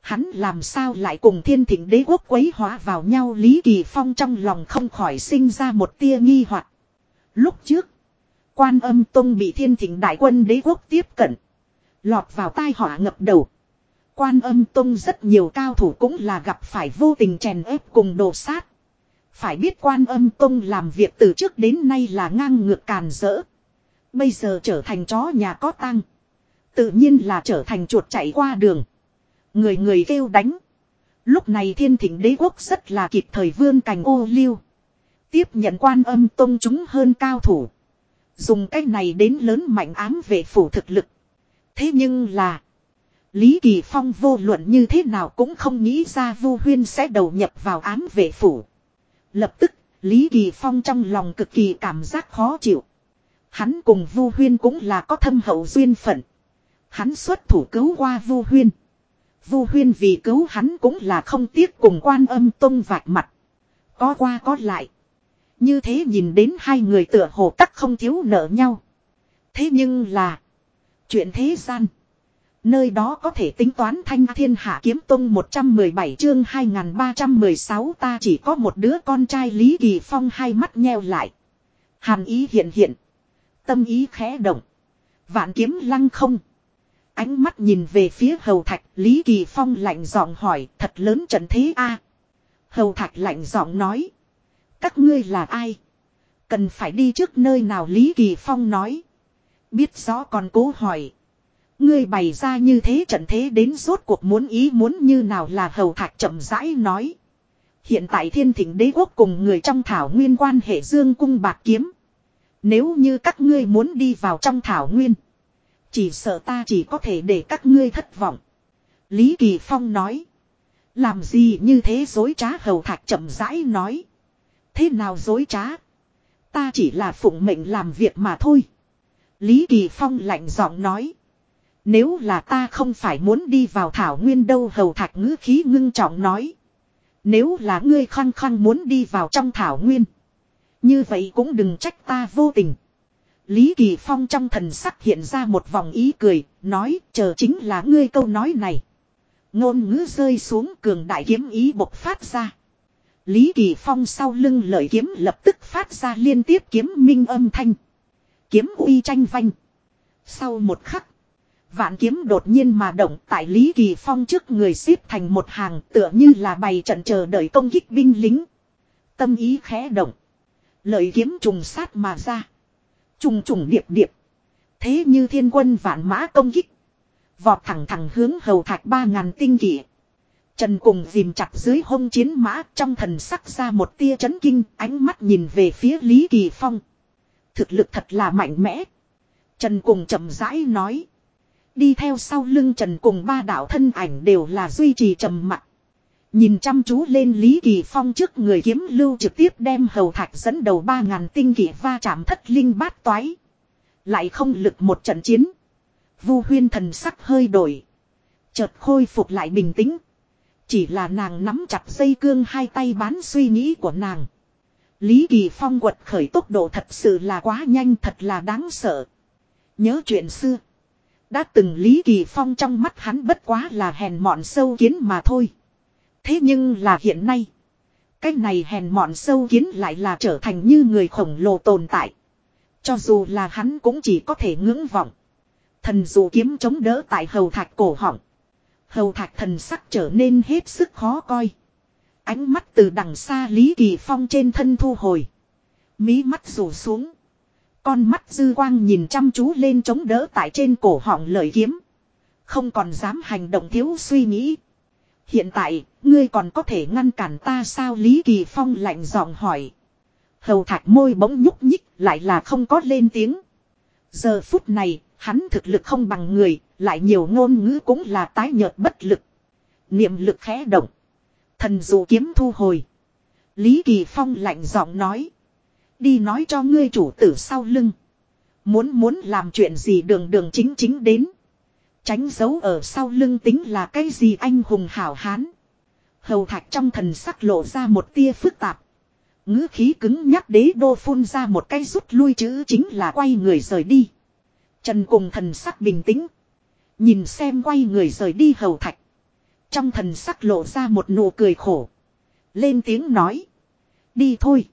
Hắn làm sao lại cùng thiên thịnh đế quốc quấy hóa vào nhau Lý Kỳ Phong trong lòng không khỏi sinh ra một tia nghi hoặc. Lúc trước, quan âm tông bị thiên thịnh đại quân đế quốc tiếp cận. Lọt vào tai họa ngập đầu. Quan âm tông rất nhiều cao thủ cũng là gặp phải vô tình chèn ép cùng đồ sát. Phải biết quan âm tông làm việc từ trước đến nay là ngang ngược càn rỡ. Bây giờ trở thành chó nhà có tăng. Tự nhiên là trở thành chuột chạy qua đường. Người người kêu đánh. Lúc này thiên thỉnh đế quốc rất là kịp thời vươn cành ô liu. Tiếp nhận quan âm tông chúng hơn cao thủ. Dùng cách này đến lớn mạnh ám về phủ thực lực. Thế nhưng là. Lý Kỳ Phong vô luận như thế nào cũng không nghĩ ra Vu Huyên sẽ đầu nhập vào ám vệ phủ. Lập tức, Lý Kỳ Phong trong lòng cực kỳ cảm giác khó chịu. Hắn cùng Vu Huyên cũng là có thâm hậu duyên phận. Hắn xuất thủ cứu qua Vu Huyên. Vu Huyên vì cứu hắn cũng là không tiếc cùng quan âm tông vạch mặt. Có qua có lại. Như thế nhìn đến hai người tựa hồ tắc không thiếu nợ nhau. Thế nhưng là. Chuyện thế gian. Nơi đó có thể tính toán thanh thiên hạ kiếm tông 117 chương 2316 ta chỉ có một đứa con trai Lý Kỳ Phong hai mắt nheo lại. Hàn ý hiện hiện. Tâm ý khẽ động. Vạn kiếm lăng không. Ánh mắt nhìn về phía hầu thạch Lý Kỳ Phong lạnh giọng hỏi, thật lớn trận thế a Hầu thạch lạnh giọng nói. Các ngươi là ai? Cần phải đi trước nơi nào Lý Kỳ Phong nói. Biết rõ còn cố hỏi. Ngươi bày ra như thế trận thế đến rốt cuộc muốn ý muốn như nào là hầu thạch chậm rãi nói. Hiện tại thiên thỉnh đế quốc cùng người trong thảo nguyên quan hệ dương cung bạc kiếm. Nếu như các ngươi muốn đi vào trong thảo nguyên. Chỉ sợ ta chỉ có thể để các ngươi thất vọng. Lý Kỳ Phong nói. Làm gì như thế dối trá hầu thạch chậm rãi nói. Thế nào dối trá? Ta chỉ là phụng mệnh làm việc mà thôi. Lý Kỳ Phong lạnh giọng nói. Nếu là ta không phải muốn đi vào thảo nguyên đâu hầu thạch ngữ khí ngưng trọng nói. Nếu là ngươi khăng khăng muốn đi vào trong thảo nguyên. Như vậy cũng đừng trách ta vô tình. Lý Kỳ Phong trong thần sắc hiện ra một vòng ý cười, nói chờ chính là ngươi câu nói này. Ngôn ngữ rơi xuống cường đại kiếm ý bộc phát ra. Lý Kỳ Phong sau lưng lợi kiếm lập tức phát ra liên tiếp kiếm minh âm thanh. Kiếm uy tranh vanh. Sau một khắc. Vạn kiếm đột nhiên mà động tại Lý Kỳ Phong trước người xếp thành một hàng tựa như là bày trận chờ đợi công kích binh lính. Tâm ý khẽ động. Lợi kiếm trùng sát mà ra. Trùng trùng điệp điệp. Thế như thiên quân vạn mã công kích. Vọt thẳng thẳng hướng hầu thạch ba ngàn tinh kỷ. Trần cùng dìm chặt dưới hông chiến mã trong thần sắc ra một tia chấn kinh, ánh mắt nhìn về phía Lý Kỳ Phong. Thực lực thật là mạnh mẽ. Trần cùng chậm rãi nói. Đi theo sau lưng Trần cùng ba đạo thân ảnh đều là duy trì trầm mặc. Nhìn chăm chú lên Lý Kỳ Phong trước người kiếm lưu trực tiếp đem hầu thạch dẫn đầu ba ngàn tinh kỷ va chạm thất linh bát toái. Lại không lực một trận chiến. Vu huyên thần sắc hơi đổi. Chợt khôi phục lại bình tĩnh. Chỉ là nàng nắm chặt dây cương hai tay bán suy nghĩ của nàng. Lý Kỳ Phong quật khởi tốc độ thật sự là quá nhanh thật là đáng sợ. Nhớ chuyện xưa. Đã từng Lý Kỳ Phong trong mắt hắn bất quá là hèn mọn sâu kiến mà thôi. Thế nhưng là hiện nay. Cái này hèn mọn sâu kiến lại là trở thành như người khổng lồ tồn tại. Cho dù là hắn cũng chỉ có thể ngưỡng vọng. Thần dù kiếm chống đỡ tại hầu thạch cổ họng. Hầu thạch thần sắc trở nên hết sức khó coi. Ánh mắt từ đằng xa Lý Kỳ Phong trên thân thu hồi. Mí mắt rủ xuống. Con mắt dư quang nhìn chăm chú lên chống đỡ tại trên cổ họng lời kiếm. Không còn dám hành động thiếu suy nghĩ. Hiện tại, ngươi còn có thể ngăn cản ta sao Lý Kỳ Phong lạnh giọng hỏi. Hầu thạch môi bỗng nhúc nhích lại là không có lên tiếng. Giờ phút này, hắn thực lực không bằng người, lại nhiều ngôn ngữ cũng là tái nhợt bất lực. Niệm lực khẽ động. Thần dụ kiếm thu hồi. Lý Kỳ Phong lạnh giọng nói. Đi nói cho ngươi chủ tử sau lưng. Muốn muốn làm chuyện gì đường đường chính chính đến. Tránh giấu ở sau lưng tính là cái gì anh hùng hảo hán. Hầu thạch trong thần sắc lộ ra một tia phức tạp. ngữ khí cứng nhắc đế đô phun ra một cái rút lui chữ chính là quay người rời đi. Trần cùng thần sắc bình tĩnh. Nhìn xem quay người rời đi hầu thạch. Trong thần sắc lộ ra một nụ cười khổ. Lên tiếng nói. Đi thôi.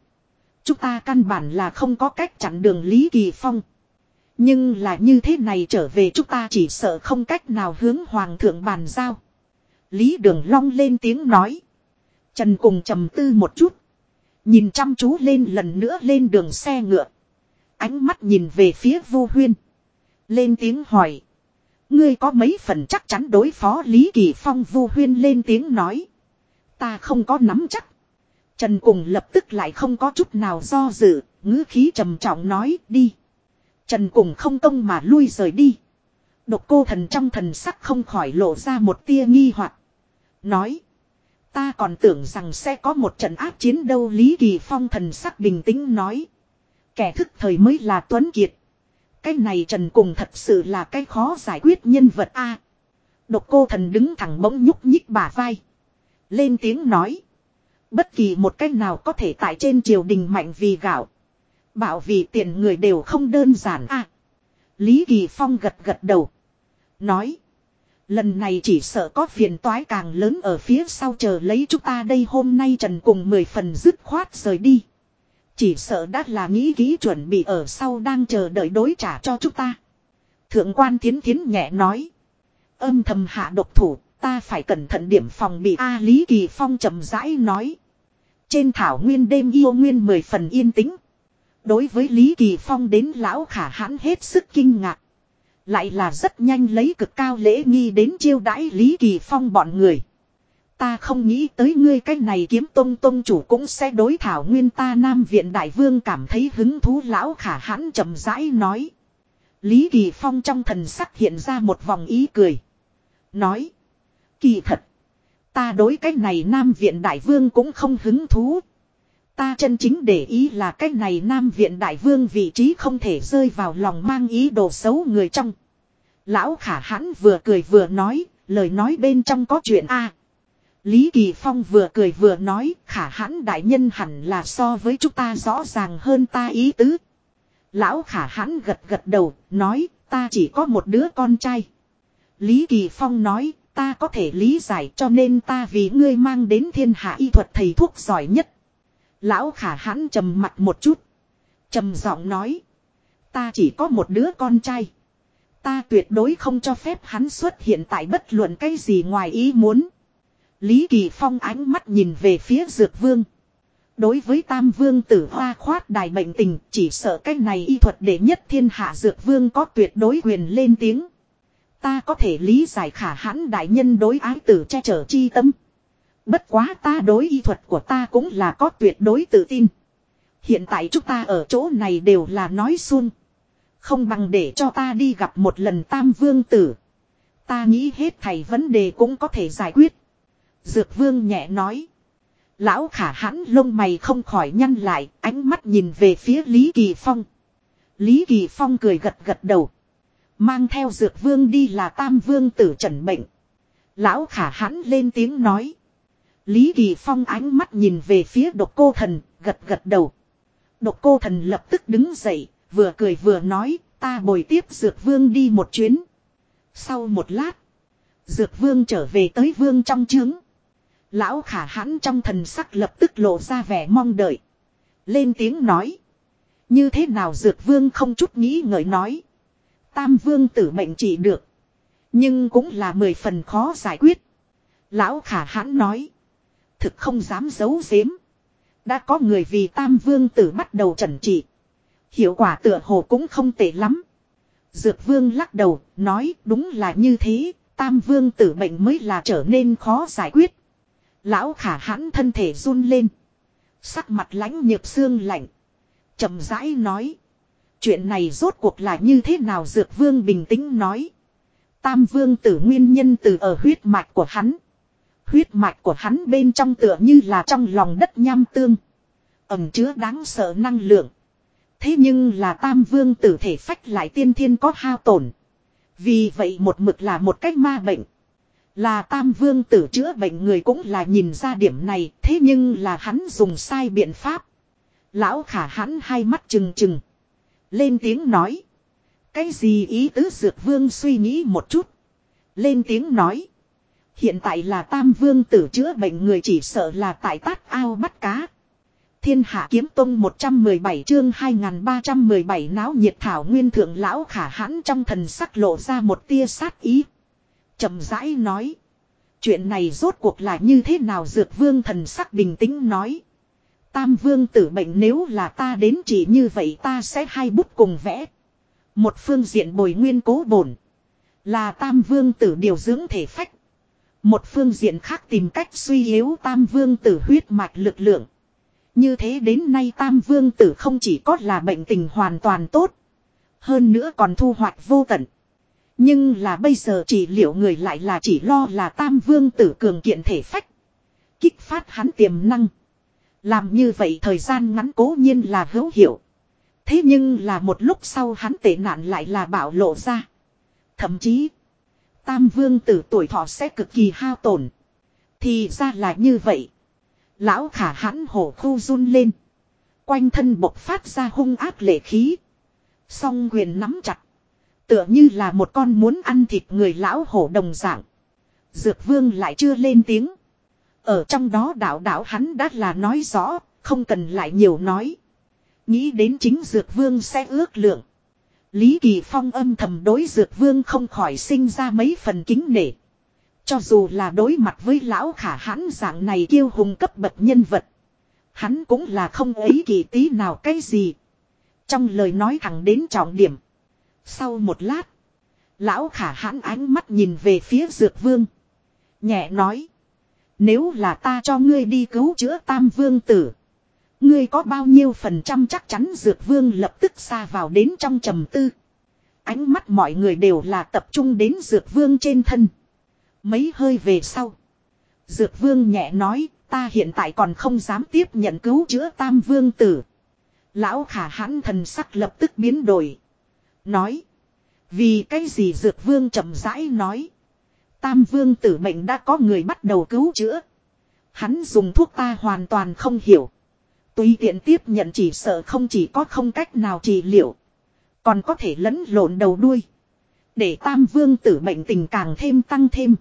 Chúng ta căn bản là không có cách chặn đường Lý Kỳ Phong. Nhưng là như thế này trở về chúng ta chỉ sợ không cách nào hướng Hoàng thượng bàn giao. Lý Đường Long lên tiếng nói. Trần cùng trầm tư một chút. Nhìn chăm chú lên lần nữa lên đường xe ngựa. Ánh mắt nhìn về phía vô huyên. Lên tiếng hỏi. Ngươi có mấy phần chắc chắn đối phó Lý Kỳ Phong vô huyên lên tiếng nói. Ta không có nắm chắc. Trần cùng lập tức lại không có chút nào do dự, ngữ khí trầm trọng nói đi. Trần cùng không công mà lui rời đi. Độc cô thần trong thần sắc không khỏi lộ ra một tia nghi hoặc Nói. Ta còn tưởng rằng sẽ có một trận áp chiến đâu Lý Kỳ Phong thần sắc bình tĩnh nói. Kẻ thức thời mới là Tuấn Kiệt. Cái này Trần cùng thật sự là cái khó giải quyết nhân vật a. Độc cô thần đứng thẳng bỗng nhúc nhích bả vai. Lên tiếng nói. Bất kỳ một cách nào có thể tại trên triều đình mạnh vì gạo. Bảo vì tiền người đều không đơn giản a. Lý Kỳ Phong gật gật đầu. Nói. Lần này chỉ sợ có phiền toái càng lớn ở phía sau chờ lấy chúng ta đây hôm nay trần cùng mười phần dứt khoát rời đi. Chỉ sợ đã là nghĩ kỹ chuẩn bị ở sau đang chờ đợi đối trả cho chúng ta. Thượng quan thiến thiến nhẹ nói. Âm thầm hạ độc thủ, ta phải cẩn thận điểm phòng bị A Lý Kỳ Phong chậm rãi nói. Trên thảo nguyên đêm yêu nguyên mười phần yên tĩnh. Đối với Lý Kỳ Phong đến lão khả hãn hết sức kinh ngạc. Lại là rất nhanh lấy cực cao lễ nghi đến chiêu đãi Lý Kỳ Phong bọn người. Ta không nghĩ tới ngươi cái này kiếm tông tông chủ cũng sẽ đối thảo nguyên ta Nam Viện Đại Vương cảm thấy hứng thú, lão khả hãn chậm rãi nói. Lý Kỳ Phong trong thần sắc hiện ra một vòng ý cười. Nói. Kỳ thật. Ta đối cái này Nam Viện Đại Vương cũng không hứng thú. Ta chân chính để ý là cái này Nam Viện Đại Vương vị trí không thể rơi vào lòng mang ý đồ xấu người trong. Lão khả hãn vừa cười vừa nói, lời nói bên trong có chuyện a Lý Kỳ Phong vừa cười vừa nói, khả hãn đại nhân hẳn là so với chúng ta rõ ràng hơn ta ý tứ. Lão khả hãn gật gật đầu, nói, ta chỉ có một đứa con trai. Lý Kỳ Phong nói, ta có thể lý giải cho nên ta vì ngươi mang đến thiên hạ y thuật thầy thuốc giỏi nhất. Lão khả hãn trầm mặt một chút. trầm giọng nói, ta chỉ có một đứa con trai. Ta tuyệt đối không cho phép hắn xuất hiện tại bất luận cái gì ngoài ý muốn. Lý Kỳ Phong ánh mắt nhìn về phía Dược Vương. Đối với Tam Vương tử hoa khoát đài bệnh tình chỉ sợ cái này y thuật đệ nhất thiên hạ Dược Vương có tuyệt đối quyền lên tiếng. Ta có thể lý giải khả hãn đại nhân đối ái tử che chở chi tâm. Bất quá ta đối y thuật của ta cũng là có tuyệt đối tự tin. Hiện tại chúng ta ở chỗ này đều là nói xuông. Không bằng để cho ta đi gặp một lần tam vương tử. Ta nghĩ hết thầy vấn đề cũng có thể giải quyết. Dược vương nhẹ nói. Lão khả hãn lông mày không khỏi nhăn lại, ánh mắt nhìn về phía Lý Kỳ Phong. Lý Kỳ Phong cười gật gật đầu. Mang theo dược vương đi là tam vương tử trần bệnh. Lão khả hãn lên tiếng nói. Lý Kỳ Phong ánh mắt nhìn về phía độc cô thần, gật gật đầu. Độc cô thần lập tức đứng dậy, vừa cười vừa nói, ta bồi tiếp Dược Vương đi một chuyến. Sau một lát, Dược Vương trở về tới Vương trong trướng. Lão khả hãn trong thần sắc lập tức lộ ra vẻ mong đợi. Lên tiếng nói. Như thế nào Dược Vương không chút nghĩ ngợi nói. Tam Vương tử mệnh chỉ được. Nhưng cũng là mười phần khó giải quyết. Lão khả hãn nói. Thực không dám giấu giếm. Đã có người vì Tam Vương tử bắt đầu trần trị. Hiệu quả tựa hồ cũng không tệ lắm. Dược vương lắc đầu, nói đúng là như thế, tam vương tử bệnh mới là trở nên khó giải quyết. Lão khả hãn thân thể run lên. Sắc mặt lãnh nhược xương lạnh. chậm rãi nói. Chuyện này rốt cuộc là như thế nào dược vương bình tĩnh nói. Tam vương tử nguyên nhân từ ở huyết mạch của hắn. Huyết mạch của hắn bên trong tựa như là trong lòng đất nham tương. Ẩm chứa đáng sợ năng lượng. Thế nhưng là tam vương tử thể phách lại tiên thiên có hao tổn. Vì vậy một mực là một cách ma bệnh. Là tam vương tử chữa bệnh người cũng là nhìn ra điểm này. Thế nhưng là hắn dùng sai biện pháp. Lão khả hắn hai mắt trừng trừng. Lên tiếng nói. Cái gì ý tứ dược vương suy nghĩ một chút. Lên tiếng nói. Hiện tại là tam vương tử chữa bệnh người chỉ sợ là tại tát ao bắt cá. Thiên hạ kiếm tông 117 chương 2317 náo nhiệt thảo nguyên thượng lão khả hãn trong thần sắc lộ ra một tia sát ý. chậm rãi nói. Chuyện này rốt cuộc là như thế nào dược vương thần sắc bình tĩnh nói. Tam vương tử bệnh nếu là ta đến chỉ như vậy ta sẽ hai bút cùng vẽ. Một phương diện bồi nguyên cố bổn. Là tam vương tử điều dưỡng thể phách. Một phương diện khác tìm cách suy yếu tam vương tử huyết mạch lực lượng. Như thế đến nay Tam Vương Tử không chỉ có là bệnh tình hoàn toàn tốt. Hơn nữa còn thu hoạch vô tận. Nhưng là bây giờ chỉ liệu người lại là chỉ lo là Tam Vương Tử cường kiện thể phách. Kích phát hắn tiềm năng. Làm như vậy thời gian ngắn cố nhiên là hữu hiệu. Thế nhưng là một lúc sau hắn tệ nạn lại là bảo lộ ra. Thậm chí. Tam Vương Tử tuổi thọ sẽ cực kỳ hao tổn. Thì ra là như vậy. Lão khả hãn hổ khu run lên. Quanh thân bộc phát ra hung ác lệ khí. Song quyền nắm chặt. Tựa như là một con muốn ăn thịt người lão hổ đồng dạng. Dược vương lại chưa lên tiếng. Ở trong đó đạo đạo hắn đã là nói rõ, không cần lại nhiều nói. Nghĩ đến chính dược vương sẽ ước lượng. Lý Kỳ Phong âm thầm đối dược vương không khỏi sinh ra mấy phần kính nể. Cho dù là đối mặt với lão khả hãn dạng này kiêu hùng cấp bậc nhân vật. Hắn cũng là không ấy kỳ tí nào cái gì. Trong lời nói thẳng đến trọng điểm. Sau một lát. Lão khả hãn ánh mắt nhìn về phía dược vương. Nhẹ nói. Nếu là ta cho ngươi đi cứu chữa tam vương tử. Ngươi có bao nhiêu phần trăm chắc chắn dược vương lập tức xa vào đến trong trầm tư. Ánh mắt mọi người đều là tập trung đến dược vương trên thân. Mấy hơi về sau. Dược vương nhẹ nói, ta hiện tại còn không dám tiếp nhận cứu chữa tam vương tử. Lão khả hãn thần sắc lập tức biến đổi. Nói. Vì cái gì dược vương chậm rãi nói. Tam vương tử mệnh đã có người bắt đầu cứu chữa. Hắn dùng thuốc ta hoàn toàn không hiểu. Tùy tiện tiếp nhận chỉ sợ không chỉ có không cách nào trị liệu. Còn có thể lẫn lộn đầu đuôi. Để tam vương tử bệnh tình càng thêm tăng thêm.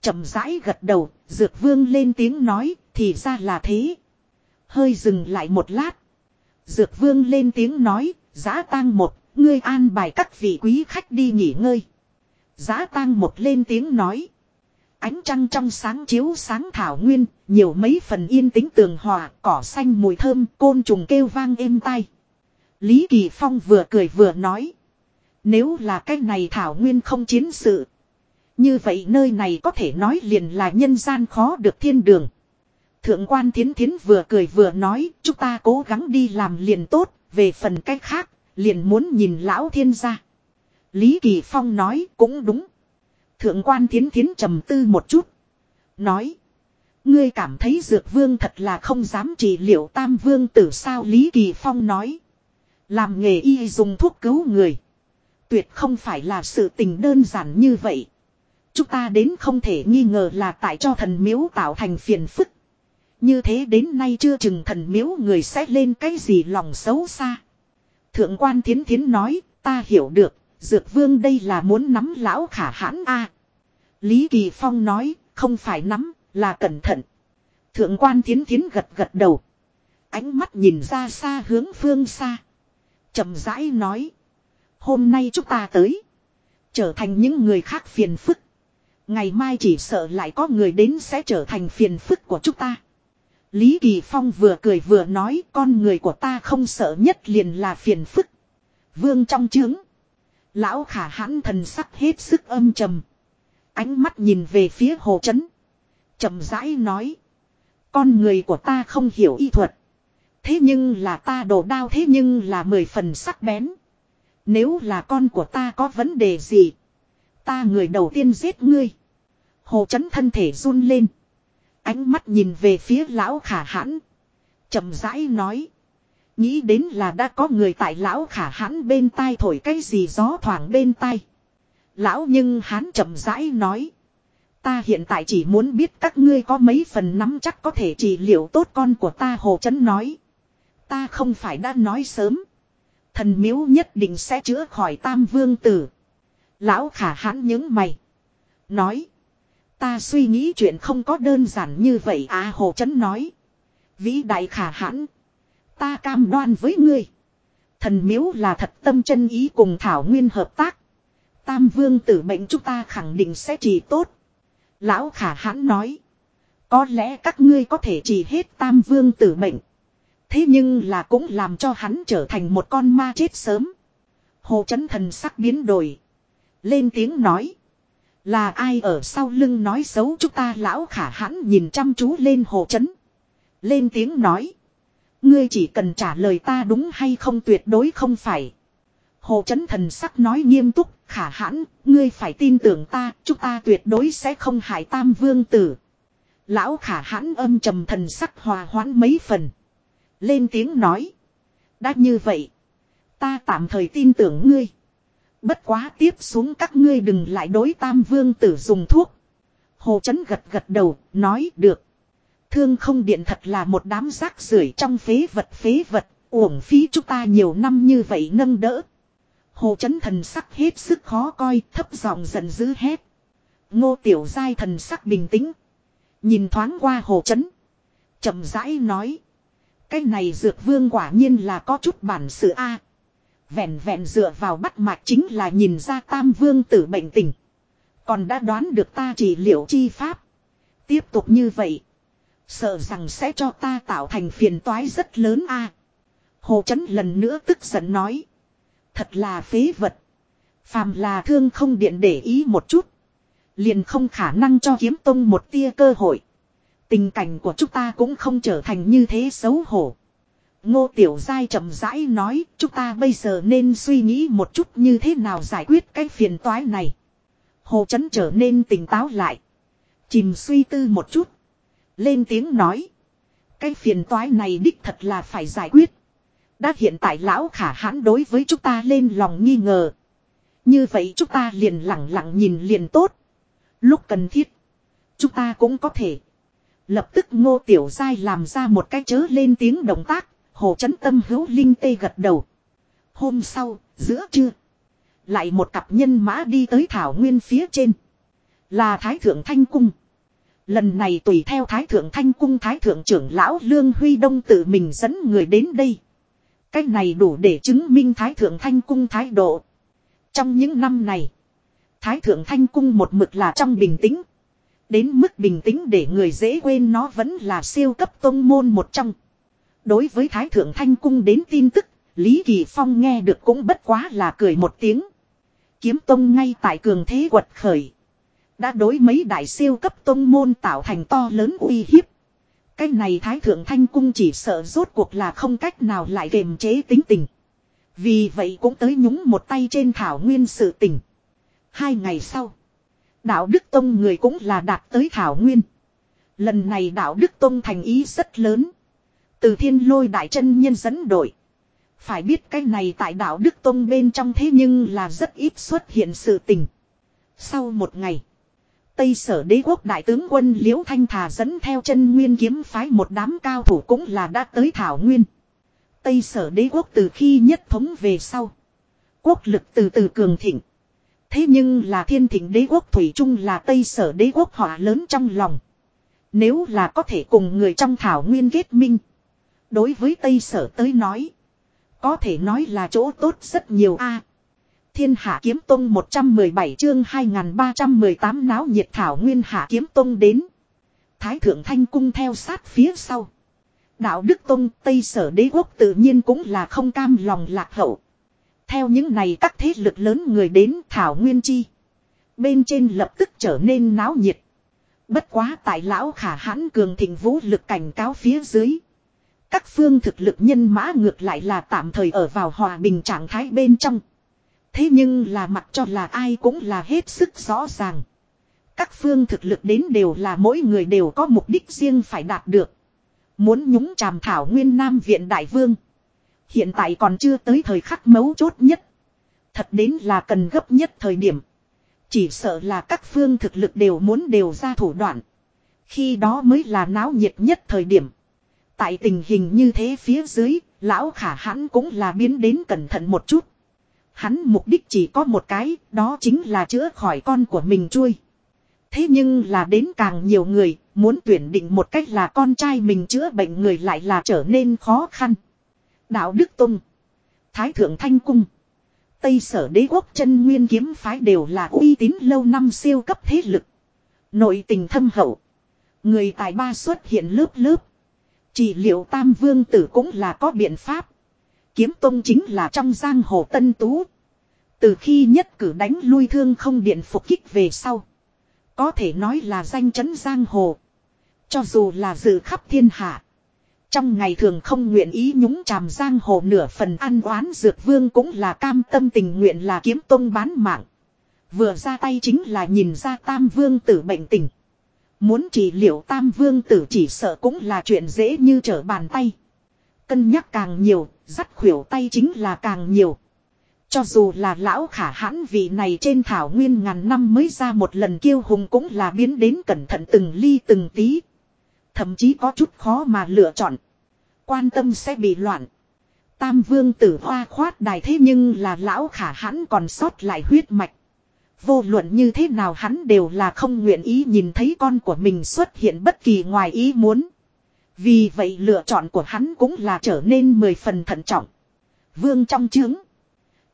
chậm rãi gật đầu, dược vương lên tiếng nói, thì ra là thế. Hơi dừng lại một lát. Dược vương lên tiếng nói, giã tang một, ngươi an bài các vị quý khách đi nghỉ ngơi. Giá tang một lên tiếng nói. Ánh trăng trong sáng chiếu sáng thảo nguyên, nhiều mấy phần yên tĩnh tường hòa, cỏ xanh mùi thơm, côn trùng kêu vang êm tai. Lý Kỳ Phong vừa cười vừa nói. Nếu là cái này thảo nguyên không chiến sự. Như vậy nơi này có thể nói liền là nhân gian khó được thiên đường. Thượng quan thiến thiến vừa cười vừa nói, chúng ta cố gắng đi làm liền tốt, về phần cách khác, liền muốn nhìn lão thiên gia. Lý Kỳ Phong nói cũng đúng. Thượng quan thiến thiến trầm tư một chút. Nói. Ngươi cảm thấy dược vương thật là không dám trị liệu tam vương tử sao Lý Kỳ Phong nói. Làm nghề y dùng thuốc cứu người. Tuyệt không phải là sự tình đơn giản như vậy. Chúng ta đến không thể nghi ngờ là tại cho thần miếu tạo thành phiền phức. Như thế đến nay chưa chừng thần miếu người sẽ lên cái gì lòng xấu xa. Thượng quan thiến thiến nói, ta hiểu được, dược vương đây là muốn nắm lão khả hãn a Lý Kỳ Phong nói, không phải nắm, là cẩn thận. Thượng quan thiến thiến gật gật đầu. Ánh mắt nhìn ra xa hướng phương xa. chậm rãi nói. Hôm nay chúng ta tới. Trở thành những người khác phiền phức. Ngày mai chỉ sợ lại có người đến sẽ trở thành phiền phức của chúng ta. Lý Kỳ Phong vừa cười vừa nói con người của ta không sợ nhất liền là phiền phức. Vương trong trướng. Lão khả hãn thần sắc hết sức âm trầm. Ánh mắt nhìn về phía hồ chấn. trầm rãi nói. Con người của ta không hiểu y thuật. Thế nhưng là ta đổ đao thế nhưng là mười phần sắc bén. Nếu là con của ta có vấn đề gì. Ta người đầu tiên giết ngươi. Hồ chấn thân thể run lên. Ánh mắt nhìn về phía lão khả hãn. chậm rãi nói. Nghĩ đến là đã có người tại lão khả hãn bên tai thổi cái gì gió thoảng bên tai. Lão nhưng hán chậm rãi nói. Ta hiện tại chỉ muốn biết các ngươi có mấy phần nắm chắc có thể trị liệu tốt con của ta Hồ Chấn nói. Ta không phải đã nói sớm. Thần miếu nhất định sẽ chữa khỏi tam vương tử. Lão khả hãn những mày. Nói. Ta suy nghĩ chuyện không có đơn giản như vậy à Hồ Chấn nói. Vĩ đại khả hãn. Ta cam đoan với ngươi. Thần miếu là thật tâm chân ý cùng Thảo Nguyên hợp tác. Tam vương tử mệnh chúng ta khẳng định sẽ trị tốt. Lão khả hãn nói. Có lẽ các ngươi có thể trị hết tam vương tử mệnh, Thế nhưng là cũng làm cho hắn trở thành một con ma chết sớm. Hồ chấn thần sắc biến đổi. Lên tiếng nói. Là ai ở sau lưng nói xấu chúng ta lão khả hãn nhìn chăm chú lên hồ chấn. Lên tiếng nói. Ngươi chỉ cần trả lời ta đúng hay không tuyệt đối không phải. Hồ chấn thần sắc nói nghiêm túc, khả hãn, ngươi phải tin tưởng ta, chúng ta tuyệt đối sẽ không hại tam vương tử. Lão khả hãn âm trầm thần sắc hòa hoãn mấy phần. Lên tiếng nói. Đã như vậy. Ta tạm thời tin tưởng ngươi. Bất quá tiếp xuống các ngươi đừng lại đối tam vương tử dùng thuốc. Hồ chấn gật gật đầu, nói được. Thương không điện thật là một đám rác rưởi trong phế vật phế vật, uổng phí chúng ta nhiều năm như vậy nâng đỡ. Hồ chấn thần sắc hết sức khó coi, thấp giọng giận dữ hét. Ngô tiểu giai thần sắc bình tĩnh. Nhìn thoáng qua hồ chấn. chậm rãi nói. Cái này dược vương quả nhiên là có chút bản sự A. Vẹn vẹn dựa vào bắt mạch chính là nhìn ra tam vương tử bệnh tình. Còn đã đoán được ta chỉ liệu chi pháp. Tiếp tục như vậy. Sợ rằng sẽ cho ta tạo thành phiền toái rất lớn a. Hồ Chấn lần nữa tức giận nói. Thật là phế vật. Phàm là thương không điện để ý một chút. Liền không khả năng cho kiếm tông một tia cơ hội. Tình cảnh của chúng ta cũng không trở thành như thế xấu hổ. Ngô Tiểu Giai chậm rãi nói, chúng ta bây giờ nên suy nghĩ một chút như thế nào giải quyết cái phiền toái này. Hồ Chấn trở nên tỉnh táo lại. Chìm suy tư một chút. Lên tiếng nói. Cái phiền toái này đích thật là phải giải quyết. Đã hiện tại lão khả hãn đối với chúng ta lên lòng nghi ngờ. Như vậy chúng ta liền lặng lặng nhìn liền tốt. Lúc cần thiết. Chúng ta cũng có thể. Lập tức ngô tiểu dai làm ra một cái chớ lên tiếng động tác. Hồ chấn tâm hữu linh tê gật đầu. Hôm sau, giữa trưa. Lại một cặp nhân mã đi tới thảo nguyên phía trên. Là Thái Thượng Thanh Cung. Lần này tùy theo Thái Thượng Thanh Cung Thái Thượng trưởng Lão Lương Huy Đông tự mình dẫn người đến đây. Cách này đủ để chứng minh Thái Thượng Thanh Cung thái độ. Trong những năm này, Thái Thượng Thanh Cung một mực là trong bình tĩnh. Đến mức bình tĩnh để người dễ quên nó vẫn là siêu cấp tôn môn một trong. Đối với Thái Thượng Thanh Cung đến tin tức, Lý Kỳ Phong nghe được cũng bất quá là cười một tiếng. Kiếm Tông ngay tại cường thế quật khởi. Đã đối mấy đại siêu cấp tông môn tạo thành to lớn uy hiếp. Cái này Thái Thượng Thanh Cung chỉ sợ rốt cuộc là không cách nào lại kềm chế tính tình. Vì vậy cũng tới nhúng một tay trên thảo nguyên sự tình. Hai ngày sau. Đạo Đức Tông người cũng là đạt tới thảo nguyên. Lần này đạo Đức Tông thành ý rất lớn. Từ thiên lôi đại chân nhân dẫn đội. Phải biết cái này tại đạo Đức Tông bên trong thế nhưng là rất ít xuất hiện sự tình. Sau một ngày. Tây sở đế quốc đại tướng quân Liễu Thanh Thà dẫn theo chân nguyên kiếm phái một đám cao thủ cũng là đã tới Thảo Nguyên. Tây sở đế quốc từ khi nhất thống về sau. Quốc lực từ từ cường thịnh. Thế nhưng là thiên thịnh đế quốc Thủy Trung là Tây sở đế quốc họa lớn trong lòng. Nếu là có thể cùng người trong Thảo Nguyên kết minh. Đối với Tây sở tới nói. Có thể nói là chỗ tốt rất nhiều a Thiên Hạ Kiếm Tông 117 chương 2318 náo nhiệt thảo nguyên Hạ Kiếm Tông đến. Thái Thượng Thanh Cung theo sát phía sau. Đạo Đức Tông, Tây Sở Đế Quốc tự nhiên cũng là không cam lòng lạc hậu. Theo những này các thế lực lớn người đến Thảo Nguyên Chi. Bên trên lập tức trở nên náo nhiệt. Bất quá tại lão khả hãn cường thịnh vũ lực cảnh cáo phía dưới. Các phương thực lực nhân mã ngược lại là tạm thời ở vào hòa bình trạng thái bên trong. Thế nhưng là mặc cho là ai cũng là hết sức rõ ràng. Các phương thực lực đến đều là mỗi người đều có mục đích riêng phải đạt được. Muốn nhúng tràm thảo nguyên nam viện đại vương. Hiện tại còn chưa tới thời khắc mấu chốt nhất. Thật đến là cần gấp nhất thời điểm. Chỉ sợ là các phương thực lực đều muốn đều ra thủ đoạn. Khi đó mới là náo nhiệt nhất thời điểm. Tại tình hình như thế phía dưới, lão khả hãn cũng là biến đến cẩn thận một chút. Hắn mục đích chỉ có một cái, đó chính là chữa khỏi con của mình chui. Thế nhưng là đến càng nhiều người, muốn tuyển định một cách là con trai mình chữa bệnh người lại là trở nên khó khăn. Đạo Đức Tông, Thái Thượng Thanh Cung, Tây Sở Đế Quốc chân Nguyên Kiếm Phái đều là uy tín lâu năm siêu cấp thế lực. Nội tình thâm hậu. Người tài ba xuất hiện lớp lớp. Chỉ liệu Tam Vương Tử cũng là có biện pháp. Kiếm Tông chính là trong giang hồ tân tú. Từ khi nhất cử đánh lui thương không điện phục kích về sau. Có thể nói là danh chấn giang hồ. Cho dù là dự khắp thiên hạ. Trong ngày thường không nguyện ý nhúng chàm giang hồ nửa phần ăn oán dược vương cũng là cam tâm tình nguyện là kiếm tông bán mạng. Vừa ra tay chính là nhìn ra tam vương tử bệnh tình. Muốn trị liệu tam vương tử chỉ sợ cũng là chuyện dễ như trở bàn tay. Cân nhắc càng nhiều, dắt khuỷu tay chính là càng nhiều. Cho dù là lão khả hãn vị này trên thảo nguyên ngàn năm mới ra một lần kiêu hùng cũng là biến đến cẩn thận từng ly từng tí. Thậm chí có chút khó mà lựa chọn. Quan tâm sẽ bị loạn. Tam vương tử hoa khoát đài thế nhưng là lão khả hãn còn sót lại huyết mạch. Vô luận như thế nào hắn đều là không nguyện ý nhìn thấy con của mình xuất hiện bất kỳ ngoài ý muốn. Vì vậy lựa chọn của hắn cũng là trở nên mười phần thận trọng. Vương trong trướng.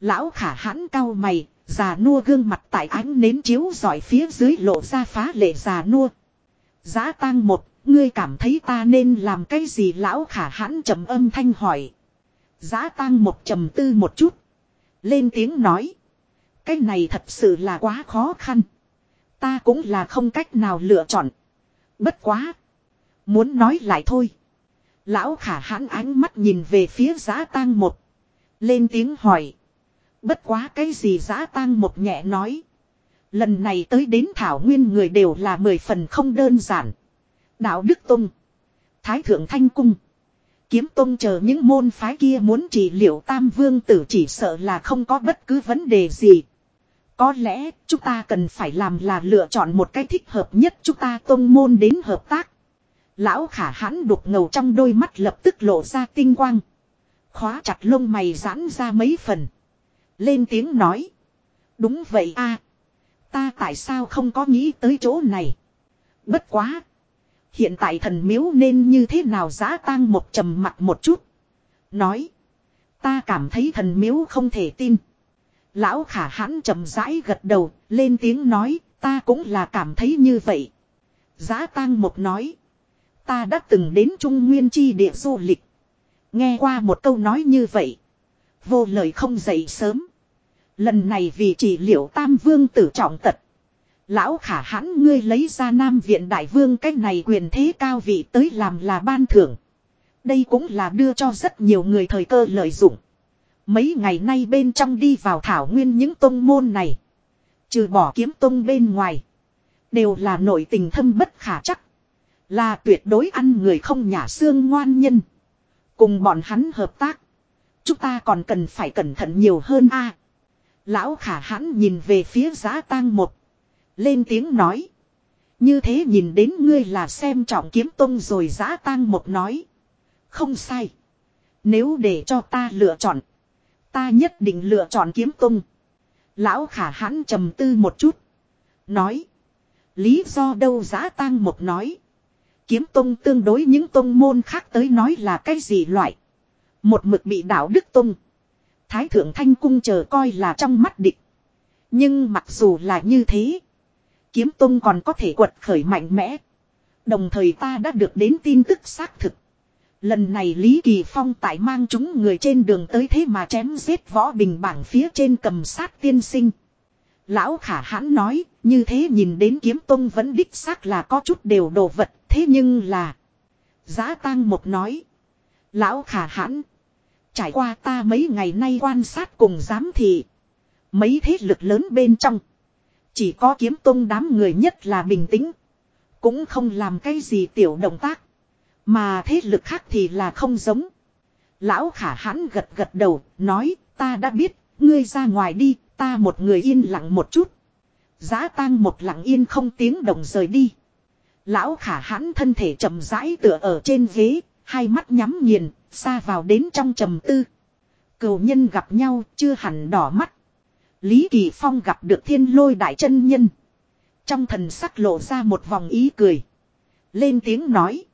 Lão khả hãn cao mày, già nua gương mặt tại ánh nến chiếu giỏi phía dưới lộ ra phá lệ già nua. Giá tang một, ngươi cảm thấy ta nên làm cái gì lão khả hãn trầm âm thanh hỏi. Giá tang một trầm tư một chút. Lên tiếng nói. Cái này thật sự là quá khó khăn. Ta cũng là không cách nào lựa chọn. Bất quá. Muốn nói lại thôi. Lão khả hãn ánh mắt nhìn về phía giá tang một. Lên tiếng hỏi. Bất quá cái gì giá tang một nhẹ nói. Lần này tới đến thảo nguyên người đều là mười phần không đơn giản. Đạo Đức Tông. Thái Thượng Thanh Cung. Kiếm Tông chờ những môn phái kia muốn trị liệu Tam Vương tử chỉ sợ là không có bất cứ vấn đề gì. Có lẽ, chúng ta cần phải làm là lựa chọn một cái thích hợp nhất chúng ta tông môn đến hợp tác. Lão khả hãn đục ngầu trong đôi mắt lập tức lộ ra tinh quang. Khóa chặt lông mày giãn ra mấy phần. Lên tiếng nói. Đúng vậy a Ta tại sao không có nghĩ tới chỗ này. Bất quá. Hiện tại thần miếu nên như thế nào giá tang một trầm mặt một chút. Nói. Ta cảm thấy thần miếu không thể tin. Lão khả hãn trầm rãi gật đầu, lên tiếng nói, ta cũng là cảm thấy như vậy. Giá tang một nói. Ta đã từng đến Trung Nguyên chi địa du lịch. Nghe qua một câu nói như vậy. Vô lời không dậy sớm. Lần này vì chỉ liệu tam vương tử trọng tật. Lão khả hãn ngươi lấy ra nam viện đại vương cách này quyền thế cao vị tới làm là ban thưởng. Đây cũng là đưa cho rất nhiều người thời cơ lợi dụng. Mấy ngày nay bên trong đi vào thảo nguyên những tông môn này. Trừ bỏ kiếm tông bên ngoài. Đều là nội tình thâm bất khả chắc. Là tuyệt đối ăn người không nhả xương ngoan nhân. Cùng bọn hắn hợp tác. Chúng ta còn cần phải cẩn thận nhiều hơn a. Lão khả hãn nhìn về phía giá tang một. Lên tiếng nói. Như thế nhìn đến ngươi là xem trọng kiếm tông rồi giá tang một nói. Không sai. Nếu để cho ta lựa chọn. Ta nhất định lựa chọn kiếm tông. Lão khả hãn trầm tư một chút. Nói. Lý do đâu giá tang một nói. Kiếm tông tương đối những tông môn khác tới nói là cái gì loại. Một mực bị đạo đức tông. Thái thượng thanh cung chờ coi là trong mắt địch. Nhưng mặc dù là như thế. Kiếm tông còn có thể quật khởi mạnh mẽ. Đồng thời ta đã được đến tin tức xác thực. Lần này Lý Kỳ Phong tại mang chúng người trên đường tới thế mà chém giết võ bình bảng phía trên cầm sát tiên sinh. Lão khả hãn nói, như thế nhìn đến kiếm tông vẫn đích xác là có chút đều đồ vật, thế nhưng là... Giá tang một nói. Lão khả hãn. Trải qua ta mấy ngày nay quan sát cùng giám thị. Mấy thế lực lớn bên trong. Chỉ có kiếm tông đám người nhất là bình tĩnh. Cũng không làm cái gì tiểu động tác. Mà thế lực khác thì là không giống. Lão khả hãn gật gật đầu, nói, ta đã biết, ngươi ra ngoài đi, ta một người yên lặng một chút. Giá tang một lặng yên không tiếng động rời đi. Lão khả hãn thân thể chậm rãi tựa ở trên ghế, hai mắt nhắm nghiền, xa vào đến trong trầm tư. cầu nhân gặp nhau, chưa hẳn đỏ mắt. Lý Kỳ Phong gặp được thiên lôi đại chân nhân. Trong thần sắc lộ ra một vòng ý cười. Lên tiếng nói.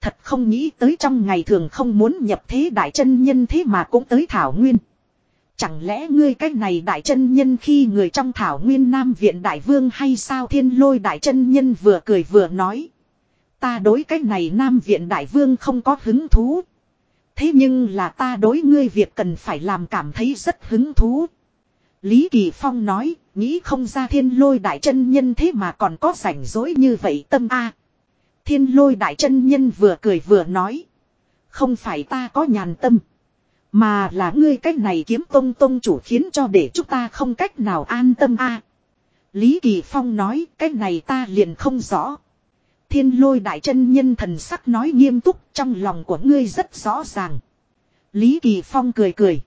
Thật không nghĩ tới trong ngày thường không muốn nhập thế đại chân nhân thế mà cũng tới Thảo Nguyên. Chẳng lẽ ngươi cách này đại chân nhân khi người trong Thảo Nguyên Nam Viện Đại Vương hay sao thiên lôi đại chân nhân vừa cười vừa nói. Ta đối cách này Nam Viện Đại Vương không có hứng thú. Thế nhưng là ta đối ngươi việc cần phải làm cảm thấy rất hứng thú. Lý Kỳ Phong nói, nghĩ không ra thiên lôi đại chân nhân thế mà còn có rảnh rỗi như vậy tâm a. Thiên lôi đại chân nhân vừa cười vừa nói. Không phải ta có nhàn tâm. Mà là ngươi cách này kiếm tông tông chủ khiến cho để chúng ta không cách nào an tâm a. Lý Kỳ Phong nói, cách này ta liền không rõ. Thiên lôi đại chân nhân thần sắc nói nghiêm túc, trong lòng của ngươi rất rõ ràng. Lý Kỳ Phong cười cười,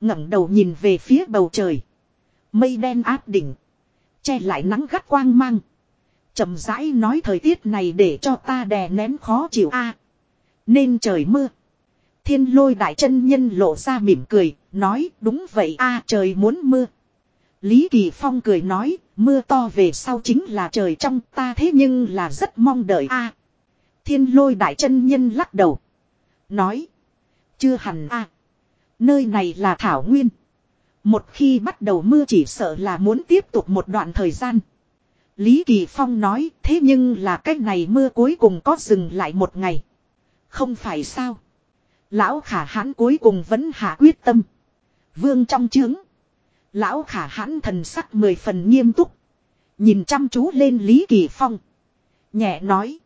ngẩng đầu nhìn về phía bầu trời. Mây đen áp đỉnh. Che lại nắng gắt quang mang. chậm rãi nói, thời tiết này để cho ta đè nén khó chịu a Nên trời mưa. Thiên lôi đại chân nhân lộ ra mỉm cười, nói đúng vậy a trời muốn mưa. Lý Kỳ Phong cười nói, mưa to về sau chính là trời trong ta thế nhưng là rất mong đợi a Thiên lôi đại chân nhân lắc đầu. Nói, chưa hẳn a Nơi này là Thảo Nguyên. Một khi bắt đầu mưa chỉ sợ là muốn tiếp tục một đoạn thời gian. Lý Kỳ Phong nói thế nhưng là cách này mưa cuối cùng có dừng lại một ngày. Không phải sao. Lão khả hãn cuối cùng vẫn hạ quyết tâm. Vương trong trướng. Lão khả hãn thần sắc mười phần nghiêm túc. Nhìn chăm chú lên Lý Kỳ Phong. Nhẹ nói.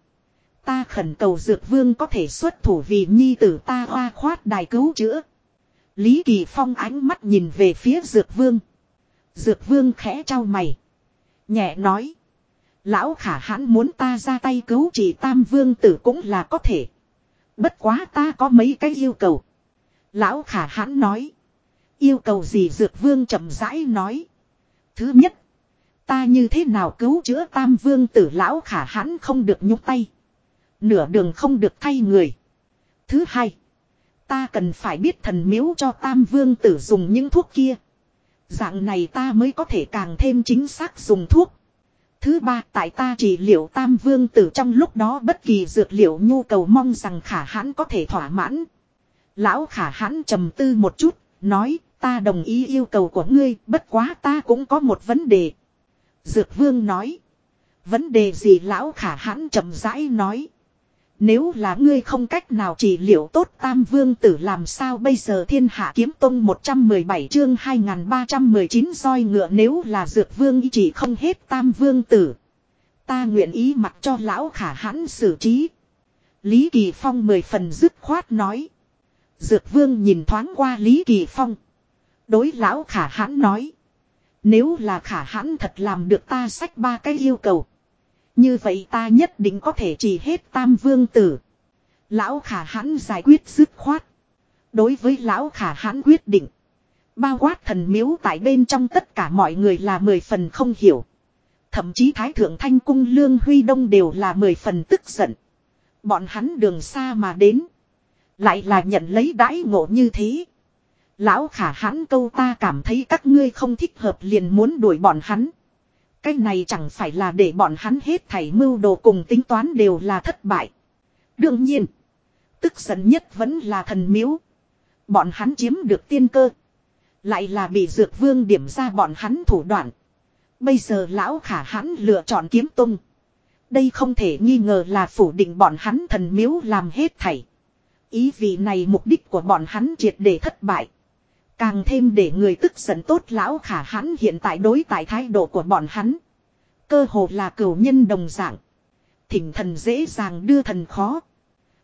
Ta khẩn cầu dược vương có thể xuất thủ vì nhi tử ta hoa khoát đài cứu chữa. Lý Kỳ Phong ánh mắt nhìn về phía dược vương. Dược vương khẽ trao mày. Nhẹ nói. Lão khả hãn muốn ta ra tay cứu chỉ tam vương tử cũng là có thể. Bất quá ta có mấy cái yêu cầu. Lão khả hãn nói. Yêu cầu gì dược vương chậm rãi nói. Thứ nhất. Ta như thế nào cứu chữa tam vương tử lão khả hãn không được nhúc tay. Nửa đường không được thay người. Thứ hai. Ta cần phải biết thần miếu cho tam vương tử dùng những thuốc kia. Dạng này ta mới có thể càng thêm chính xác dùng thuốc. Thứ ba tại ta chỉ liệu tam vương tử trong lúc đó bất kỳ dược liệu nhu cầu mong rằng khả hãn có thể thỏa mãn. Lão khả hãn trầm tư một chút, nói ta đồng ý yêu cầu của ngươi, bất quá ta cũng có một vấn đề. Dược vương nói. Vấn đề gì lão khả hãn trầm rãi nói. Nếu là ngươi không cách nào chỉ liệu tốt tam vương tử làm sao bây giờ thiên hạ kiếm tông 117 chương 2319 roi ngựa nếu là dược vương ý chỉ không hết tam vương tử. Ta nguyện ý mặc cho lão khả hãn xử trí. Lý Kỳ Phong mười phần dứt khoát nói. Dược vương nhìn thoáng qua Lý Kỳ Phong. Đối lão khả hãn nói. Nếu là khả hãn thật làm được ta sách ba cái yêu cầu. Như vậy ta nhất định có thể chỉ hết tam vương tử. Lão khả hãn giải quyết dứt khoát. Đối với lão khả hãn quyết định. Bao quát thần miếu tại bên trong tất cả mọi người là mười phần không hiểu. Thậm chí Thái Thượng Thanh Cung, Lương Huy Đông đều là mười phần tức giận. Bọn hắn đường xa mà đến. Lại là nhận lấy đãi ngộ như thế. Lão khả hãn câu ta cảm thấy các ngươi không thích hợp liền muốn đuổi bọn hắn. Cái này chẳng phải là để bọn hắn hết thảy mưu đồ cùng tính toán đều là thất bại. Đương nhiên. Tức giận nhất vẫn là thần miếu. Bọn hắn chiếm được tiên cơ. Lại là bị dược vương điểm ra bọn hắn thủ đoạn. Bây giờ lão khả hãn lựa chọn kiếm tung. Đây không thể nghi ngờ là phủ định bọn hắn thần miếu làm hết thảy. Ý vị này mục đích của bọn hắn triệt để thất bại. Càng thêm để người tức giận tốt lão khả hãn hiện tại đối tại thái độ của bọn hắn. Cơ hồ là cửu nhân đồng dạng. Thỉnh thần dễ dàng đưa thần khó.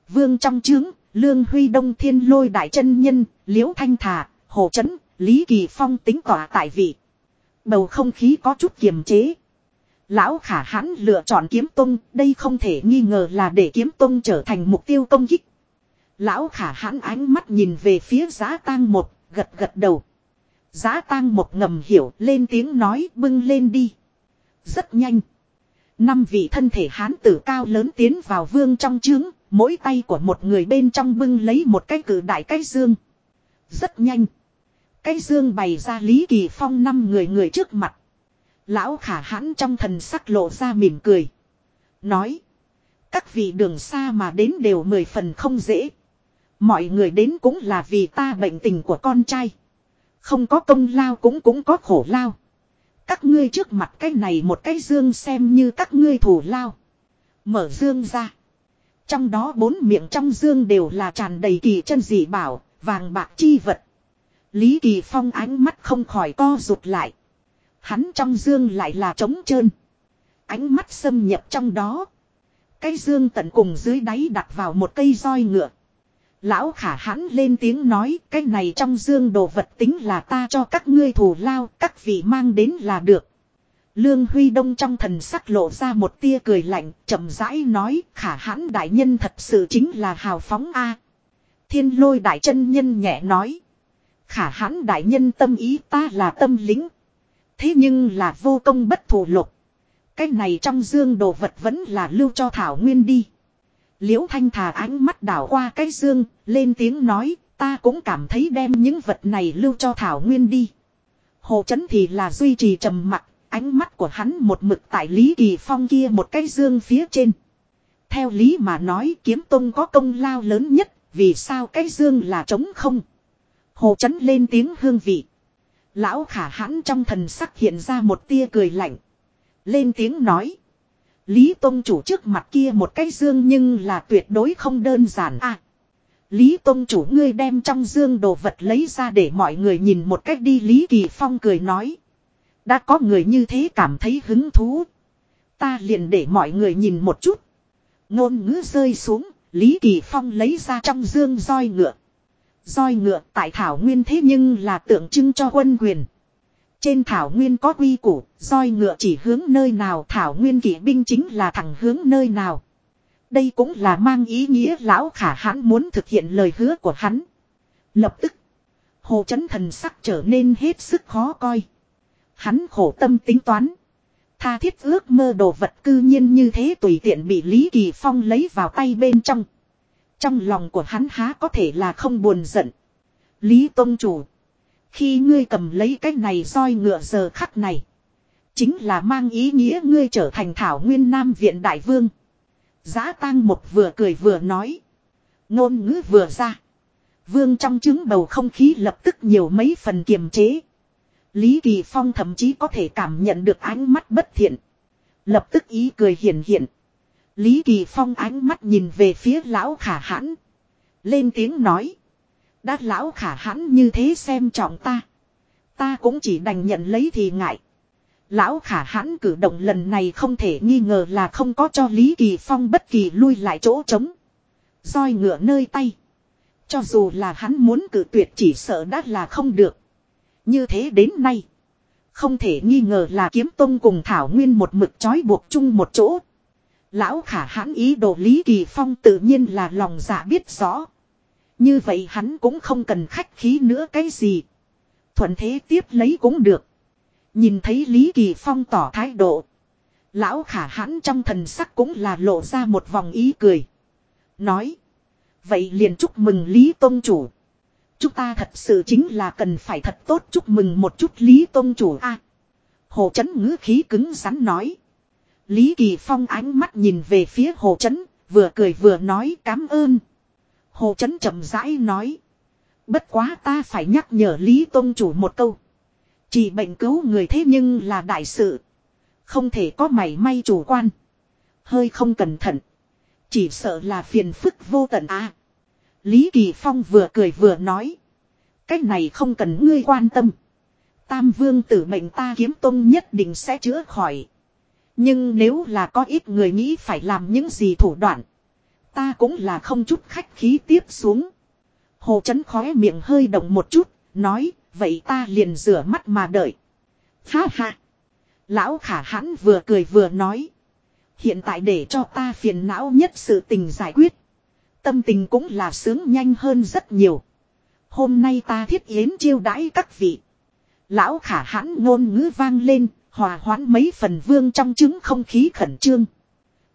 Vương trong trướng, Lương Huy Đông Thiên Lôi Đại chân Nhân, Liễu Thanh Thà, Hồ Trấn, Lý Kỳ Phong tính tỏa tại vị. Bầu không khí có chút kiềm chế. Lão khả hãn lựa chọn kiếm tung, đây không thể nghi ngờ là để kiếm tung trở thành mục tiêu công kích. Lão khả hãn ánh mắt nhìn về phía giá tang một, gật gật đầu. Giá tang một ngầm hiểu lên tiếng nói bưng lên đi. Rất nhanh. Năm vị thân thể hán tử cao lớn tiến vào vương trong trướng, mỗi tay của một người bên trong bưng lấy một cái cử đại cái dương. Rất nhanh. Cái dương bày ra Lý Kỳ Phong năm người người trước mặt. Lão khả hãn trong thần sắc lộ ra mỉm cười. Nói. Các vị đường xa mà đến đều mười phần không dễ. Mọi người đến cũng là vì ta bệnh tình của con trai. Không có công lao cũng cũng có khổ lao. Các ngươi trước mặt cái này một cái dương xem như các ngươi thủ lao. Mở dương ra. Trong đó bốn miệng trong dương đều là tràn đầy kỳ chân dị bảo, vàng bạc chi vật. Lý Kỳ Phong ánh mắt không khỏi co rụt lại. Hắn trong dương lại là trống trơn. Ánh mắt xâm nhập trong đó. Cái dương tận cùng dưới đáy đặt vào một cây roi ngựa. Lão khả hãn lên tiếng nói, cái này trong dương đồ vật tính là ta cho các ngươi thù lao, các vị mang đến là được. Lương Huy Đông trong thần sắc lộ ra một tia cười lạnh, chậm rãi nói, khả hãn đại nhân thật sự chính là hào phóng a Thiên lôi đại chân nhân nhẹ nói. Khả hãn đại nhân tâm ý ta là tâm lính. Thế nhưng là vô công bất thù lục. Cái này trong dương đồ vật vẫn là lưu cho Thảo Nguyên đi. Liễu Thanh Thà ánh mắt đảo qua cái dương, lên tiếng nói, ta cũng cảm thấy đem những vật này lưu cho Thảo Nguyên đi. Hồ Chấn thì là duy trì trầm mặc, ánh mắt của hắn một mực tại Lý Kỳ Phong kia một cái dương phía trên. Theo lý mà nói kiếm tông có công lao lớn nhất, vì sao cái dương là trống không? Hồ Chấn lên tiếng hương vị. Lão khả hãn trong thần sắc hiện ra một tia cười lạnh. Lên tiếng nói. Lý Tông chủ trước mặt kia một cái dương nhưng là tuyệt đối không đơn giản à. Lý Tông chủ ngươi đem trong dương đồ vật lấy ra để mọi người nhìn một cách đi Lý Kỳ Phong cười nói. Đã có người như thế cảm thấy hứng thú. Ta liền để mọi người nhìn một chút. Ngôn ngữ rơi xuống, Lý Kỳ Phong lấy ra trong dương roi ngựa. Roi ngựa tại Thảo Nguyên thế nhưng là tượng trưng cho quân quyền. Trên Thảo Nguyên có quy củ, roi ngựa chỉ hướng nơi nào Thảo Nguyên kỵ binh chính là thẳng hướng nơi nào. Đây cũng là mang ý nghĩa lão khả hãn muốn thực hiện lời hứa của hắn. Lập tức, hồ chấn thần sắc trở nên hết sức khó coi. Hắn khổ tâm tính toán. Tha thiết ước mơ đồ vật cư nhiên như thế tùy tiện bị Lý Kỳ Phong lấy vào tay bên trong. Trong lòng của hắn há có thể là không buồn giận. Lý Tông Chủ. Khi ngươi cầm lấy cái này roi ngựa giờ khắc này. Chính là mang ý nghĩa ngươi trở thành thảo nguyên nam viện đại vương. Giá tang một vừa cười vừa nói. Ngôn ngữ vừa ra. Vương trong chứng bầu không khí lập tức nhiều mấy phần kiềm chế. Lý Kỳ Phong thậm chí có thể cảm nhận được ánh mắt bất thiện. Lập tức ý cười hiển hiện. Lý Kỳ Phong ánh mắt nhìn về phía lão khả hãn. Lên tiếng nói. Đã lão khả hãn như thế xem trọng ta. Ta cũng chỉ đành nhận lấy thì ngại. Lão khả hãn cử động lần này không thể nghi ngờ là không có cho Lý Kỳ Phong bất kỳ lui lại chỗ trống. roi ngựa nơi tay. Cho dù là hắn muốn cử tuyệt chỉ sợ đã là không được. Như thế đến nay. Không thể nghi ngờ là kiếm tông cùng Thảo Nguyên một mực trói buộc chung một chỗ. Lão khả hãn ý đồ Lý Kỳ Phong tự nhiên là lòng dạ biết rõ. Như vậy hắn cũng không cần khách khí nữa cái gì. Thuận thế tiếp lấy cũng được. Nhìn thấy Lý Kỳ Phong tỏ thái độ. Lão khả hãn trong thần sắc cũng là lộ ra một vòng ý cười. Nói. Vậy liền chúc mừng Lý Tông Chủ. Chúng ta thật sự chính là cần phải thật tốt chúc mừng một chút Lý Tông Chủ a. hồ chấn ngữ khí cứng rắn nói. Lý Kỳ Phong ánh mắt nhìn về phía hồ chấn, vừa cười vừa nói cảm ơn. Hồ chấn chậm rãi nói. Bất quá ta phải nhắc nhở Lý Tông Chủ một câu. Chỉ bệnh cứu người thế nhưng là đại sự. Không thể có mảy may chủ quan. Hơi không cẩn thận. Chỉ sợ là phiền phức vô tận à. Lý Kỳ Phong vừa cười vừa nói. Cách này không cần ngươi quan tâm. Tam vương tử mệnh ta kiếm tông nhất định sẽ chữa khỏi. Nhưng nếu là có ít người nghĩ phải làm những gì thủ đoạn. Ta cũng là không chút khách khí tiếp xuống. Hồ chấn khóe miệng hơi động một chút, nói, vậy ta liền rửa mắt mà đợi. Ha ha. Lão khả hãn vừa cười vừa nói. Hiện tại để cho ta phiền não nhất sự tình giải quyết. Tâm tình cũng là sướng nhanh hơn rất nhiều. Hôm nay ta thiết yến chiêu đãi các vị. Lão khả hãn ngôn ngữ vang lên, hòa hoãn mấy phần vương trong chứng không khí khẩn trương.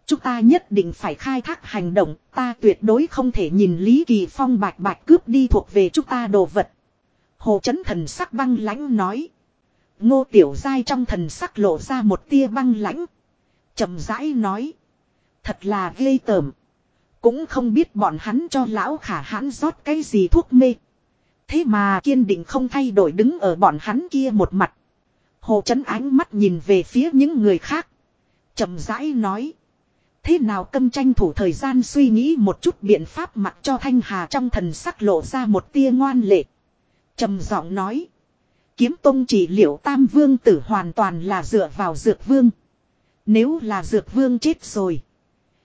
Chúng ta nhất định phải khai thác hành động, ta tuyệt đối không thể nhìn Lý Kỳ Phong bạch bạch cướp đi thuộc về chúng ta đồ vật. Hồ chấn thần sắc băng lãnh nói. Ngô Tiểu Giai trong thần sắc lộ ra một tia băng lãnh. Trầm rãi nói. Thật là ghê tởm. Cũng không biết bọn hắn cho lão khả hãn rót cái gì thuốc mê. Thế mà kiên định không thay đổi đứng ở bọn hắn kia một mặt. Hồ chấn ánh mắt nhìn về phía những người khác. Trầm rãi nói. Thế nào câm tranh thủ thời gian suy nghĩ một chút biện pháp mặc cho Thanh Hà trong thần sắc lộ ra một tia ngoan lệ. trầm giọng nói. Kiếm tông chỉ liệu tam vương tử hoàn toàn là dựa vào dược vương. Nếu là dược vương chết rồi.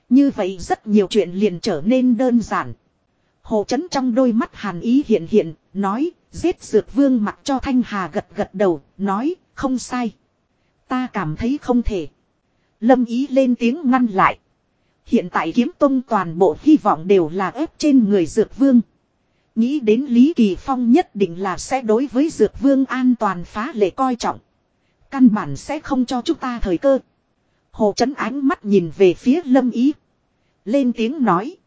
Như vậy rất nhiều chuyện liền trở nên đơn giản. Hồ chấn trong đôi mắt hàn ý hiện hiện, nói, giết dược vương mặc cho Thanh Hà gật gật đầu, nói, không sai. Ta cảm thấy không thể. Lâm ý lên tiếng ngăn lại. Hiện tại kiếm tông toàn bộ hy vọng đều là ép trên người dược vương. Nghĩ đến Lý Kỳ Phong nhất định là sẽ đối với dược vương an toàn phá lệ coi trọng. Căn bản sẽ không cho chúng ta thời cơ. Hồ chấn ánh mắt nhìn về phía lâm ý. Lên tiếng nói.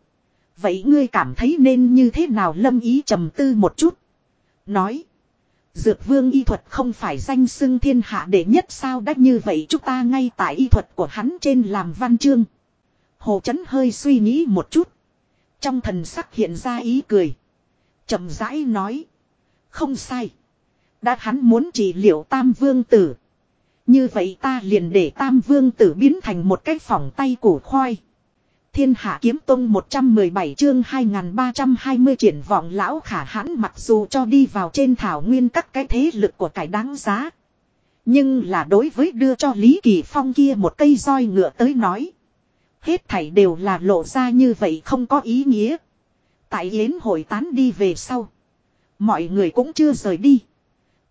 Vậy ngươi cảm thấy nên như thế nào lâm ý trầm tư một chút. Nói. Dược vương y thuật không phải danh xưng thiên hạ đệ nhất sao đắt như vậy chúng ta ngay tại y thuật của hắn trên làm văn chương. Hồ chấn hơi suy nghĩ một chút. Trong thần sắc hiện ra ý cười. chậm rãi nói. Không sai. Đã hắn muốn trị liệu tam vương tử. Như vậy ta liền để tam vương tử biến thành một cái phỏng tay củ khoai. Thiên hạ kiếm tông 117 chương 2320 triển vọng lão khả hãn mặc dù cho đi vào trên thảo nguyên các cái thế lực của cải đáng giá. Nhưng là đối với đưa cho Lý Kỳ Phong kia một cây roi ngựa tới nói. Hết thảy đều là lộ ra như vậy không có ý nghĩa. Tại yến hội tán đi về sau. Mọi người cũng chưa rời đi.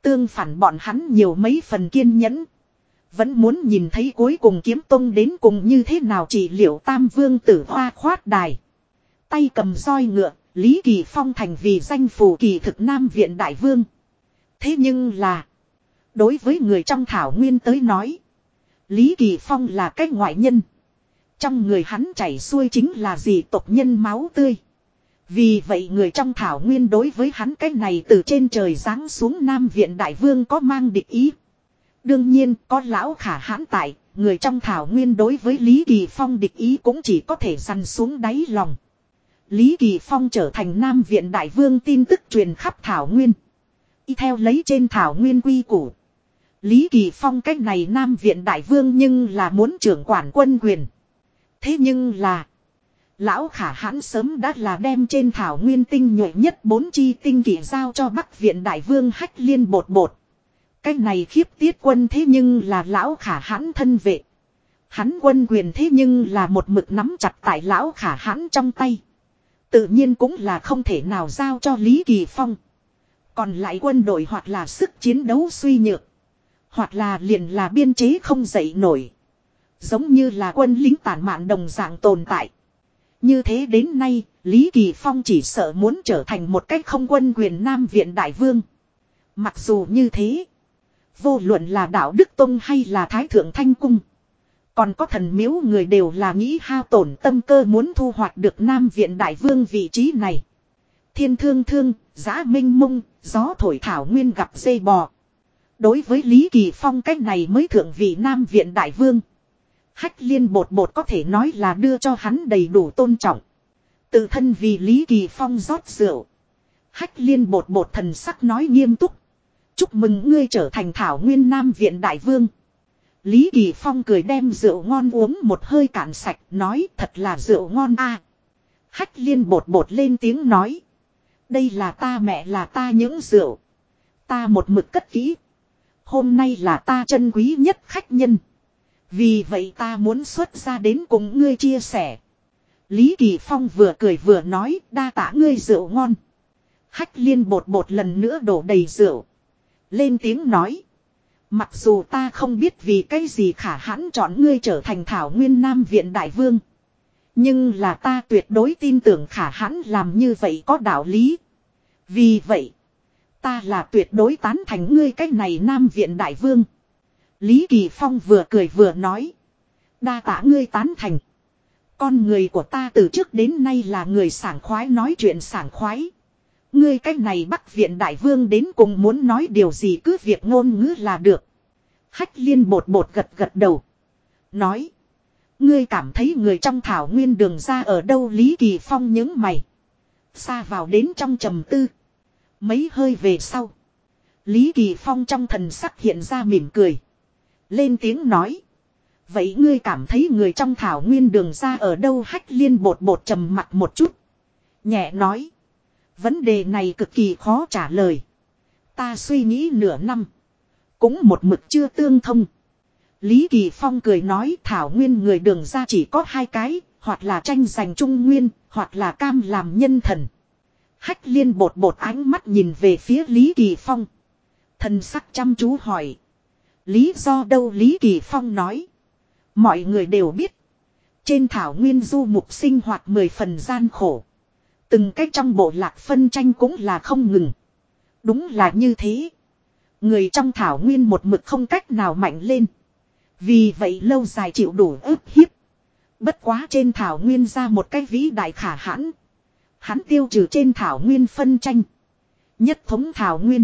Tương phản bọn hắn nhiều mấy phần kiên nhẫn. Vẫn muốn nhìn thấy cuối cùng kiếm tông đến cùng như thế nào chỉ liệu tam vương tử hoa khoát đài. Tay cầm roi ngựa, Lý Kỳ Phong thành vì danh phù kỳ thực Nam Viện Đại Vương. Thế nhưng là, đối với người trong thảo nguyên tới nói, Lý Kỳ Phong là cái ngoại nhân. Trong người hắn chảy xuôi chính là gì tộc nhân máu tươi. Vì vậy người trong thảo nguyên đối với hắn cái này từ trên trời giáng xuống Nam Viện Đại Vương có mang địch ý. Đương nhiên có lão khả hãn tại, người trong thảo nguyên đối với Lý Kỳ Phong địch ý cũng chỉ có thể dằn xuống đáy lòng. Lý Kỳ Phong trở thành Nam Viện Đại Vương tin tức truyền khắp thảo nguyên. Y theo lấy trên thảo nguyên quy củ. Lý Kỳ Phong cách này Nam Viện Đại Vương nhưng là muốn trưởng quản quân quyền. Thế nhưng là. Lão khả hãn sớm đã là đem trên thảo nguyên tinh nhuệ nhất bốn chi tinh kỷ giao cho Bắc Viện Đại Vương hách liên bột bột. Cái này khiếp tiết quân thế nhưng là lão khả hãn thân vệ. Hắn quân quyền thế nhưng là một mực nắm chặt tại lão khả hãn trong tay. Tự nhiên cũng là không thể nào giao cho Lý Kỳ Phong. Còn lại quân đội hoặc là sức chiến đấu suy nhược. Hoặc là liền là biên chế không dậy nổi. Giống như là quân lính tàn mạn đồng dạng tồn tại. Như thế đến nay, Lý Kỳ Phong chỉ sợ muốn trở thành một cách không quân quyền Nam Viện Đại Vương. Mặc dù như thế, Vô luận là đạo Đức Tông hay là Thái Thượng Thanh Cung. Còn có thần miếu người đều là nghĩ hao tổn tâm cơ muốn thu hoạch được Nam Viện Đại Vương vị trí này. Thiên thương thương, giã minh mông, gió thổi thảo nguyên gặp dây bò. Đối với Lý Kỳ Phong cách này mới thượng vị Nam Viện Đại Vương. Hách liên bột bột có thể nói là đưa cho hắn đầy đủ tôn trọng. Tự thân vì Lý Kỳ Phong rót rượu. Hách liên bột bột thần sắc nói nghiêm túc. Chúc mừng ngươi trở thành thảo nguyên nam viện đại vương. Lý Kỳ Phong cười đem rượu ngon uống một hơi cạn sạch, nói, thật là rượu ngon a. Hách liên bột bột lên tiếng nói. Đây là ta mẹ, là ta những rượu. Ta một mực cất kỹ. Hôm nay là ta chân quý nhất khách nhân. Vì vậy ta muốn xuất ra đến cùng ngươi chia sẻ. Lý Kỳ Phong vừa cười vừa nói đa tả ngươi rượu ngon. Hách liên bột bột lần nữa đổ đầy rượu. Lên tiếng nói. Mặc dù ta không biết vì cái gì khả hãn chọn ngươi trở thành thảo nguyên nam viện đại vương. Nhưng là ta tuyệt đối tin tưởng khả hãn làm như vậy có đạo lý. Vì vậy, ta là tuyệt đối tán thành ngươi cái này nam viện đại vương. Lý Kỳ Phong vừa cười vừa nói. Đa tả ngươi tán thành. Con người của ta từ trước đến nay là người sảng khoái nói chuyện sảng khoái. Ngươi cách này bắc viện đại vương đến cùng muốn nói điều gì cứ việc ngôn ngữ là được. Hách liên bột bột gật gật đầu. Nói. Ngươi cảm thấy người trong thảo nguyên đường ra ở đâu Lý Kỳ Phong những mày. Xa vào đến trong trầm tư. Mấy hơi về sau. Lý Kỳ Phong trong thần sắc hiện ra mỉm cười. Lên tiếng nói. Vậy ngươi cảm thấy người trong thảo nguyên đường ra ở đâu hách liên bột bột trầm mặt một chút. Nhẹ nói. Vấn đề này cực kỳ khó trả lời. Ta suy nghĩ nửa năm. Cũng một mực chưa tương thông. Lý Kỳ Phong cười nói thảo nguyên người đường ra chỉ có hai cái, hoặc là tranh giành trung nguyên, hoặc là cam làm nhân thần. Hách liên bột bột ánh mắt nhìn về phía Lý Kỳ Phong. Thần sắc chăm chú hỏi. Lý do đâu Lý Kỳ Phong nói. Mọi người đều biết. Trên thảo nguyên du mục sinh hoạt mười phần gian khổ. Từng cách trong bộ lạc phân tranh cũng là không ngừng. Đúng là như thế. Người trong thảo nguyên một mực không cách nào mạnh lên. Vì vậy lâu dài chịu đủ ức hiếp. Bất quá trên thảo nguyên ra một cái vĩ đại khả hãn. Hắn tiêu trừ trên thảo nguyên phân tranh. Nhất thống thảo nguyên.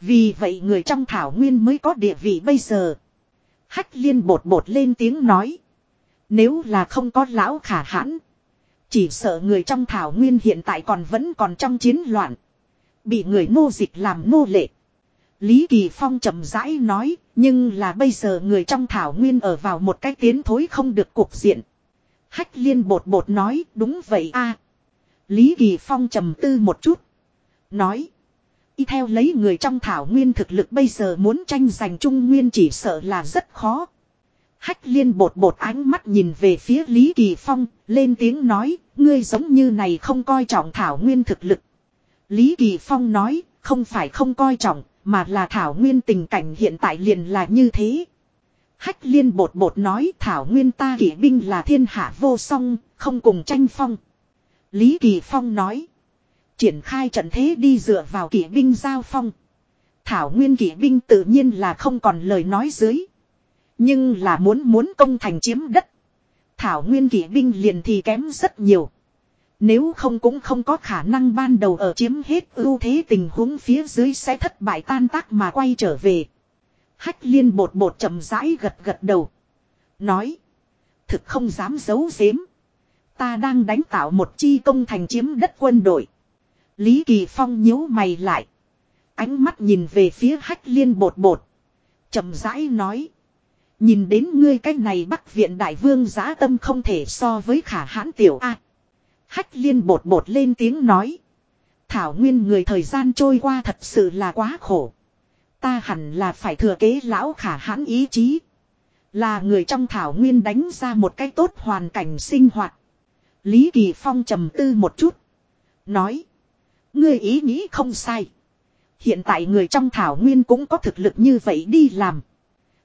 Vì vậy người trong thảo nguyên mới có địa vị bây giờ. Hách liên bột bột lên tiếng nói. Nếu là không có lão khả hãn. Chỉ sợ người trong thảo nguyên hiện tại còn vẫn còn trong chiến loạn. Bị người nô dịch làm nô lệ. Lý Kỳ Phong chậm rãi nói, nhưng là bây giờ người trong thảo nguyên ở vào một cái tiến thối không được cuộc diện. Hách liên bột bột nói, đúng vậy a. Lý Kỳ Phong trầm tư một chút. Nói. Y theo lấy người trong thảo nguyên thực lực bây giờ muốn tranh giành trung nguyên chỉ sợ là rất khó. Hách liên bột bột ánh mắt nhìn về phía Lý Kỳ Phong, lên tiếng nói, ngươi giống như này không coi trọng thảo nguyên thực lực. Lý Kỳ Phong nói, không phải không coi trọng, mà là thảo nguyên tình cảnh hiện tại liền là như thế. Hách liên bột bột nói thảo nguyên ta kỷ binh là thiên hạ vô song, không cùng tranh phong. Lý Kỳ Phong nói. Triển khai trận thế đi dựa vào kỷ binh giao phong. Thảo nguyên kỷ binh tự nhiên là không còn lời nói dưới. Nhưng là muốn muốn công thành chiếm đất. Thảo nguyên kỷ binh liền thì kém rất nhiều. Nếu không cũng không có khả năng ban đầu ở chiếm hết ưu thế tình huống phía dưới sẽ thất bại tan tác mà quay trở về. Hách liên bột bột chậm rãi gật gật đầu. Nói. Thực không dám giấu giếm. Ta đang đánh tạo một chi công thành chiếm đất quân đội. Lý Kỳ Phong nhíu mày lại. Ánh mắt nhìn về phía hách liên bột bột. chậm rãi nói. Nhìn đến ngươi cái này bắc viện đại vương giá tâm không thể so với khả hãn tiểu A. hách liên bột bột lên tiếng nói. Thảo nguyên người thời gian trôi qua thật sự là quá khổ. Ta hẳn là phải thừa kế lão khả hãn ý chí. Là người trong thảo nguyên đánh ra một cái tốt hoàn cảnh sinh hoạt. Lý Kỳ Phong trầm tư một chút. Nói. Ngươi ý nghĩ không sai. Hiện tại người trong thảo nguyên cũng có thực lực như vậy đi làm.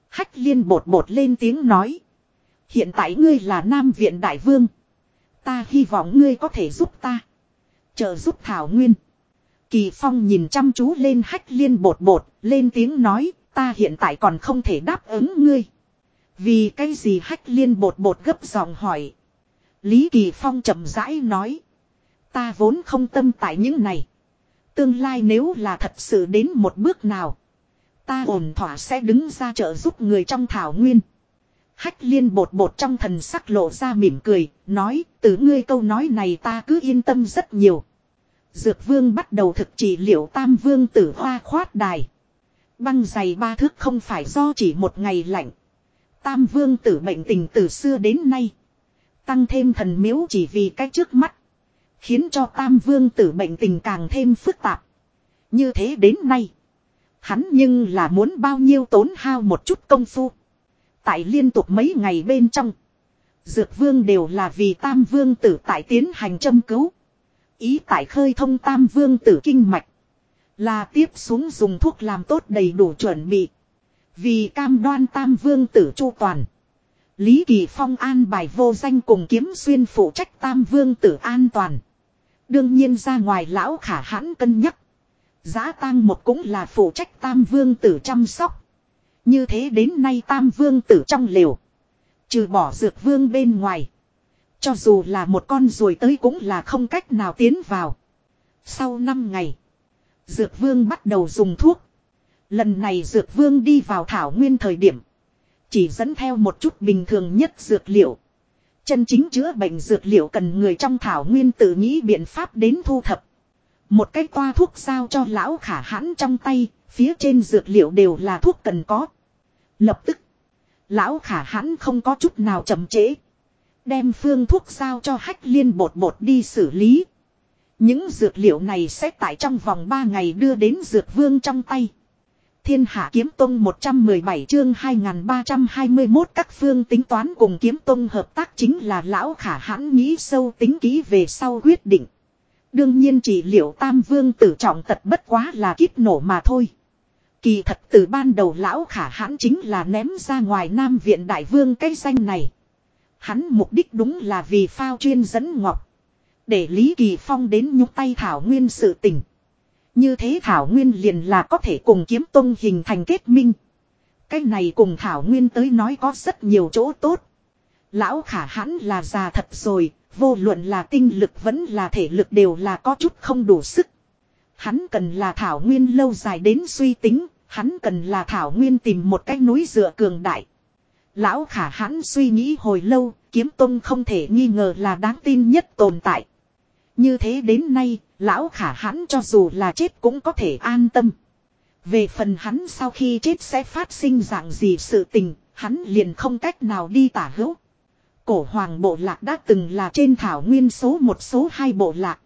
Hách liên bột bột lên tiếng nói. Hiện tại ngươi là Nam Viện Đại Vương. Ta hy vọng ngươi có thể giúp ta. Trợ giúp Thảo Nguyên. Kỳ Phong nhìn chăm chú lên hách liên bột bột, lên tiếng nói, ta hiện tại còn không thể đáp ứng ngươi. Vì cái gì hách liên bột bột gấp giọng hỏi. Lý Kỳ Phong chậm rãi nói. Ta vốn không tâm tại những này. Tương lai nếu là thật sự đến một bước nào. Ta ổn thỏa sẽ đứng ra trợ giúp người trong thảo nguyên. Hách liên bột bột trong thần sắc lộ ra mỉm cười, nói, từ ngươi câu nói này ta cứ yên tâm rất nhiều. Dược vương bắt đầu thực trị liệu tam vương tử hoa khoát đài. Băng dày ba thước không phải do chỉ một ngày lạnh. Tam vương tử bệnh tình từ xưa đến nay. Tăng thêm thần miếu chỉ vì cái trước mắt. Khiến cho tam vương tử bệnh tình càng thêm phức tạp. Như thế đến nay. Hắn nhưng là muốn bao nhiêu tốn hao một chút công phu. Tại liên tục mấy ngày bên trong. Dược vương đều là vì tam vương tử tại tiến hành châm cứu. Ý tại khơi thông tam vương tử kinh mạch. Là tiếp xuống dùng thuốc làm tốt đầy đủ chuẩn bị. Vì cam đoan tam vương tử chu toàn. Lý Kỳ Phong an bài vô danh cùng kiếm xuyên phụ trách tam vương tử an toàn. Đương nhiên ra ngoài lão khả hãn cân nhắc. Giá tang một cũng là phụ trách tam vương tử chăm sóc. Như thế đến nay tam vương tử trong liều. Trừ bỏ dược vương bên ngoài. Cho dù là một con ruồi tới cũng là không cách nào tiến vào. Sau 5 ngày. Dược vương bắt đầu dùng thuốc. Lần này dược vương đi vào thảo nguyên thời điểm. Chỉ dẫn theo một chút bình thường nhất dược liệu. Chân chính chữa bệnh dược liệu cần người trong thảo nguyên tự nghĩ biện pháp đến thu thập. Một cái toa thuốc sao cho lão khả hãn trong tay, phía trên dược liệu đều là thuốc cần có. Lập tức, lão khả hãn không có chút nào chậm trễ. Đem phương thuốc sao cho hách liên bột bột đi xử lý. Những dược liệu này sẽ tại trong vòng 3 ngày đưa đến dược vương trong tay. Thiên hạ kiếm tông 117 chương 2321 các phương tính toán cùng kiếm tông hợp tác chính là lão khả hãn nghĩ sâu tính kỹ về sau quyết định. Đương nhiên chỉ liệu tam vương tử trọng tật bất quá là kiếp nổ mà thôi. Kỳ thật từ ban đầu lão khả hãn chính là ném ra ngoài nam viện đại vương cái danh này. Hắn mục đích đúng là vì phao chuyên dẫn ngọc. Để Lý Kỳ Phong đến nhúc tay Thảo Nguyên sự tình. Như thế Thảo Nguyên liền là có thể cùng kiếm tông hình thành kết minh. Cái này cùng Thảo Nguyên tới nói có rất nhiều chỗ tốt. Lão khả hãn là già thật rồi, vô luận là tinh lực vẫn là thể lực đều là có chút không đủ sức. Hắn cần là thảo nguyên lâu dài đến suy tính, hắn cần là thảo nguyên tìm một cái núi dựa cường đại. Lão khả hãn suy nghĩ hồi lâu, kiếm tông không thể nghi ngờ là đáng tin nhất tồn tại. Như thế đến nay, lão khả hãn cho dù là chết cũng có thể an tâm. Về phần hắn sau khi chết sẽ phát sinh dạng gì sự tình, hắn liền không cách nào đi tả hữu. Cổ hoàng bộ lạc đã từng là trên thảo nguyên số một số hai bộ lạc.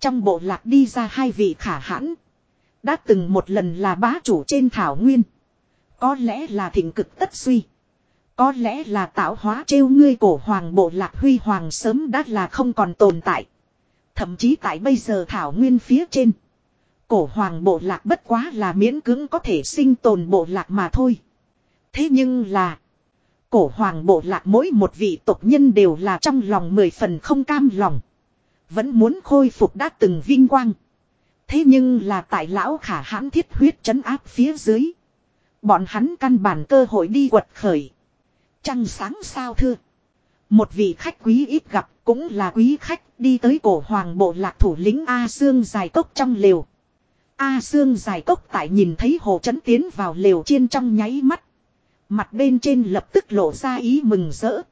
Trong bộ lạc đi ra hai vị khả hãn. Đã từng một lần là bá chủ trên thảo nguyên. Có lẽ là thịnh cực tất suy. Có lẽ là tạo hóa trêu ngươi cổ hoàng bộ lạc huy hoàng sớm đã là không còn tồn tại. Thậm chí tại bây giờ thảo nguyên phía trên. Cổ hoàng bộ lạc bất quá là miễn cưỡng có thể sinh tồn bộ lạc mà thôi. Thế nhưng là. Cổ hoàng bộ lạc mỗi một vị tộc nhân đều là trong lòng mười phần không cam lòng. Vẫn muốn khôi phục đã từng vinh quang. Thế nhưng là tại lão khả hãn thiết huyết chấn áp phía dưới. Bọn hắn căn bản cơ hội đi quật khởi. Trăng sáng sao thưa. Một vị khách quý ít gặp cũng là quý khách đi tới cổ hoàng bộ lạc thủ lĩnh A Sương dài cốc trong lều. A Sương dài cốc tại nhìn thấy hồ chấn tiến vào lều chiên trong nháy mắt. Mặt bên trên lập tức lộ ra ý mừng rỡ.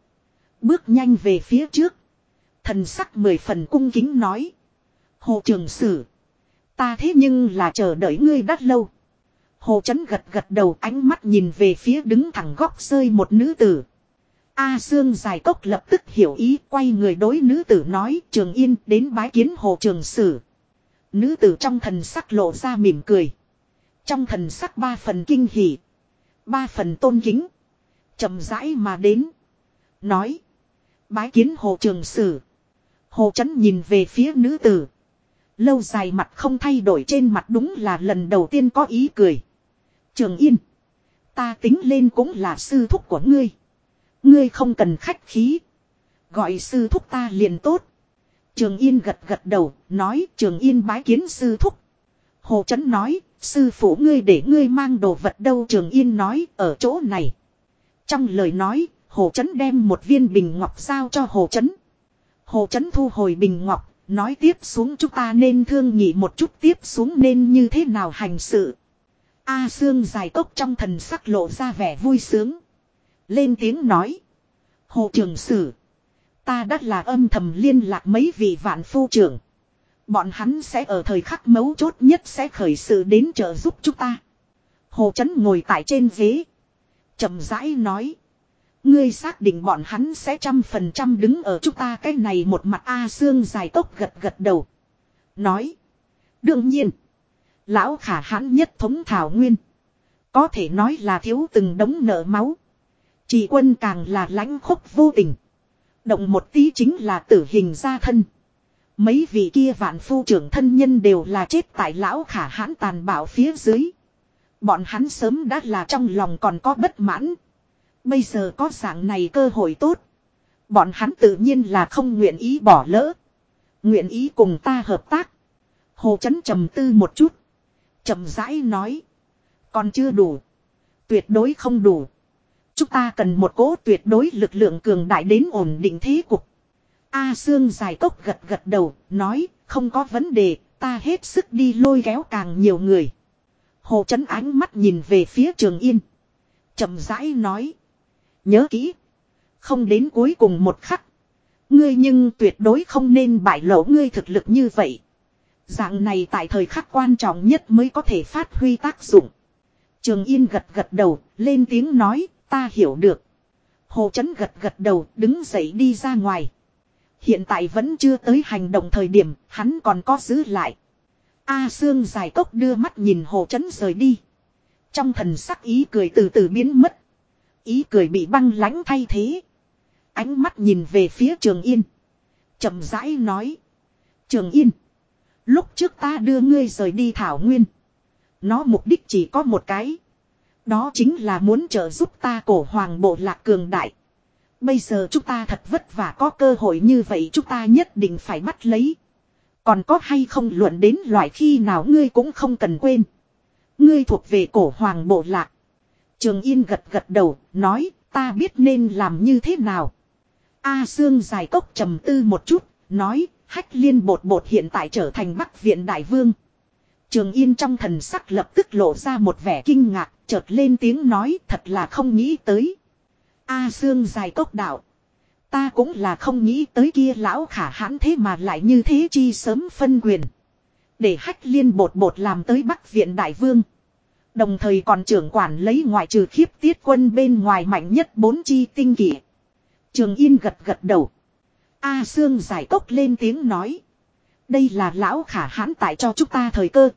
Bước nhanh về phía trước. Thần sắc mười phần cung kính nói. Hồ trường sử. Ta thế nhưng là chờ đợi ngươi đắt lâu. Hồ chấn gật gật đầu ánh mắt nhìn về phía đứng thẳng góc rơi một nữ tử. A Dương dài cốc lập tức hiểu ý, quay người đối nữ tử nói, trường yên đến bái kiến hồ trường sử. Nữ tử trong thần sắc lộ ra mỉm cười. Trong thần sắc ba phần kinh hỉ. Ba phần tôn kính. chậm rãi mà đến. Nói. Bái kiến hồ trường sử. Hồ chấn nhìn về phía nữ tử. Lâu dài mặt không thay đổi trên mặt đúng là lần đầu tiên có ý cười. Trường yên. Ta tính lên cũng là sư thúc của ngươi. Ngươi không cần khách khí. Gọi sư thúc ta liền tốt. Trường Yên gật gật đầu, nói Trường Yên bái kiến sư thúc. Hồ Trấn nói, sư phụ ngươi để ngươi mang đồ vật đâu Trường Yên nói, ở chỗ này. Trong lời nói, Hồ Trấn đem một viên bình ngọc giao cho Hồ Trấn. Hồ Trấn thu hồi bình ngọc, nói tiếp xuống chúng ta nên thương nghị một chút tiếp xuống nên như thế nào hành sự. A xương dài tốc trong thần sắc lộ ra vẻ vui sướng. Lên tiếng nói. Hồ Trường Sử. Ta đã là âm thầm liên lạc mấy vị vạn phu trưởng. Bọn hắn sẽ ở thời khắc mấu chốt nhất sẽ khởi sự đến trợ giúp chúng ta. Hồ Chấn ngồi tại trên ghế. chậm rãi nói. Ngươi xác định bọn hắn sẽ trăm phần trăm đứng ở chúng ta cái này một mặt A xương dài tốc gật gật đầu. Nói. Đương nhiên. Lão khả hãn nhất thống thảo nguyên. Có thể nói là thiếu từng đống nợ máu. Chỉ quân càng là lãnh khúc vô tình. Động một tí chính là tử hình gia thân. Mấy vị kia vạn phu trưởng thân nhân đều là chết tại lão khả hãn tàn bạo phía dưới. Bọn hắn sớm đã là trong lòng còn có bất mãn. Bây giờ có dạng này cơ hội tốt. Bọn hắn tự nhiên là không nguyện ý bỏ lỡ. Nguyện ý cùng ta hợp tác. Hồ chấn trầm tư một chút. trầm rãi nói. Còn chưa đủ. Tuyệt đối không đủ. Chúng ta cần một cố tuyệt đối lực lượng cường đại đến ổn định thế cục. A xương dài cốc gật gật đầu, nói, không có vấn đề, ta hết sức đi lôi kéo càng nhiều người. Hồ Trấn ánh mắt nhìn về phía Trường Yên. chậm rãi nói. Nhớ kỹ. Không đến cuối cùng một khắc. Ngươi nhưng tuyệt đối không nên bại lộ ngươi thực lực như vậy. Dạng này tại thời khắc quan trọng nhất mới có thể phát huy tác dụng. Trường Yên gật gật đầu, lên tiếng nói, Ta hiểu được. Hồ Chấn gật gật đầu, đứng dậy đi ra ngoài. Hiện tại vẫn chưa tới hành động thời điểm, hắn còn có giữ lại. A Sương dài cốc đưa mắt nhìn Hồ Chấn rời đi. Trong thần sắc ý cười từ từ biến mất. Ý cười bị băng lãnh thay thế. Ánh mắt nhìn về phía Trường Yên. chậm rãi nói. Trường Yên. Lúc trước ta đưa ngươi rời đi Thảo Nguyên. Nó mục đích chỉ có một cái. Đó chính là muốn trợ giúp ta cổ hoàng bộ lạc cường đại. Bây giờ chúng ta thật vất vả có cơ hội như vậy chúng ta nhất định phải bắt lấy. Còn có hay không luận đến loại khi nào ngươi cũng không cần quên. Ngươi thuộc về cổ hoàng bộ lạc. Trường Yên gật gật đầu, nói, ta biết nên làm như thế nào. A Sương dài cốc trầm tư một chút, nói, hách liên bột bột hiện tại trở thành Bắc Viện Đại Vương. Trường Yên trong thần sắc lập tức lộ ra một vẻ kinh ngạc, chợt lên tiếng nói thật là không nghĩ tới. A xương dài cốc đạo. Ta cũng là không nghĩ tới kia lão khả hãn thế mà lại như thế chi sớm phân quyền. Để hách liên bột bột làm tới Bắc Viện Đại Vương. Đồng thời còn trưởng quản lấy ngoại trừ khiếp tiết quân bên ngoài mạnh nhất bốn chi tinh kỷ. Trường Yên gật gật đầu. A Sương giải cốc lên tiếng nói. Đây là lão khả hãn tại cho chúng ta thời cơ.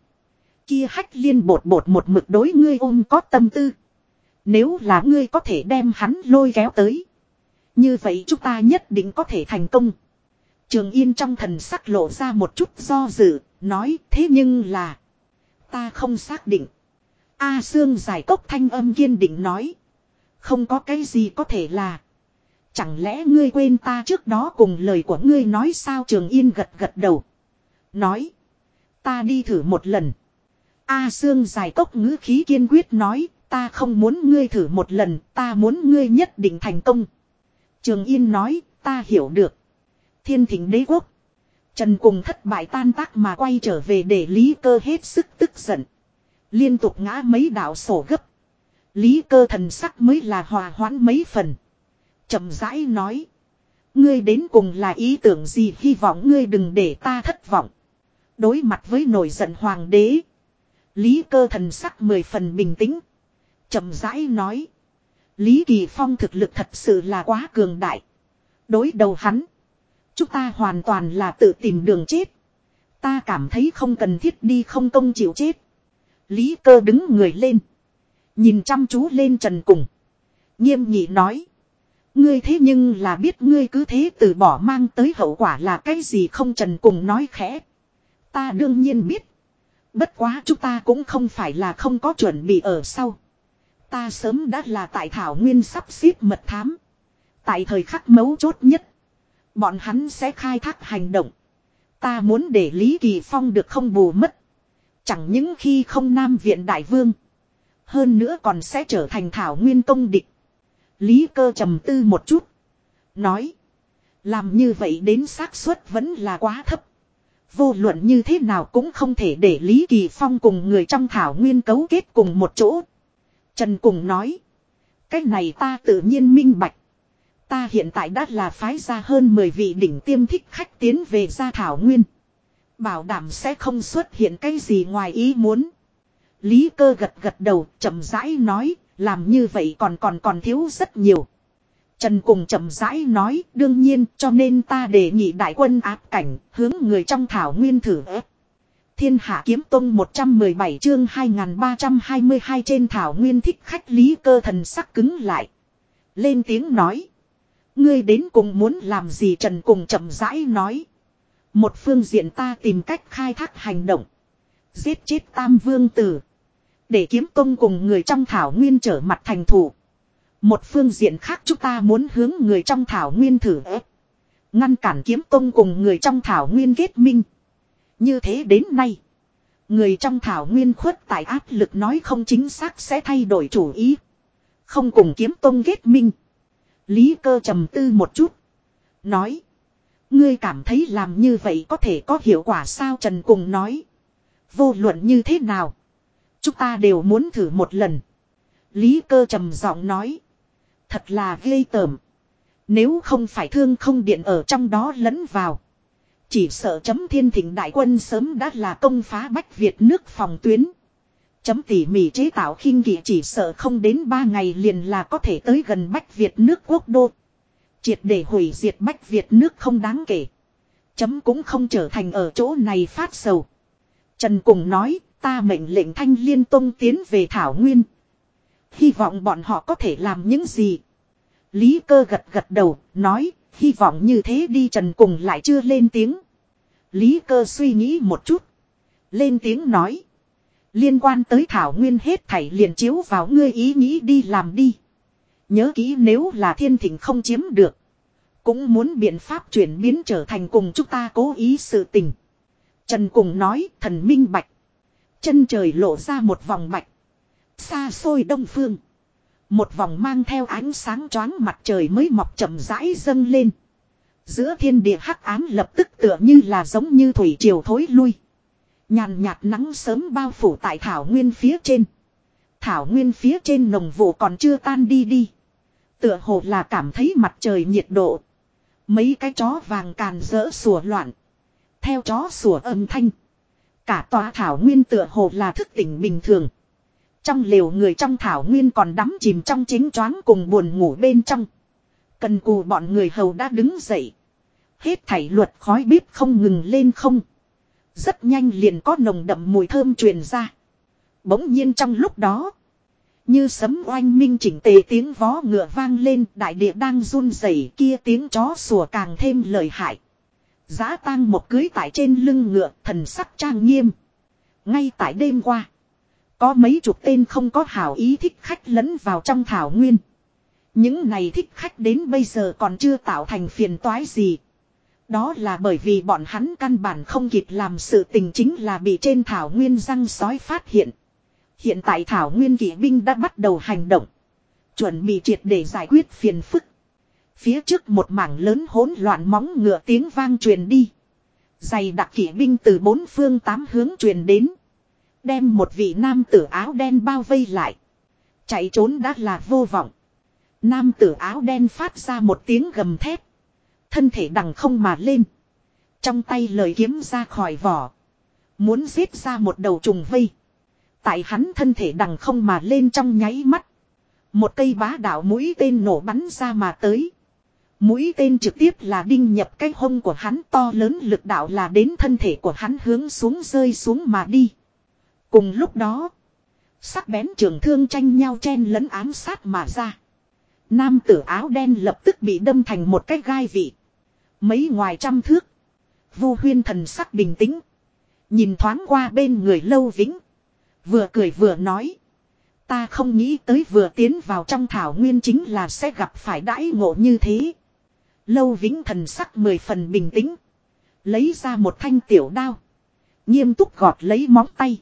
Kia hách liên bột bột một mực đối ngươi ôm có tâm tư. Nếu là ngươi có thể đem hắn lôi kéo tới. Như vậy chúng ta nhất định có thể thành công. Trường Yên trong thần sắc lộ ra một chút do dự, nói thế nhưng là. Ta không xác định. A Sương giải cốc thanh âm kiên định nói. Không có cái gì có thể là. Chẳng lẽ ngươi quên ta trước đó cùng lời của ngươi nói sao Trường Yên gật gật đầu. Nói. Ta đi thử một lần. A Sương dài tốc ngữ khí kiên quyết nói. Ta không muốn ngươi thử một lần. Ta muốn ngươi nhất định thành công. Trường Yên nói. Ta hiểu được. Thiên thỉnh đế quốc. Trần cùng thất bại tan tác mà quay trở về để lý cơ hết sức tức giận. Liên tục ngã mấy đạo sổ gấp. Lý cơ thần sắc mới là hòa hoãn mấy phần chậm rãi nói. Ngươi đến cùng là ý tưởng gì hy vọng ngươi đừng để ta thất vọng. Đối mặt với nổi giận hoàng đế. Lý cơ thần sắc mười phần bình tĩnh. chậm rãi nói. Lý Kỳ Phong thực lực thật sự là quá cường đại. Đối đầu hắn. Chúng ta hoàn toàn là tự tìm đường chết. Ta cảm thấy không cần thiết đi không công chịu chết. Lý cơ đứng người lên. Nhìn chăm chú lên trần cùng. Nghiêm nhị nói. Ngươi thế nhưng là biết ngươi cứ thế từ bỏ mang tới hậu quả là cái gì không trần cùng nói khẽ. Ta đương nhiên biết. Bất quá chúng ta cũng không phải là không có chuẩn bị ở sau. Ta sớm đã là tại Thảo Nguyên sắp xếp mật thám. Tại thời khắc mấu chốt nhất. Bọn hắn sẽ khai thác hành động. Ta muốn để Lý Kỳ Phong được không bù mất. Chẳng những khi không Nam Viện Đại Vương. Hơn nữa còn sẽ trở thành Thảo Nguyên công địch. Lý cơ trầm tư một chút. Nói. Làm như vậy đến xác suất vẫn là quá thấp. Vô luận như thế nào cũng không thể để Lý Kỳ Phong cùng người trong thảo nguyên cấu kết cùng một chỗ. Trần Cùng nói. Cái này ta tự nhiên minh bạch. Ta hiện tại đã là phái ra hơn 10 vị đỉnh tiêm thích khách tiến về gia thảo nguyên. Bảo đảm sẽ không xuất hiện cái gì ngoài ý muốn. Lý cơ gật gật đầu, chậm rãi nói, làm như vậy còn còn còn thiếu rất nhiều. Trần cùng chậm rãi nói, đương nhiên, cho nên ta đề nghị đại quân áp cảnh, hướng người trong thảo nguyên thử ép. Thiên hạ kiếm tông 117 chương 2322 trên thảo nguyên thích khách lý cơ thần sắc cứng lại. Lên tiếng nói. Ngươi đến cùng muốn làm gì Trần cùng chậm rãi nói. Một phương diện ta tìm cách khai thác hành động. Giết chết tam vương tử. Để kiếm tông cùng người trong thảo nguyên trở mặt thành thủ. Một phương diện khác chúng ta muốn hướng người trong thảo nguyên thử ép. Ngăn cản kiếm tông cùng người trong thảo nguyên kết minh. Như thế đến nay. Người trong thảo nguyên khuất tại áp lực nói không chính xác sẽ thay đổi chủ ý. Không cùng kiếm tông kết minh. Lý cơ trầm tư một chút. Nói. Ngươi cảm thấy làm như vậy có thể có hiệu quả sao Trần cùng nói. Vô luận như thế nào. Chúng ta đều muốn thử một lần. Lý cơ trầm giọng nói. Thật là ghê tởm. Nếu không phải thương không điện ở trong đó lẫn vào. Chỉ sợ chấm thiên thỉnh đại quân sớm đã là công phá Bách Việt nước phòng tuyến. Chấm tỉ mỉ chế tạo khinh kỵ chỉ sợ không đến ba ngày liền là có thể tới gần Bách Việt nước quốc đô. Triệt để hủy diệt Bách Việt nước không đáng kể. Chấm cũng không trở thành ở chỗ này phát sầu. Trần Cùng nói, Ta mệnh lệnh thanh liên tông tiến về Thảo Nguyên. Hy vọng bọn họ có thể làm những gì. Lý cơ gật gật đầu, nói, hy vọng như thế đi trần cùng lại chưa lên tiếng. Lý cơ suy nghĩ một chút. Lên tiếng nói. Liên quan tới Thảo Nguyên hết thảy liền chiếu vào ngươi ý nghĩ đi làm đi. Nhớ kỹ nếu là thiên thỉnh không chiếm được. Cũng muốn biện pháp chuyển biến trở thành cùng chúng ta cố ý sự tình. Trần cùng nói thần minh bạch. Chân trời lộ ra một vòng bạch. Xa xôi đông phương. Một vòng mang theo ánh sáng choáng mặt trời mới mọc chậm rãi dâng lên. Giữa thiên địa hắc ám lập tức tựa như là giống như thủy triều thối lui. Nhàn nhạt nắng sớm bao phủ tại thảo nguyên phía trên. Thảo nguyên phía trên nồng vụ còn chưa tan đi đi. Tựa hồ là cảm thấy mặt trời nhiệt độ. Mấy cái chó vàng càn rỡ sủa loạn. Theo chó sủa âm thanh. Cả tòa thảo nguyên tựa hồ là thức tỉnh bình thường. Trong liều người trong thảo nguyên còn đắm chìm trong chính choáng cùng buồn ngủ bên trong. Cần cù bọn người hầu đã đứng dậy. Hết thảy luật khói bếp không ngừng lên không. Rất nhanh liền có nồng đậm mùi thơm truyền ra. Bỗng nhiên trong lúc đó. Như sấm oanh minh chỉnh tề tiếng vó ngựa vang lên, đại địa đang run rẩy, kia tiếng chó sủa càng thêm lời hại. Giá tang một cưới tại trên lưng ngựa, thần sắc trang nghiêm. Ngay tại đêm qua. Có mấy chục tên không có hảo ý thích khách lẫn vào trong thảo nguyên. Những này thích khách đến bây giờ còn chưa tạo thành phiền toái gì. Đó là bởi vì bọn hắn căn bản không kịp làm sự tình chính là bị trên thảo nguyên răng sói phát hiện. Hiện tại thảo nguyên kỵ binh đã bắt đầu hành động. Chuẩn bị triệt để giải quyết phiền phức. Phía trước một mảng lớn hỗn loạn móng ngựa tiếng vang truyền đi. Dày đặc kỵ binh từ bốn phương tám hướng truyền đến. Đem một vị nam tử áo đen bao vây lại. Chạy trốn đã là vô vọng. Nam tử áo đen phát ra một tiếng gầm thét, Thân thể đằng không mà lên. Trong tay lời kiếm ra khỏi vỏ. Muốn giết ra một đầu trùng vây. Tại hắn thân thể đằng không mà lên trong nháy mắt. Một cây bá đạo mũi tên nổ bắn ra mà tới. Mũi tên trực tiếp là đinh nhập cái hông của hắn to lớn lực đạo là đến thân thể của hắn hướng xuống rơi xuống mà đi. Cùng lúc đó, sắc bén trường thương tranh nhau chen lẫn ám sát mà ra. Nam tử áo đen lập tức bị đâm thành một cái gai vị. Mấy ngoài trăm thước. Vu huyên thần sắc bình tĩnh. Nhìn thoáng qua bên người lâu vĩnh. Vừa cười vừa nói. Ta không nghĩ tới vừa tiến vào trong thảo nguyên chính là sẽ gặp phải đãi ngộ như thế. Lâu vĩnh thần sắc mười phần bình tĩnh. Lấy ra một thanh tiểu đao. Nghiêm túc gọt lấy móng tay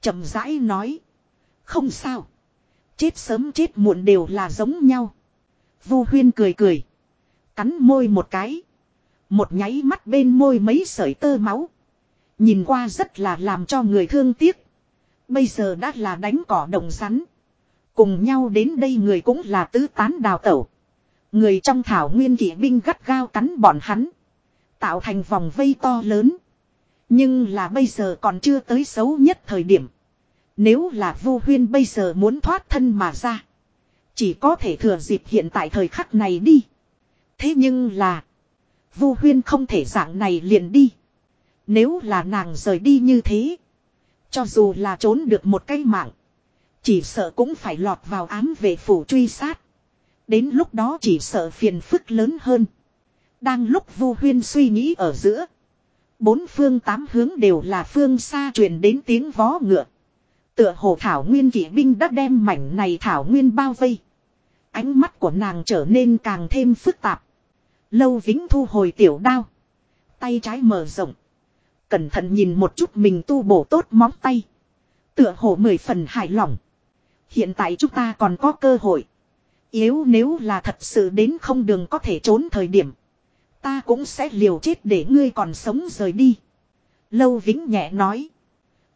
chậm rãi nói. Không sao. Chết sớm chết muộn đều là giống nhau. Vu huyên cười cười. Cắn môi một cái. Một nháy mắt bên môi mấy sợi tơ máu. Nhìn qua rất là làm cho người thương tiếc. Bây giờ đã là đánh cỏ đồng rắn. Cùng nhau đến đây người cũng là tứ tán đào tẩu. Người trong thảo nguyên kỵ binh gắt gao cắn bọn hắn. Tạo thành vòng vây to lớn. Nhưng là bây giờ còn chưa tới xấu nhất thời điểm. Nếu là vô huyên bây giờ muốn thoát thân mà ra. Chỉ có thể thừa dịp hiện tại thời khắc này đi. Thế nhưng là. Vu huyên không thể dạng này liền đi. Nếu là nàng rời đi như thế. Cho dù là trốn được một cái mạng. Chỉ sợ cũng phải lọt vào ám về phủ truy sát. Đến lúc đó chỉ sợ phiền phức lớn hơn. Đang lúc Vu Huyên suy nghĩ ở giữa. Bốn phương tám hướng đều là phương xa truyền đến tiếng vó ngựa. Tựa hồ thảo nguyên kỵ binh đã đem mảnh này thảo nguyên bao vây. Ánh mắt của nàng trở nên càng thêm phức tạp. Lâu vĩnh thu hồi tiểu đao. Tay trái mở rộng. Cẩn thận nhìn một chút mình tu bổ tốt móng tay. Tựa hồ mười phần hài lòng. Hiện tại chúng ta còn có cơ hội. Yếu nếu là thật sự đến không đường có thể trốn thời điểm. Ta cũng sẽ liều chết để ngươi còn sống rời đi. Lâu Vĩnh nhẹ nói.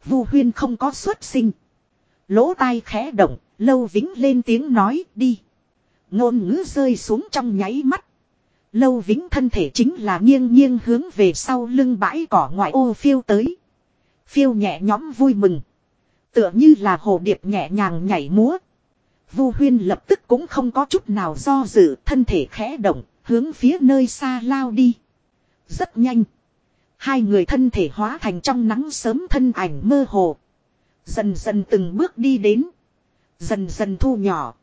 Vu Huyên không có xuất sinh. Lỗ tai khẽ động, Lâu Vĩnh lên tiếng nói đi. Ngôn ngữ rơi xuống trong nháy mắt. Lâu Vĩnh thân thể chính là nghiêng nghiêng hướng về sau lưng bãi cỏ ngoại ô phiêu tới. Phiêu nhẹ nhõm vui mừng. Tựa như là hồ điệp nhẹ nhàng nhảy múa. Vu Huyên lập tức cũng không có chút nào do dự, thân thể khẽ động, hướng phía nơi xa lao đi. Rất nhanh. Hai người thân thể hóa thành trong nắng sớm thân ảnh mơ hồ. Dần dần từng bước đi đến. Dần dần thu nhỏ.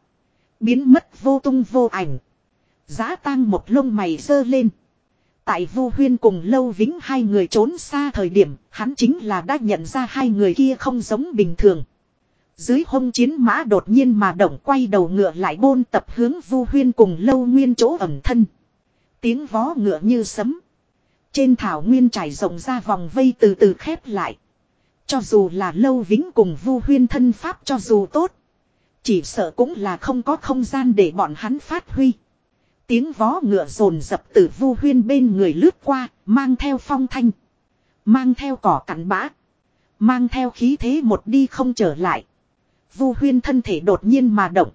Biến mất vô tung vô ảnh. Giá tang một lông mày dơ lên. Tại vô huyên cùng lâu vĩnh hai người trốn xa thời điểm, hắn chính là đã nhận ra hai người kia không giống bình thường. Dưới hông chiến mã đột nhiên mà động quay đầu ngựa lại bôn tập hướng vu huyên cùng lâu nguyên chỗ ẩm thân. Tiếng vó ngựa như sấm. Trên thảo nguyên trải rộng ra vòng vây từ từ khép lại. Cho dù là lâu vĩnh cùng vu huyên thân pháp cho dù tốt. Chỉ sợ cũng là không có không gian để bọn hắn phát huy. Tiếng vó ngựa rồn dập từ vu huyên bên người lướt qua, mang theo phong thanh. Mang theo cỏ cắn bã. Mang theo khí thế một đi không trở lại. Vu huyên thân thể đột nhiên mà động.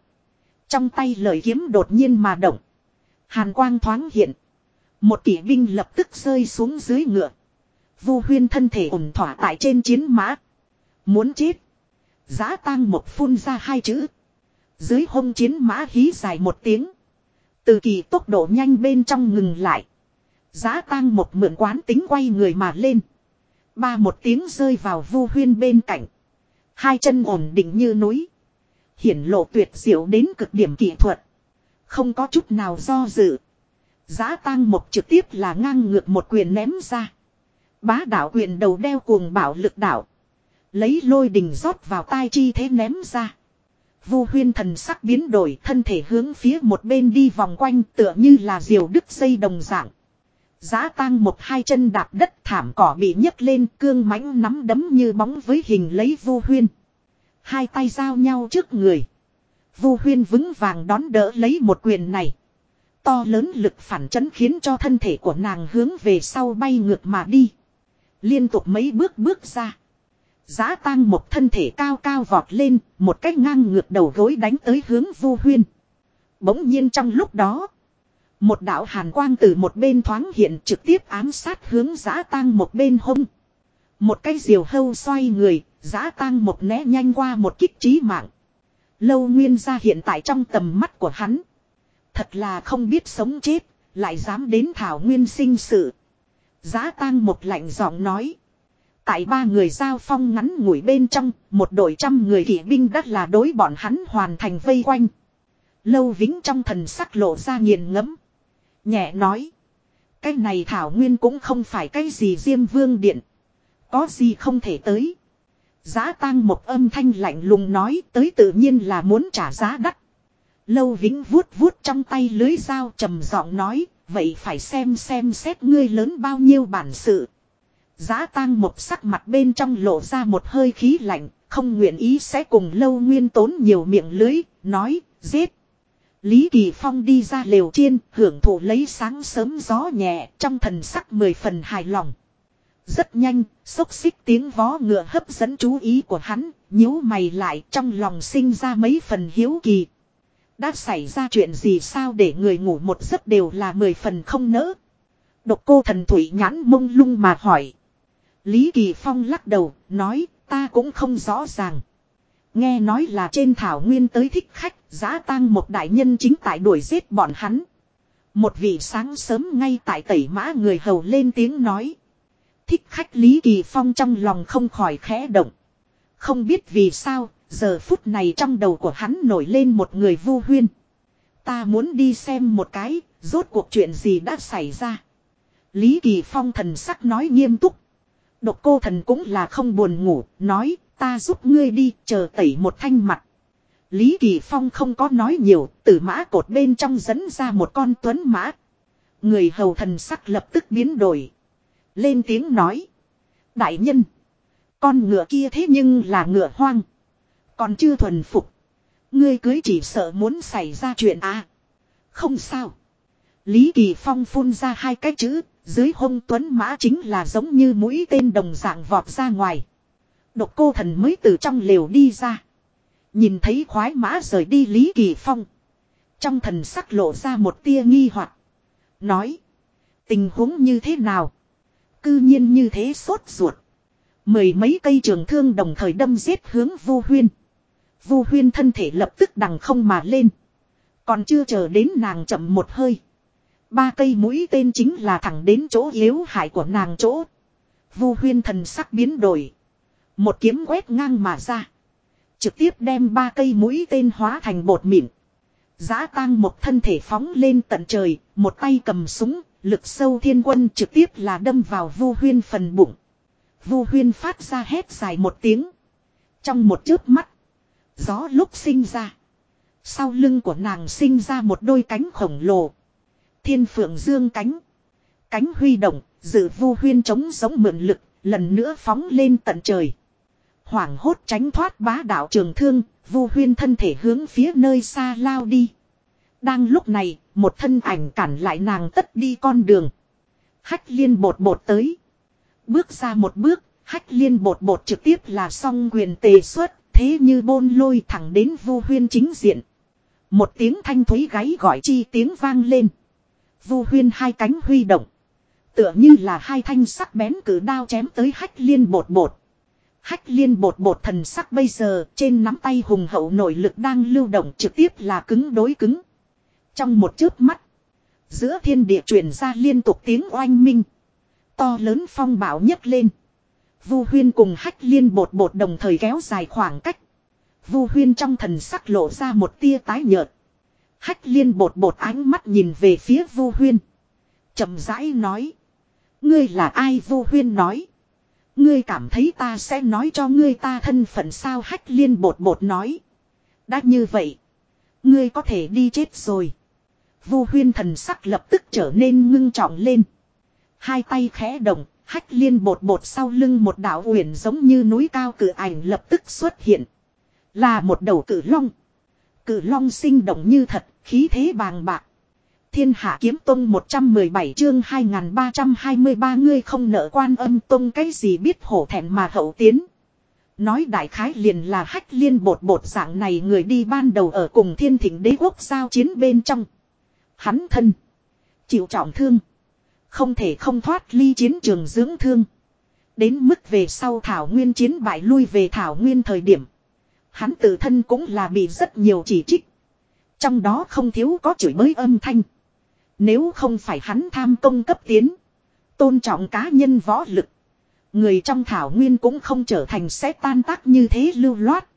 Trong tay lời kiếm đột nhiên mà động. Hàn quang thoáng hiện. Một kỵ binh lập tức rơi xuống dưới ngựa. Vu huyên thân thể ổn thỏa tại trên chiến mã. Muốn chết. Giá tang một phun ra hai chữ. Dưới hông chiến mã hí dài một tiếng. Từ kỳ tốc độ nhanh bên trong ngừng lại. Giá tang một mượn quán tính quay người mà lên. Ba một tiếng rơi vào vu huyên bên cạnh. Hai chân ổn định như núi. Hiển lộ tuyệt diệu đến cực điểm kỹ thuật. Không có chút nào do dự. Giá tang một trực tiếp là ngang ngược một quyền ném ra. Bá đạo quyền đầu đeo cuồng bảo lực đạo. Lấy lôi đình rót vào tai chi thế ném ra. Vu huyên thần sắc biến đổi, thân thể hướng phía một bên đi vòng quanh tựa như là diều đứt dây đồng dạng. Giá tang một hai chân đạp đất thảm cỏ bị nhấc lên cương mãnh nắm đấm như bóng với hình lấy vu huyên. Hai tay giao nhau trước người. Vu huyên vững vàng đón đỡ lấy một quyền này. To lớn lực phản chấn khiến cho thân thể của nàng hướng về sau bay ngược mà đi. Liên tục mấy bước bước ra. Giá tang một thân thể cao cao vọt lên, một cách ngang ngược đầu gối đánh tới hướng vu huyên. Bỗng nhiên trong lúc đó, một đạo hàn quang từ một bên thoáng hiện trực tiếp ám sát hướng giã tang một bên hông. Một cái diều hâu xoay người, giã tang một né nhanh qua một kích trí mạng. Lâu nguyên ra hiện tại trong tầm mắt của hắn. Thật là không biết sống chết, lại dám đến thảo nguyên sinh sự. Giá tang một lạnh giọng nói. Tại ba người giao phong ngắn ngủi bên trong, một đội trăm người kỵ binh đất là đối bọn hắn hoàn thành vây quanh. Lâu vĩnh trong thần sắc lộ ra nghiền ngẫm Nhẹ nói. Cái này thảo nguyên cũng không phải cái gì diêm vương điện. Có gì không thể tới. Giá tang một âm thanh lạnh lùng nói tới tự nhiên là muốn trả giá đắt. Lâu vĩnh vuốt vuốt trong tay lưới dao trầm giọng nói. Vậy phải xem xem xét ngươi lớn bao nhiêu bản sự. Giá tang một sắc mặt bên trong lộ ra một hơi khí lạnh. Không nguyện ý sẽ cùng lâu nguyên tốn nhiều miệng lưới. Nói, giết. Lý Kỳ Phong đi ra lều chiên, hưởng thụ lấy sáng sớm gió nhẹ, trong thần sắc mười phần hài lòng. Rất nhanh, xốc xích tiếng vó ngựa hấp dẫn chú ý của hắn, nhíu mày lại trong lòng sinh ra mấy phần hiếu kỳ. Đã xảy ra chuyện gì sao để người ngủ một giấc đều là mười phần không nỡ. Độc cô thần thủy nhãn mông lung mà hỏi. Lý Kỳ Phong lắc đầu, nói, ta cũng không rõ ràng. Nghe nói là trên thảo nguyên tới thích khách, giá tang một đại nhân chính tại đuổi giết bọn hắn. Một vị sáng sớm ngay tại tẩy mã người hầu lên tiếng nói. Thích khách Lý Kỳ Phong trong lòng không khỏi khẽ động. Không biết vì sao, giờ phút này trong đầu của hắn nổi lên một người vu huyên. Ta muốn đi xem một cái, rốt cuộc chuyện gì đã xảy ra. Lý Kỳ Phong thần sắc nói nghiêm túc. Độc cô thần cũng là không buồn ngủ, nói Ta giúp ngươi đi chờ tẩy một thanh mặt. Lý Kỳ Phong không có nói nhiều, từ mã cột bên trong dẫn ra một con tuấn mã. Người hầu thần sắc lập tức biến đổi. Lên tiếng nói. Đại nhân. Con ngựa kia thế nhưng là ngựa hoang. Còn chưa thuần phục. Ngươi cưới chỉ sợ muốn xảy ra chuyện à. Không sao. Lý Kỳ Phong phun ra hai cái chữ. Dưới hông tuấn mã chính là giống như mũi tên đồng dạng vọt ra ngoài. Độc cô thần mới từ trong lều đi ra. Nhìn thấy khoái mã rời đi Lý Kỳ Phong. Trong thần sắc lộ ra một tia nghi hoặc Nói. Tình huống như thế nào? Cư nhiên như thế sốt ruột. Mười mấy cây trường thương đồng thời đâm giết hướng vô huyên. Vô huyên thân thể lập tức đằng không mà lên. Còn chưa chờ đến nàng chậm một hơi. Ba cây mũi tên chính là thẳng đến chỗ yếu hại của nàng chỗ. Vu huyên thần sắc biến đổi. Một kiếm quét ngang mà ra. Trực tiếp đem ba cây mũi tên hóa thành bột mịn. Giá tang một thân thể phóng lên tận trời, một tay cầm súng, lực sâu thiên quân trực tiếp là đâm vào vu huyên phần bụng. Vu huyên phát ra hét dài một tiếng. Trong một chớp mắt, gió lúc sinh ra. Sau lưng của nàng sinh ra một đôi cánh khổng lồ. Thiên phượng dương cánh. Cánh huy động, dự vu huyên chống giống mượn lực, lần nữa phóng lên tận trời. Hoảng hốt tránh thoát bá đạo trường thương, vu huyên thân thể hướng phía nơi xa lao đi. Đang lúc này, một thân ảnh cản lại nàng tất đi con đường. Hách liên bột bột tới. Bước ra một bước, hách liên bột bột trực tiếp là song quyền tề xuất, thế như bôn lôi thẳng đến vu huyên chính diện. Một tiếng thanh thúy gáy gọi chi tiếng vang lên. Vu huyên hai cánh huy động. Tựa như là hai thanh sắc bén cử đao chém tới hách liên bột bột. Hách liên bột bột thần sắc bây giờ, trên nắm tay hùng hậu nội lực đang lưu động trực tiếp là cứng đối cứng. Trong một chớp mắt. Giữa thiên địa truyền ra liên tục tiếng oanh minh. To lớn phong bạo nhấc lên. Vu huyên cùng hách liên bột bột đồng thời kéo dài khoảng cách. Vu huyên trong thần sắc lộ ra một tia tái nhợt. Hách liên bột bột ánh mắt nhìn về phía vu huyên. chậm rãi nói. Ngươi là ai vu huyên nói. Ngươi cảm thấy ta sẽ nói cho ngươi ta thân phận sao hách liên bột bột nói. Đã như vậy. Ngươi có thể đi chết rồi. Vu huyên thần sắc lập tức trở nên ngưng trọng lên. Hai tay khẽ động, hách liên bột bột sau lưng một đảo uyển giống như núi cao cử ảnh lập tức xuất hiện. Là một đầu cử long. Cử long sinh động như thật, khí thế bàng bạc. Thiên hạ kiếm tông 117 chương 2323 ngươi không nợ quan âm tông cái gì biết hổ thẹn mà hậu tiến. Nói đại khái liền là hách liên bột bột dạng này người đi ban đầu ở cùng thiên thỉnh đế quốc giao chiến bên trong. Hắn thân. Chịu trọng thương. Không thể không thoát ly chiến trường dưỡng thương. Đến mức về sau Thảo Nguyên chiến bại lui về Thảo Nguyên thời điểm. Hắn tự thân cũng là bị rất nhiều chỉ trích. Trong đó không thiếu có chửi bới âm thanh. Nếu không phải hắn tham công cấp tiến. Tôn trọng cá nhân võ lực. Người trong thảo nguyên cũng không trở thành sẽ tan tác như thế lưu loát.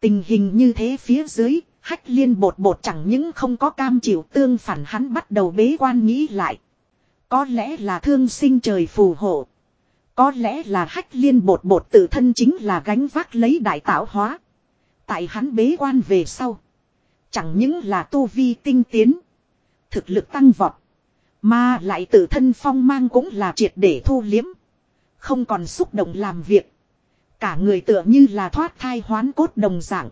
Tình hình như thế phía dưới, hách liên bột bột chẳng những không có cam chịu tương phản hắn bắt đầu bế quan nghĩ lại. Có lẽ là thương sinh trời phù hộ. Có lẽ là hách liên bột bột tự thân chính là gánh vác lấy đại tạo hóa. Tại hắn bế quan về sau. Chẳng những là tu vi tinh tiến. Thực lực tăng vọt. Mà lại tự thân phong mang cũng là triệt để thu liếm. Không còn xúc động làm việc. Cả người tựa như là thoát thai hoán cốt đồng dạng.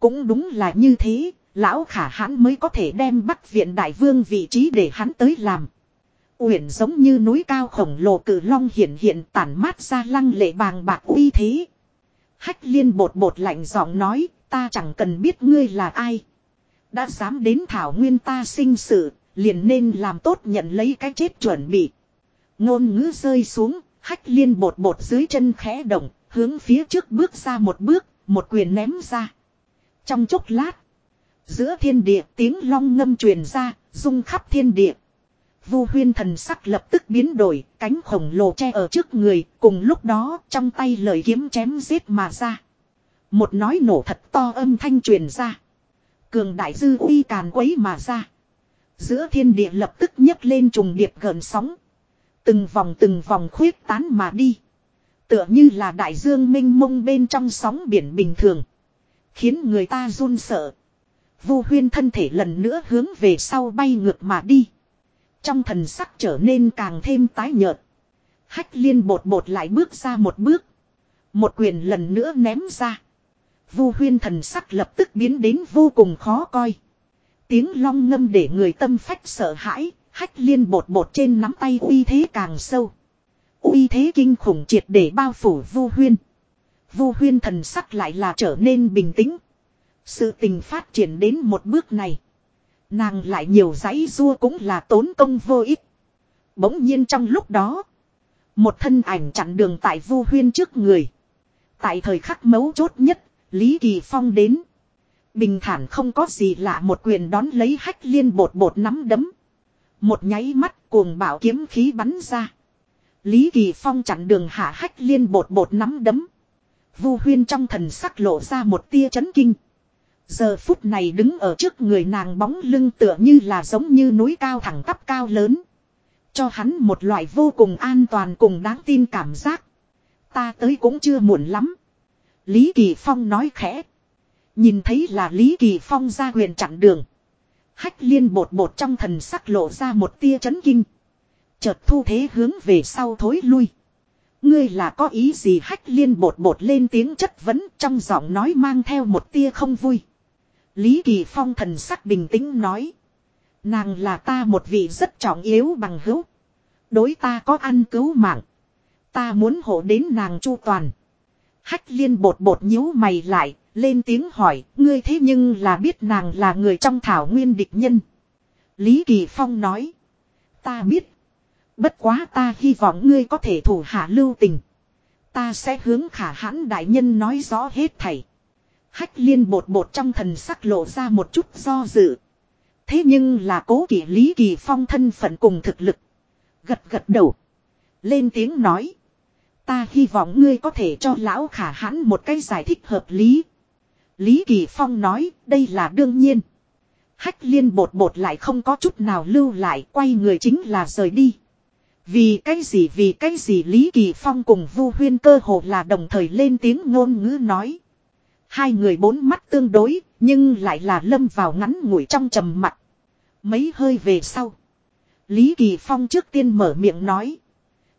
Cũng đúng là như thế, lão khả hãn mới có thể đem bắc viện đại vương vị trí để hắn tới làm. Uyển giống như núi cao khổng lồ cử long hiện hiện tản mát ra lăng lệ bàng bạc uy thế. Hách liên bột bột lạnh giọng nói, ta chẳng cần biết ngươi là ai. Đã dám đến thảo nguyên ta sinh sự, liền nên làm tốt nhận lấy cái chết chuẩn bị. Ngôn ngữ rơi xuống, hách liên bột bột dưới chân khẽ động, hướng phía trước bước ra một bước, một quyền ném ra. Trong chốc lát, giữa thiên địa tiếng long ngâm truyền ra, rung khắp thiên địa. Vu huyên thần sắc lập tức biến đổi, cánh khổng lồ che ở trước người, cùng lúc đó trong tay lời kiếm chém giết mà ra. Một nói nổ thật to âm thanh truyền ra. Cường đại dư uy càn quấy mà ra. Giữa thiên địa lập tức nhấc lên trùng điệp gần sóng. Từng vòng từng vòng khuyết tán mà đi. Tựa như là đại dương minh mông bên trong sóng biển bình thường. Khiến người ta run sợ. Vu huyên thân thể lần nữa hướng về sau bay ngược mà đi. Trong thần sắc trở nên càng thêm tái nhợt. Hách liên bột bột lại bước ra một bước. Một quyền lần nữa ném ra. Vu huyên thần sắc lập tức biến đến vô cùng khó coi. Tiếng long ngâm để người tâm phách sợ hãi, hách liên bột bột trên nắm tay uy thế càng sâu. Uy thế kinh khủng triệt để bao phủ vu huyên. Vu huyên thần sắc lại là trở nên bình tĩnh. Sự tình phát triển đến một bước này. Nàng lại nhiều giấy rua cũng là tốn công vô ích. Bỗng nhiên trong lúc đó. Một thân ảnh chặn đường tại vu huyên trước người. Tại thời khắc mấu chốt nhất, Lý Kỳ Phong đến. Bình thản không có gì lạ một quyền đón lấy hách liên bột bột nắm đấm. Một nháy mắt cuồng bảo kiếm khí bắn ra. Lý Kỳ Phong chặn đường hạ hách liên bột bột nắm đấm. Vu huyên trong thần sắc lộ ra một tia chấn kinh. Giờ phút này đứng ở trước người nàng bóng lưng tựa như là giống như núi cao thẳng tắp cao lớn. Cho hắn một loại vô cùng an toàn cùng đáng tin cảm giác. Ta tới cũng chưa muộn lắm. Lý Kỳ Phong nói khẽ. Nhìn thấy là Lý Kỳ Phong ra huyền chặn đường. Hách liên bột bột trong thần sắc lộ ra một tia chấn kinh. Chợt thu thế hướng về sau thối lui. Ngươi là có ý gì hách liên bột bột lên tiếng chất vấn, trong giọng nói mang theo một tia không vui. Lý Kỳ Phong thần sắc bình tĩnh nói. Nàng là ta một vị rất trọng yếu bằng hữu. Đối ta có ăn cứu mạng. Ta muốn hộ đến nàng chu toàn. Hách liên bột bột nhíu mày lại, lên tiếng hỏi, ngươi thế nhưng là biết nàng là người trong thảo nguyên địch nhân. Lý Kỳ Phong nói. Ta biết. Bất quá ta hy vọng ngươi có thể thủ hạ lưu tình. Ta sẽ hướng khả hãn đại nhân nói rõ hết thảy. Hách liên bột bột trong thần sắc lộ ra một chút do dự. Thế nhưng là cố kỷ Lý Kỳ Phong thân phận cùng thực lực. Gật gật đầu. Lên tiếng nói. Ta hy vọng ngươi có thể cho lão khả hãn một cái giải thích hợp lý. Lý Kỳ Phong nói đây là đương nhiên. Hách liên bột bột lại không có chút nào lưu lại quay người chính là rời đi. Vì cái gì vì cái gì Lý Kỳ Phong cùng Vu Huyên cơ hồ là đồng thời lên tiếng ngôn ngữ nói. Hai người bốn mắt tương đối, nhưng lại là lâm vào ngắn ngủi trong trầm mặt. Mấy hơi về sau. Lý Kỳ Phong trước tiên mở miệng nói.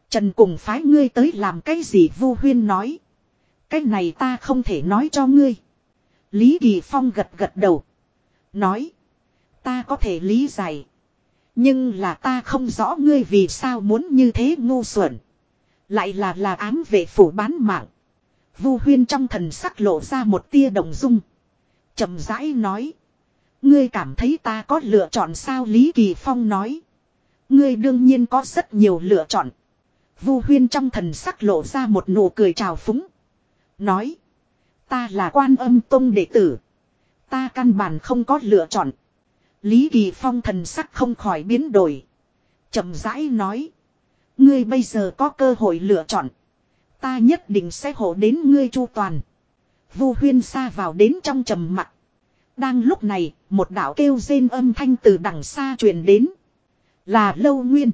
Trần cùng phái ngươi tới làm cái gì Vu Huyên nói. Cái này ta không thể nói cho ngươi. Lý Kỳ Phong gật gật đầu. Nói. Ta có thể lý giải. Nhưng là ta không rõ ngươi vì sao muốn như thế ngu xuẩn. Lại là là ám vệ phủ bán mạng. Vu huyên trong thần sắc lộ ra một tia đồng dung. chậm rãi nói. Ngươi cảm thấy ta có lựa chọn sao Lý Kỳ Phong nói. Ngươi đương nhiên có rất nhiều lựa chọn. Vu huyên trong thần sắc lộ ra một nụ cười trào phúng. Nói. Ta là quan âm tông đệ tử. Ta căn bản không có lựa chọn. Lý Kỳ Phong thần sắc không khỏi biến đổi. chậm rãi nói. Ngươi bây giờ có cơ hội lựa chọn. Ta nhất định sẽ hộ đến ngươi chu toàn. Vu huyên xa vào đến trong trầm mặc. Đang lúc này, một đạo kêu rên âm thanh từ đằng xa truyền đến. Là lâu nguyên.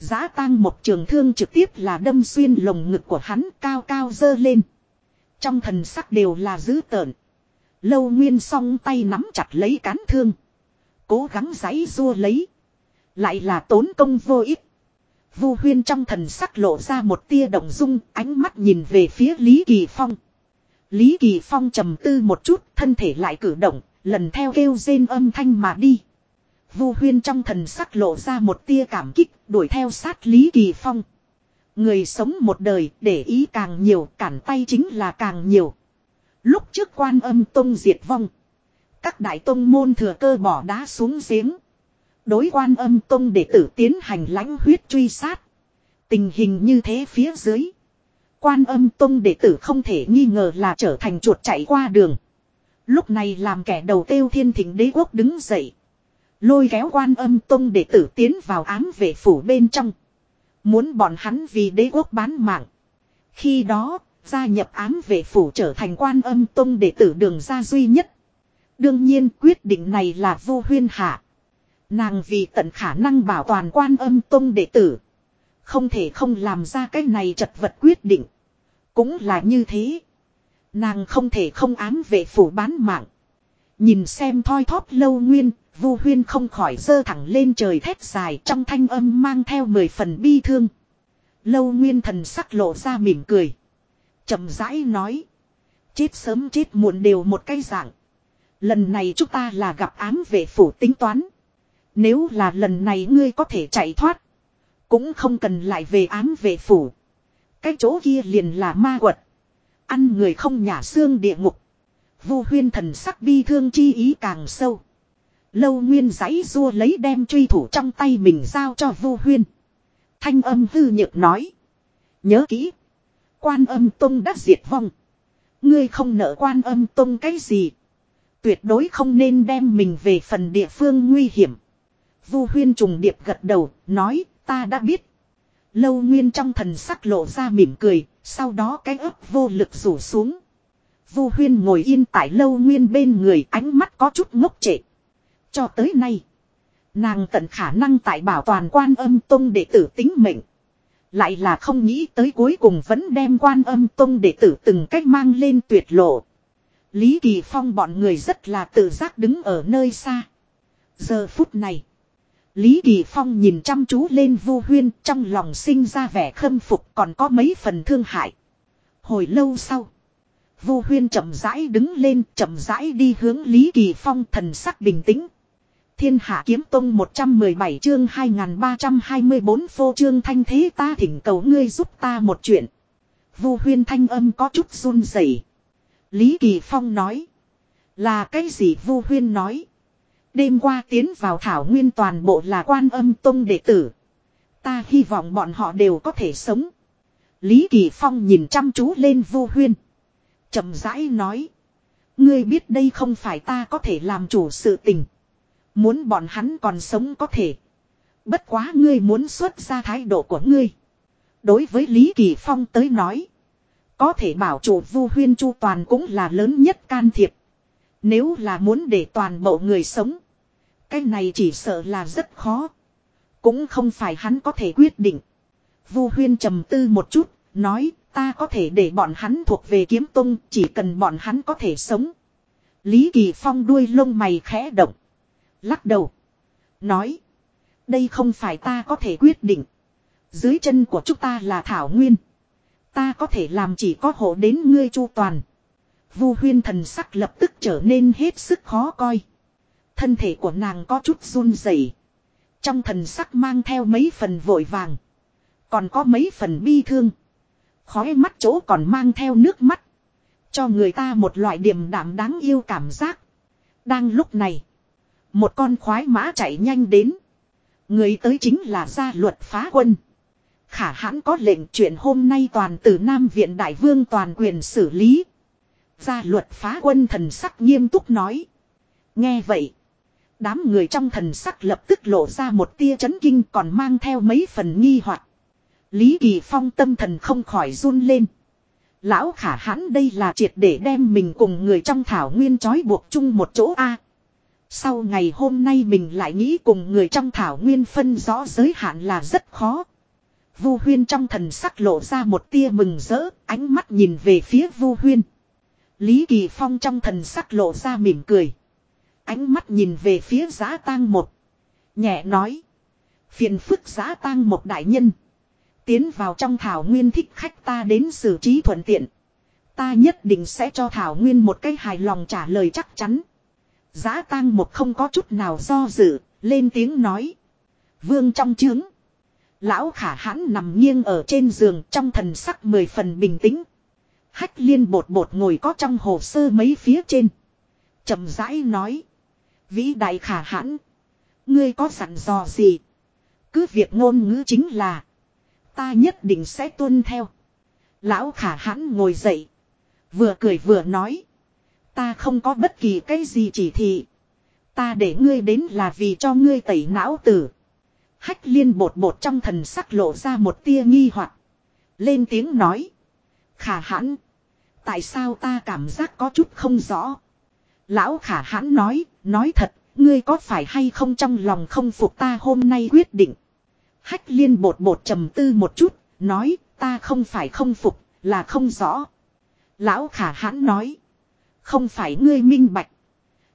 Giá tang một trường thương trực tiếp là đâm xuyên lồng ngực của hắn cao cao dơ lên. Trong thần sắc đều là dữ tợn. Lâu nguyên song tay nắm chặt lấy cán thương. Cố gắng giãy rua lấy. Lại là tốn công vô ích. Vu huyên trong thần sắc lộ ra một tia động dung, ánh mắt nhìn về phía Lý Kỳ Phong. Lý Kỳ Phong trầm tư một chút, thân thể lại cử động, lần theo kêu rên âm thanh mà đi. Vu huyên trong thần sắc lộ ra một tia cảm kích, đuổi theo sát Lý Kỳ Phong. Người sống một đời, để ý càng nhiều, cản tay chính là càng nhiều. Lúc trước quan âm tông diệt vong. Các đại tông môn thừa cơ bỏ đá xuống giếng. Đối quan âm tông đệ tử tiến hành lãnh huyết truy sát. Tình hình như thế phía dưới. Quan âm tông đệ tử không thể nghi ngờ là trở thành chuột chạy qua đường. Lúc này làm kẻ đầu tiêu thiên thỉnh đế quốc đứng dậy. Lôi kéo quan âm tông để tử tiến vào ám vệ phủ bên trong. Muốn bọn hắn vì đế quốc bán mạng. Khi đó, gia nhập ám vệ phủ trở thành quan âm tông đệ tử đường ra duy nhất. Đương nhiên quyết định này là vô huyên hạ. Nàng vì tận khả năng bảo toàn quan âm tông đệ tử. Không thể không làm ra cái này chật vật quyết định. Cũng là như thế. Nàng không thể không ám vệ phủ bán mạng. Nhìn xem thoi thóp lâu nguyên, vu huyên không khỏi dơ thẳng lên trời thét dài trong thanh âm mang theo mười phần bi thương. Lâu nguyên thần sắc lộ ra mỉm cười. chậm rãi nói. Chết sớm chết muộn đều một cái dạng. Lần này chúng ta là gặp ám vệ phủ tính toán. Nếu là lần này ngươi có thể chạy thoát. Cũng không cần lại về ám vệ phủ. Cái chỗ kia liền là ma quật. Ăn người không nhả xương địa ngục. Vu huyên thần sắc bi thương chi ý càng sâu. Lâu nguyên giấy rua lấy đem truy thủ trong tay mình giao cho vu huyên. Thanh âm hư nhược nói. Nhớ kỹ. Quan âm tông đã diệt vong. Ngươi không nợ quan âm tông cái gì. Tuyệt đối không nên đem mình về phần địa phương nguy hiểm. Vu huyên trùng điệp gật đầu, nói, ta đã biết. Lâu nguyên trong thần sắc lộ ra mỉm cười, sau đó cái ấp vô lực rủ xuống. Vu huyên ngồi yên tại lâu nguyên bên người ánh mắt có chút ngốc trệ. Cho tới nay, nàng tận khả năng tại bảo toàn quan âm tông đệ tử tính mệnh. Lại là không nghĩ tới cuối cùng vẫn đem quan âm tông đệ tử từng cách mang lên tuyệt lộ. Lý Kỳ Phong bọn người rất là tự giác đứng ở nơi xa. Giờ phút này, Lý Kỳ Phong nhìn chăm chú lên Vu Huyên trong lòng sinh ra vẻ khâm phục còn có mấy phần thương hại. Hồi lâu sau. Vu Huyên chậm rãi đứng lên chậm rãi đi hướng Lý Kỳ Phong thần sắc bình tĩnh. Thiên Hạ Kiếm Tông 117 chương 2324 phô chương thanh thế ta thỉnh cầu ngươi giúp ta một chuyện. Vu Huyên thanh âm có chút run rẩy. Lý Kỳ Phong nói. Là cái gì Vu Huyên nói. Đêm qua tiến vào Thảo Nguyên toàn bộ là quan âm tông đệ tử. Ta hy vọng bọn họ đều có thể sống. Lý Kỳ Phong nhìn chăm chú lên Vu Huyên. chậm rãi nói. Ngươi biết đây không phải ta có thể làm chủ sự tình. Muốn bọn hắn còn sống có thể. Bất quá ngươi muốn xuất ra thái độ của ngươi. Đối với Lý Kỳ Phong tới nói. Có thể bảo chủ Vu Huyên Chu Toàn cũng là lớn nhất can thiệp. Nếu là muốn để toàn bộ người sống. Cái này chỉ sợ là rất khó. Cũng không phải hắn có thể quyết định. Vu Huyên trầm tư một chút, nói ta có thể để bọn hắn thuộc về kiếm tung chỉ cần bọn hắn có thể sống. Lý Kỳ Phong đuôi lông mày khẽ động. Lắc đầu. Nói. Đây không phải ta có thể quyết định. Dưới chân của chúng ta là Thảo Nguyên. Ta có thể làm chỉ có hộ đến ngươi chu toàn. Vu huyên thần sắc lập tức trở nên hết sức khó coi. Thân thể của nàng có chút run rẩy, Trong thần sắc mang theo mấy phần vội vàng. Còn có mấy phần bi thương. Khói mắt chỗ còn mang theo nước mắt. Cho người ta một loại điềm đạm đáng yêu cảm giác. Đang lúc này. Một con khoái mã chạy nhanh đến. Người tới chính là gia luật phá quân. Khả hãn có lệnh chuyện hôm nay toàn từ Nam Viện Đại Vương toàn quyền xử lý. Gia luật phá quân thần sắc nghiêm túc nói. Nghe vậy. Đám người trong thần sắc lập tức lộ ra một tia chấn kinh còn mang theo mấy phần nghi hoặc. Lý Kỳ Phong tâm thần không khỏi run lên. Lão khả hãn đây là triệt để đem mình cùng người trong thảo nguyên trói buộc chung một chỗ A. Sau ngày hôm nay mình lại nghĩ cùng người trong thảo nguyên phân rõ giới hạn là rất khó. Vu huyên trong thần sắc lộ ra một tia mừng rỡ, ánh mắt nhìn về phía vu huyên. Lý Kỳ Phong trong thần sắc lộ ra mỉm cười. Ánh mắt nhìn về phía Giá tang một. Nhẹ nói. Phiền phức Giá tang một đại nhân. Tiến vào trong thảo nguyên thích khách ta đến xử trí thuận tiện. Ta nhất định sẽ cho thảo nguyên một cái hài lòng trả lời chắc chắn. Giá tang một không có chút nào do dự, lên tiếng nói. Vương trong trướng. Lão khả hãn nằm nghiêng ở trên giường trong thần sắc mười phần bình tĩnh. Hách liên bột bột ngồi có trong hồ sơ mấy phía trên. chậm rãi nói. Vĩ đại khả hãn. Ngươi có sẵn dò gì? Cứ việc ngôn ngữ chính là. Ta nhất định sẽ tuân theo. Lão khả hãn ngồi dậy. Vừa cười vừa nói. Ta không có bất kỳ cái gì chỉ thị. Ta để ngươi đến là vì cho ngươi tẩy não tử. Hách liên bột bột trong thần sắc lộ ra một tia nghi hoặc Lên tiếng nói. Khả hãn. Tại sao ta cảm giác có chút không rõ. Lão khả hãn nói. Nói thật. Ngươi có phải hay không trong lòng không phục ta hôm nay quyết định. Hách liên bột bột trầm tư một chút. Nói, ta không phải không phục. Là không rõ. Lão khả hãn nói. Không phải ngươi minh bạch.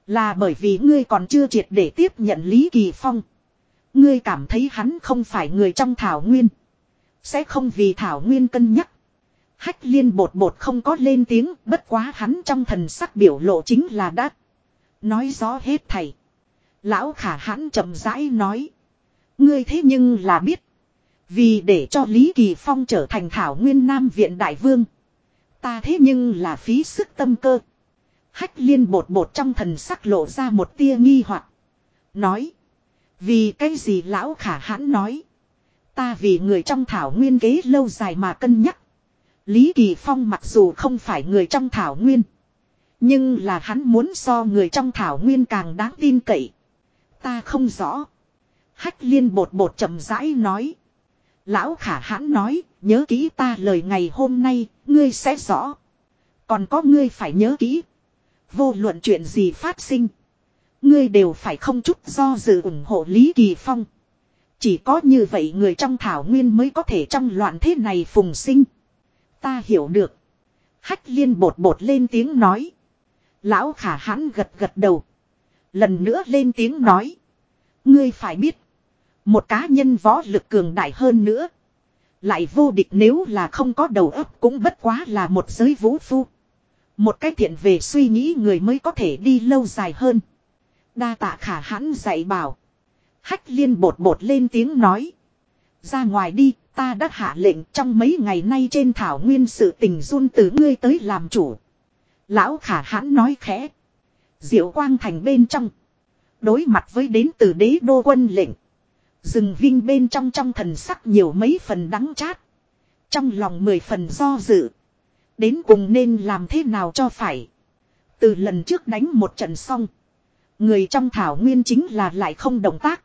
Là bởi vì ngươi còn chưa triệt để tiếp nhận Lý Kỳ Phong. Ngươi cảm thấy hắn không phải người trong Thảo Nguyên. Sẽ không vì Thảo Nguyên cân nhắc. Hách liên bột bột không có lên tiếng, bất quá hắn trong thần sắc biểu lộ chính là đắc. Nói rõ hết thầy. Lão khả hãn chậm rãi nói. Ngươi thế nhưng là biết. Vì để cho Lý Kỳ Phong trở thành Thảo Nguyên Nam Viện Đại Vương. Ta thế nhưng là phí sức tâm cơ. Hách liên bột bột trong thần sắc lộ ra một tia nghi hoặc Nói. Vì cái gì lão khả hãn nói. Ta vì người trong thảo nguyên kế lâu dài mà cân nhắc. Lý Kỳ Phong mặc dù không phải người trong thảo nguyên. Nhưng là hắn muốn so người trong thảo nguyên càng đáng tin cậy. Ta không rõ. Hách liên bột bột chậm rãi nói. Lão khả hãn nói, nhớ kỹ ta lời ngày hôm nay, ngươi sẽ rõ. Còn có ngươi phải nhớ kỹ, Vô luận chuyện gì phát sinh. Ngươi đều phải không chút do dự ủng hộ Lý Kỳ Phong. Chỉ có như vậy người trong thảo nguyên mới có thể trong loạn thế này phùng sinh. Ta hiểu được. Hách liên bột bột lên tiếng nói. Lão khả hãn gật gật đầu. Lần nữa lên tiếng nói. Ngươi phải biết. Một cá nhân võ lực cường đại hơn nữa. Lại vô địch nếu là không có đầu óc cũng bất quá là một giới vũ phu. Một cái thiện về suy nghĩ người mới có thể đi lâu dài hơn. Đa tạ khả hãn dạy bảo. Hách liên bột bột lên tiếng nói. Ra ngoài đi, ta đã hạ lệnh trong mấy ngày nay trên thảo nguyên sự tình run từ ngươi tới làm chủ. Lão khả hãn nói khẽ. Diệu quang thành bên trong. Đối mặt với đến từ đế đô quân lệnh. Rừng vinh bên trong trong thần sắc nhiều mấy phần đắng chát. Trong lòng mười phần do dự. Đến cùng nên làm thế nào cho phải. Từ lần trước đánh một trận xong. Người trong thảo nguyên chính là lại không động tác.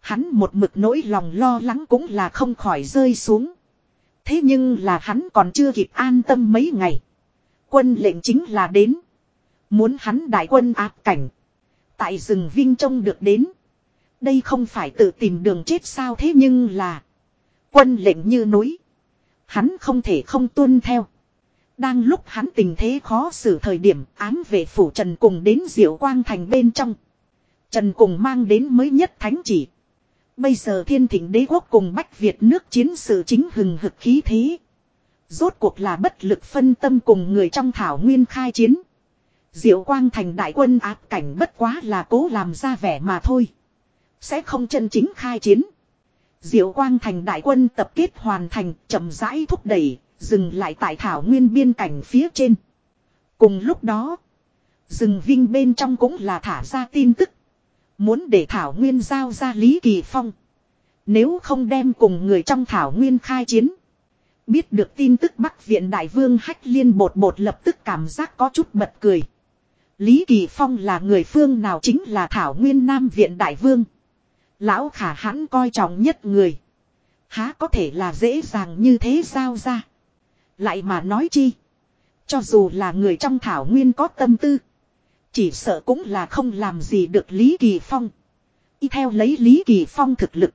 Hắn một mực nỗi lòng lo lắng cũng là không khỏi rơi xuống. Thế nhưng là hắn còn chưa kịp an tâm mấy ngày. Quân lệnh chính là đến. Muốn hắn đại quân áp cảnh. Tại rừng Vinh Trông được đến. Đây không phải tự tìm đường chết sao thế nhưng là. Quân lệnh như núi. Hắn không thể không tuân theo. Đang lúc hắn tình thế khó xử thời điểm ám về phủ Trần cùng đến Diệu Quang Thành bên trong. Trần cùng mang đến mới nhất thánh chỉ. Bây giờ thiên thỉnh đế quốc cùng Bách Việt nước chiến sự chính hừng hực khí thế. Rốt cuộc là bất lực phân tâm cùng người trong thảo nguyên khai chiến. Diệu Quang Thành đại quân áp cảnh bất quá là cố làm ra vẻ mà thôi. Sẽ không chân chính khai chiến. Diệu Quang Thành đại quân tập kết hoàn thành chậm rãi thúc đẩy, dừng lại tại thảo nguyên biên cảnh phía trên. Cùng lúc đó, rừng vinh bên trong cũng là thả ra tin tức. Muốn để thảo nguyên giao ra Lý Kỳ Phong. Nếu không đem cùng người trong thảo nguyên khai chiến. Biết được tin tức Bắc Viện Đại Vương Hách Liên bột bột lập tức cảm giác có chút bật cười. Lý Kỳ Phong là người phương nào chính là Thảo Nguyên Nam Viện Đại Vương. Lão khả hãn coi trọng nhất người. Há có thể là dễ dàng như thế sao ra. Lại mà nói chi. Cho dù là người trong Thảo Nguyên có tâm tư. Chỉ sợ cũng là không làm gì được Lý Kỳ Phong. Y theo lấy Lý Kỳ Phong thực lực.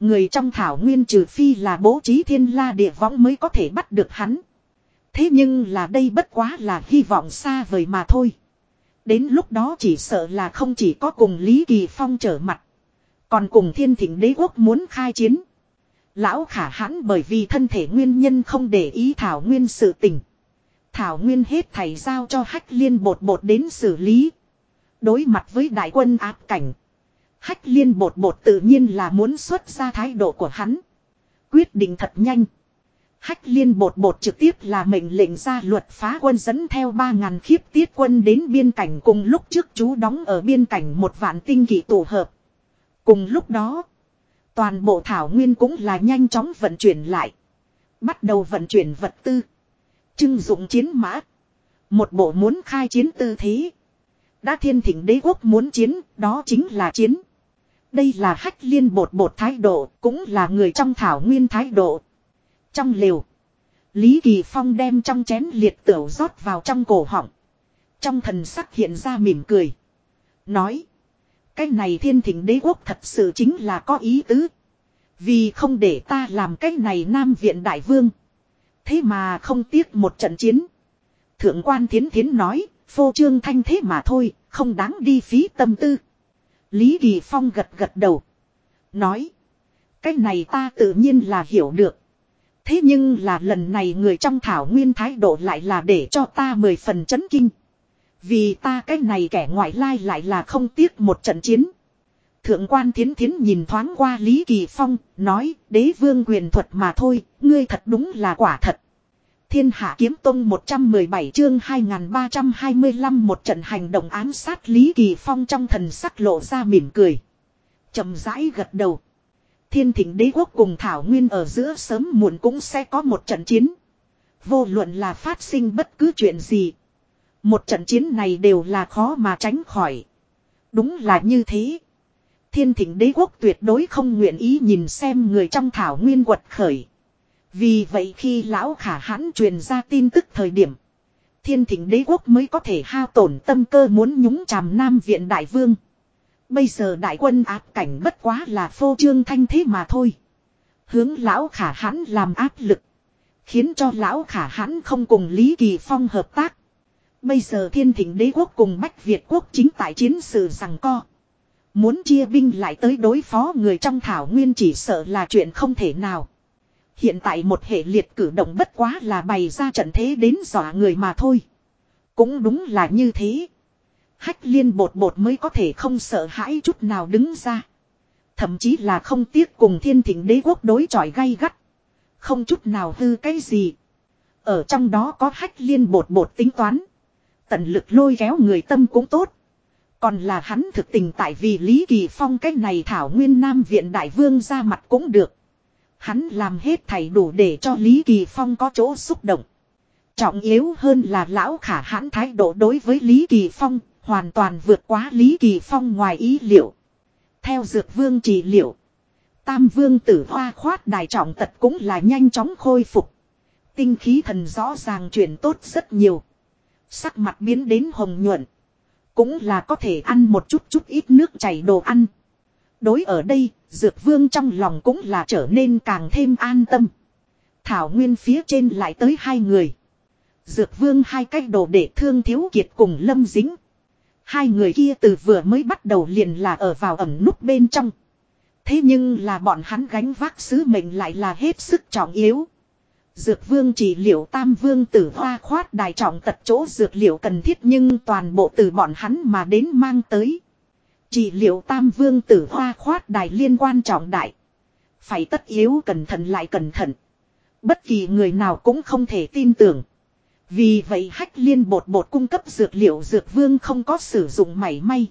Người trong thảo nguyên trừ phi là bố trí thiên la địa võng mới có thể bắt được hắn. Thế nhưng là đây bất quá là hy vọng xa vời mà thôi. Đến lúc đó chỉ sợ là không chỉ có cùng Lý Kỳ Phong trở mặt. Còn cùng thiên thỉnh đế quốc muốn khai chiến. Lão khả hãn bởi vì thân thể nguyên nhân không để ý Thảo Nguyên sự tình. Thảo Nguyên hết thầy giao cho hách liên bột bột đến xử lý. Đối mặt với đại quân áp cảnh. Hách liên bột bột tự nhiên là muốn xuất ra thái độ của hắn. Quyết định thật nhanh. Hách liên bột bột trực tiếp là mệnh lệnh ra luật phá quân dẫn theo 3.000 khiếp tiết quân đến biên cảnh cùng lúc trước chú đóng ở biên cảnh một vạn tinh kỷ tổ hợp. Cùng lúc đó, toàn bộ thảo nguyên cũng là nhanh chóng vận chuyển lại. Bắt đầu vận chuyển vật tư. Trưng dụng chiến mã. Một bộ muốn khai chiến tư thế. Đã thiên thỉnh đế quốc muốn chiến, đó chính là chiến. Đây là hách liên bột bột thái độ, cũng là người trong thảo nguyên thái độ. Trong liều, Lý Kỳ Phong đem trong chén liệt tửu rót vào trong cổ họng. Trong thần sắc hiện ra mỉm cười. Nói, cái này thiên thỉnh đế quốc thật sự chính là có ý tứ. Vì không để ta làm cái này nam viện đại vương. Thế mà không tiếc một trận chiến. Thượng quan thiến thiến nói, phô trương thanh thế mà thôi, không đáng đi phí tâm tư. Lý Kỳ Phong gật gật đầu. Nói. Cái này ta tự nhiên là hiểu được. Thế nhưng là lần này người trong thảo nguyên thái độ lại là để cho ta mười phần chấn kinh. Vì ta cái này kẻ ngoại lai lại là không tiếc một trận chiến. Thượng quan thiến thiến nhìn thoáng qua Lý Kỳ Phong, nói, đế vương quyền thuật mà thôi, ngươi thật đúng là quả thật. Thiên Hạ Kiếm Tông 117 chương 2325 một trận hành động ám sát Lý Kỳ Phong trong thần sắc lộ ra mỉm cười. chậm rãi gật đầu. Thiên thỉnh đế quốc cùng Thảo Nguyên ở giữa sớm muộn cũng sẽ có một trận chiến. Vô luận là phát sinh bất cứ chuyện gì. Một trận chiến này đều là khó mà tránh khỏi. Đúng là như thế. Thiên thỉnh đế quốc tuyệt đối không nguyện ý nhìn xem người trong Thảo Nguyên quật khởi. Vì vậy khi lão khả hãn truyền ra tin tức thời điểm. Thiên thỉnh đế quốc mới có thể hao tổn tâm cơ muốn nhúng chàm nam viện đại vương. Bây giờ đại quân áp cảnh bất quá là phô trương thanh thế mà thôi. Hướng lão khả hãn làm áp lực. Khiến cho lão khả hãn không cùng Lý Kỳ Phong hợp tác. Bây giờ thiên thỉnh đế quốc cùng Bách Việt quốc chính tại chiến sự rằng co. Muốn chia binh lại tới đối phó người trong thảo nguyên chỉ sợ là chuyện không thể nào. Hiện tại một hệ liệt cử động bất quá là bày ra trận thế đến dọa người mà thôi. Cũng đúng là như thế. Hách liên bột bột mới có thể không sợ hãi chút nào đứng ra. Thậm chí là không tiếc cùng thiên thỉnh đế quốc đối chọi gay gắt. Không chút nào hư cái gì. Ở trong đó có hách liên bột bột tính toán. Tận lực lôi kéo người tâm cũng tốt. Còn là hắn thực tình tại vì Lý Kỳ Phong cách này thảo nguyên nam viện đại vương ra mặt cũng được. Hắn làm hết thảy đủ để cho Lý Kỳ Phong có chỗ xúc động. Trọng yếu hơn là lão khả hãn thái độ đối với Lý Kỳ Phong, hoàn toàn vượt quá Lý Kỳ Phong ngoài ý liệu. Theo dược vương trị liệu, tam vương tử hoa khoát đài trọng tật cũng là nhanh chóng khôi phục. Tinh khí thần rõ ràng chuyển tốt rất nhiều. Sắc mặt biến đến hồng nhuận. Cũng là có thể ăn một chút chút ít nước chảy đồ ăn. Đối ở đây, Dược Vương trong lòng cũng là trở nên càng thêm an tâm. Thảo Nguyên phía trên lại tới hai người. Dược Vương hai cách đồ để thương thiếu kiệt cùng Lâm Dính. Hai người kia từ vừa mới bắt đầu liền là ở vào ẩm nút bên trong. Thế nhưng là bọn hắn gánh vác sứ mệnh lại là hết sức trọng yếu. Dược vương chỉ liệu tam vương tử hoa khoát đài trọng tật chỗ dược liệu cần thiết nhưng toàn bộ từ bọn hắn mà đến mang tới. Chỉ liệu tam vương tử hoa khoát đài liên quan trọng đại. Phải tất yếu cẩn thận lại cẩn thận. Bất kỳ người nào cũng không thể tin tưởng. Vì vậy hách liên bột bột cung cấp dược liệu dược vương không có sử dụng mảy may.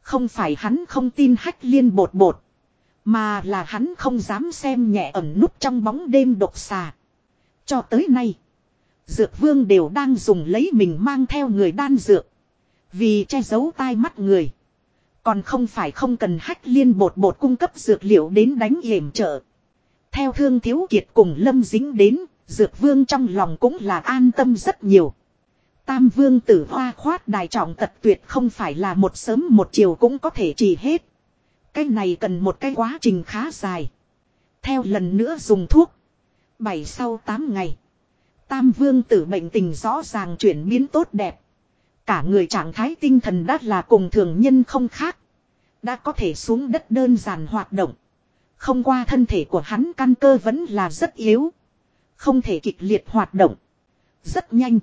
Không phải hắn không tin hách liên bột bột. Mà là hắn không dám xem nhẹ ẩn núp trong bóng đêm độc xà. Cho tới nay. Dược vương đều đang dùng lấy mình mang theo người đan dược. Vì che giấu tai mắt người. Còn không phải không cần hách liên bột bột cung cấp dược liệu đến đánh hiểm trợ. Theo thương thiếu kiệt cùng lâm dính đến, dược vương trong lòng cũng là an tâm rất nhiều. Tam vương tử hoa khoát đài trọng tật tuyệt không phải là một sớm một chiều cũng có thể trị hết. Cái này cần một cái quá trình khá dài. Theo lần nữa dùng thuốc. Bảy sau tám ngày. Tam vương tử bệnh tình rõ ràng chuyển biến tốt đẹp. Cả người trạng thái tinh thần đã là cùng thường nhân không khác. Đã có thể xuống đất đơn giản hoạt động. Không qua thân thể của hắn căn cơ vẫn là rất yếu. Không thể kịch liệt hoạt động. Rất nhanh.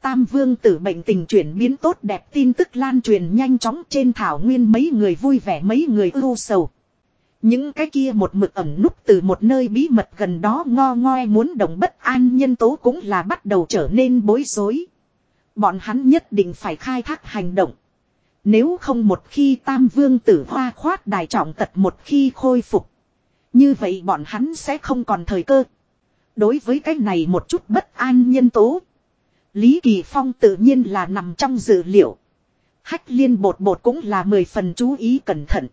Tam vương tử bệnh tình chuyển biến tốt đẹp tin tức lan truyền nhanh chóng trên thảo nguyên mấy người vui vẻ mấy người ưu sầu. Những cái kia một mực ẩm núp từ một nơi bí mật gần đó ngo ngoe muốn đồng bất an nhân tố cũng là bắt đầu trở nên bối rối. Bọn hắn nhất định phải khai thác hành động. Nếu không một khi tam vương tử hoa khoát đài trọng tật một khi khôi phục. Như vậy bọn hắn sẽ không còn thời cơ. Đối với cái này một chút bất an nhân tố. Lý Kỳ Phong tự nhiên là nằm trong dự liệu. Hách liên bột bột cũng là mười phần chú ý cẩn thận.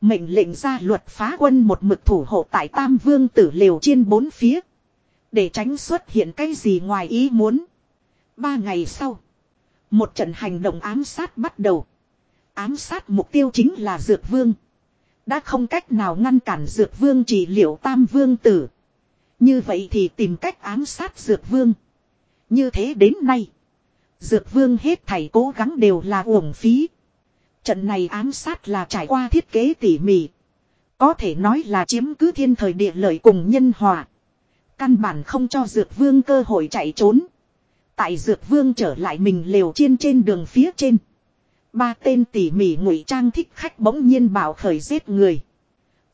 Mệnh lệnh ra luật phá quân một mực thủ hộ tại Tam Vương tử liều trên bốn phía. Để tránh xuất hiện cái gì ngoài ý muốn. Ba ngày sau. Một trận hành động ám sát bắt đầu. Ám sát mục tiêu chính là Dược Vương. Đã không cách nào ngăn cản Dược Vương chỉ liệu Tam Vương tử. Như vậy thì tìm cách ám sát Dược Vương. Như thế đến nay. Dược Vương hết thảy cố gắng đều là uổng phí. Trận này ám sát là trải qua thiết kế tỉ mỉ. Có thể nói là chiếm cứ thiên thời địa lợi cùng nhân hòa. Căn bản không cho Dược Vương cơ hội chạy trốn. Tại Dược Vương trở lại mình liều chiên trên đường phía trên. Ba tên tỉ mỉ ngụy trang thích khách bỗng nhiên bảo khởi giết người.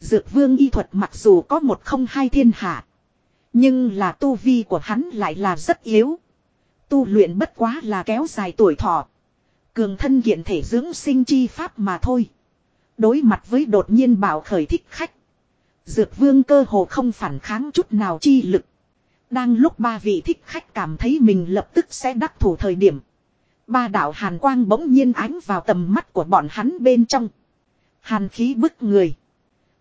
Dược Vương y thuật mặc dù có một không hai thiên hạ. Nhưng là tu vi của hắn lại là rất yếu. Tu luyện bất quá là kéo dài tuổi thọ. Cường thân kiện thể dưỡng sinh chi pháp mà thôi. Đối mặt với đột nhiên bảo khởi thích khách. Dược vương cơ hồ không phản kháng chút nào chi lực. Đang lúc ba vị thích khách cảm thấy mình lập tức sẽ đắc thủ thời điểm. Ba đạo hàn quang bỗng nhiên ánh vào tầm mắt của bọn hắn bên trong. Hàn khí bức người.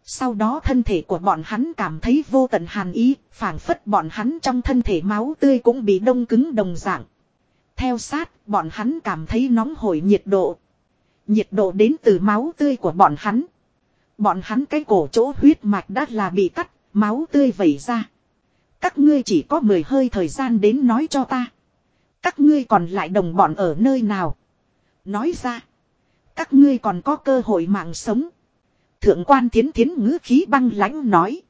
Sau đó thân thể của bọn hắn cảm thấy vô tận hàn ý, phảng phất bọn hắn trong thân thể máu tươi cũng bị đông cứng đồng dạng. Theo sát, bọn hắn cảm thấy nóng hổi nhiệt độ. Nhiệt độ đến từ máu tươi của bọn hắn. Bọn hắn cái cổ chỗ huyết mạch đã là bị cắt, máu tươi vẩy ra. Các ngươi chỉ có 10 hơi thời gian đến nói cho ta. Các ngươi còn lại đồng bọn ở nơi nào? Nói ra. Các ngươi còn có cơ hội mạng sống. Thượng quan thiến thiến ngữ khí băng lãnh nói.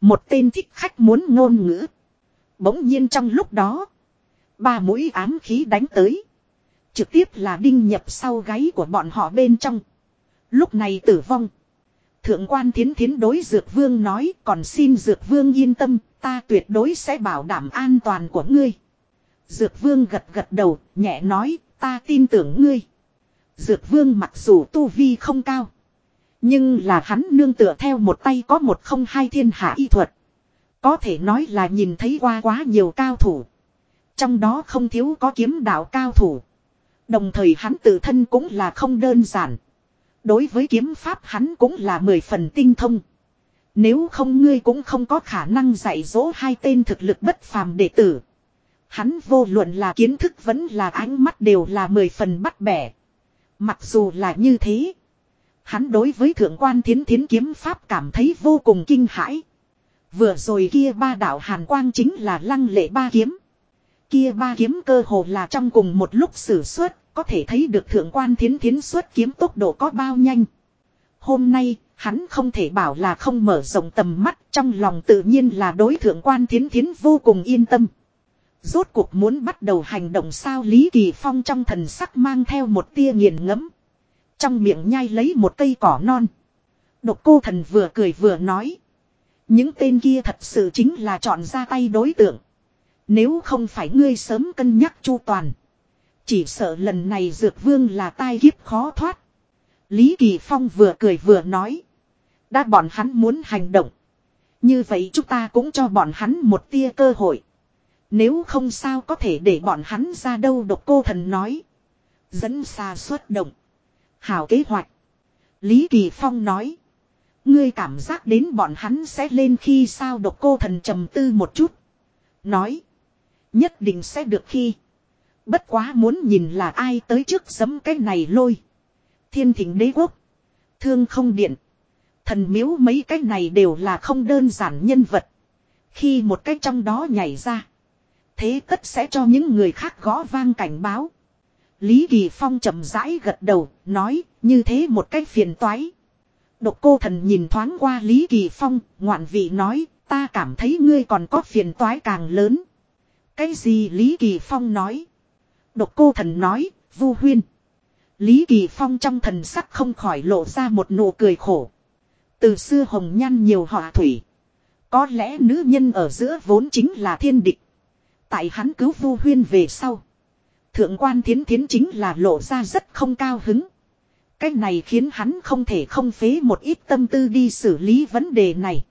Một tên thích khách muốn ngôn ngữ. Bỗng nhiên trong lúc đó. Ba mũi ám khí đánh tới. Trực tiếp là đinh nhập sau gáy của bọn họ bên trong. Lúc này tử vong. Thượng quan thiến thiến đối dược vương nói, còn xin dược vương yên tâm, ta tuyệt đối sẽ bảo đảm an toàn của ngươi. Dược vương gật gật đầu, nhẹ nói, ta tin tưởng ngươi. Dược vương mặc dù tu vi không cao. Nhưng là hắn nương tựa theo một tay có một không hai thiên hạ y thuật. Có thể nói là nhìn thấy qua quá nhiều cao thủ. Trong đó không thiếu có kiếm đạo cao thủ. Đồng thời hắn tự thân cũng là không đơn giản. Đối với kiếm pháp hắn cũng là mười phần tinh thông. Nếu không ngươi cũng không có khả năng dạy dỗ hai tên thực lực bất phàm đệ tử. Hắn vô luận là kiến thức vẫn là ánh mắt đều là mười phần bắt bẻ. Mặc dù là như thế. Hắn đối với thượng quan thiến thiến kiếm pháp cảm thấy vô cùng kinh hãi. Vừa rồi kia ba đạo hàn quang chính là lăng lệ ba kiếm. Kia ba kiếm cơ hồ là trong cùng một lúc sử xuất, có thể thấy được thượng quan thiến thiến xuất kiếm tốc độ có bao nhanh. Hôm nay, hắn không thể bảo là không mở rộng tầm mắt, trong lòng tự nhiên là đối thượng quan thiến thiến vô cùng yên tâm. Rốt cuộc muốn bắt đầu hành động sao Lý Kỳ Phong trong thần sắc mang theo một tia nghiền ngẫm Trong miệng nhai lấy một cây cỏ non. Độc cô thần vừa cười vừa nói. Những tên kia thật sự chính là chọn ra tay đối tượng. Nếu không phải ngươi sớm cân nhắc chu toàn. Chỉ sợ lần này dược vương là tai kiếp khó thoát. Lý Kỳ Phong vừa cười vừa nói. Đã bọn hắn muốn hành động. Như vậy chúng ta cũng cho bọn hắn một tia cơ hội. Nếu không sao có thể để bọn hắn ra đâu độc cô thần nói. Dẫn xa xuất động. Hảo kế hoạch. Lý Kỳ Phong nói. Ngươi cảm giác đến bọn hắn sẽ lên khi sao độc cô thần trầm tư một chút. Nói. Nhất định sẽ được khi. Bất quá muốn nhìn là ai tới trước giấm cái này lôi. Thiên thỉnh đế quốc. Thương không điện. Thần miếu mấy cái này đều là không đơn giản nhân vật. Khi một cái trong đó nhảy ra. Thế tất sẽ cho những người khác gõ vang cảnh báo. Lý Kỳ Phong chậm rãi gật đầu, nói, như thế một cách phiền toái. Độc cô thần nhìn thoáng qua Lý Kỳ Phong, ngoạn vị nói, ta cảm thấy ngươi còn có phiền toái càng lớn. Cái gì Lý Kỳ Phong nói? Độc cô thần nói, vu huyên. Lý Kỳ Phong trong thần sắc không khỏi lộ ra một nụ cười khổ. Từ xưa hồng nhan nhiều họa thủy. Có lẽ nữ nhân ở giữa vốn chính là thiên địch. Tại hắn cứu vu huyên về sau. Thượng quan thiến thiến chính là lộ ra rất không cao hứng. Cái này khiến hắn không thể không phế một ít tâm tư đi xử lý vấn đề này.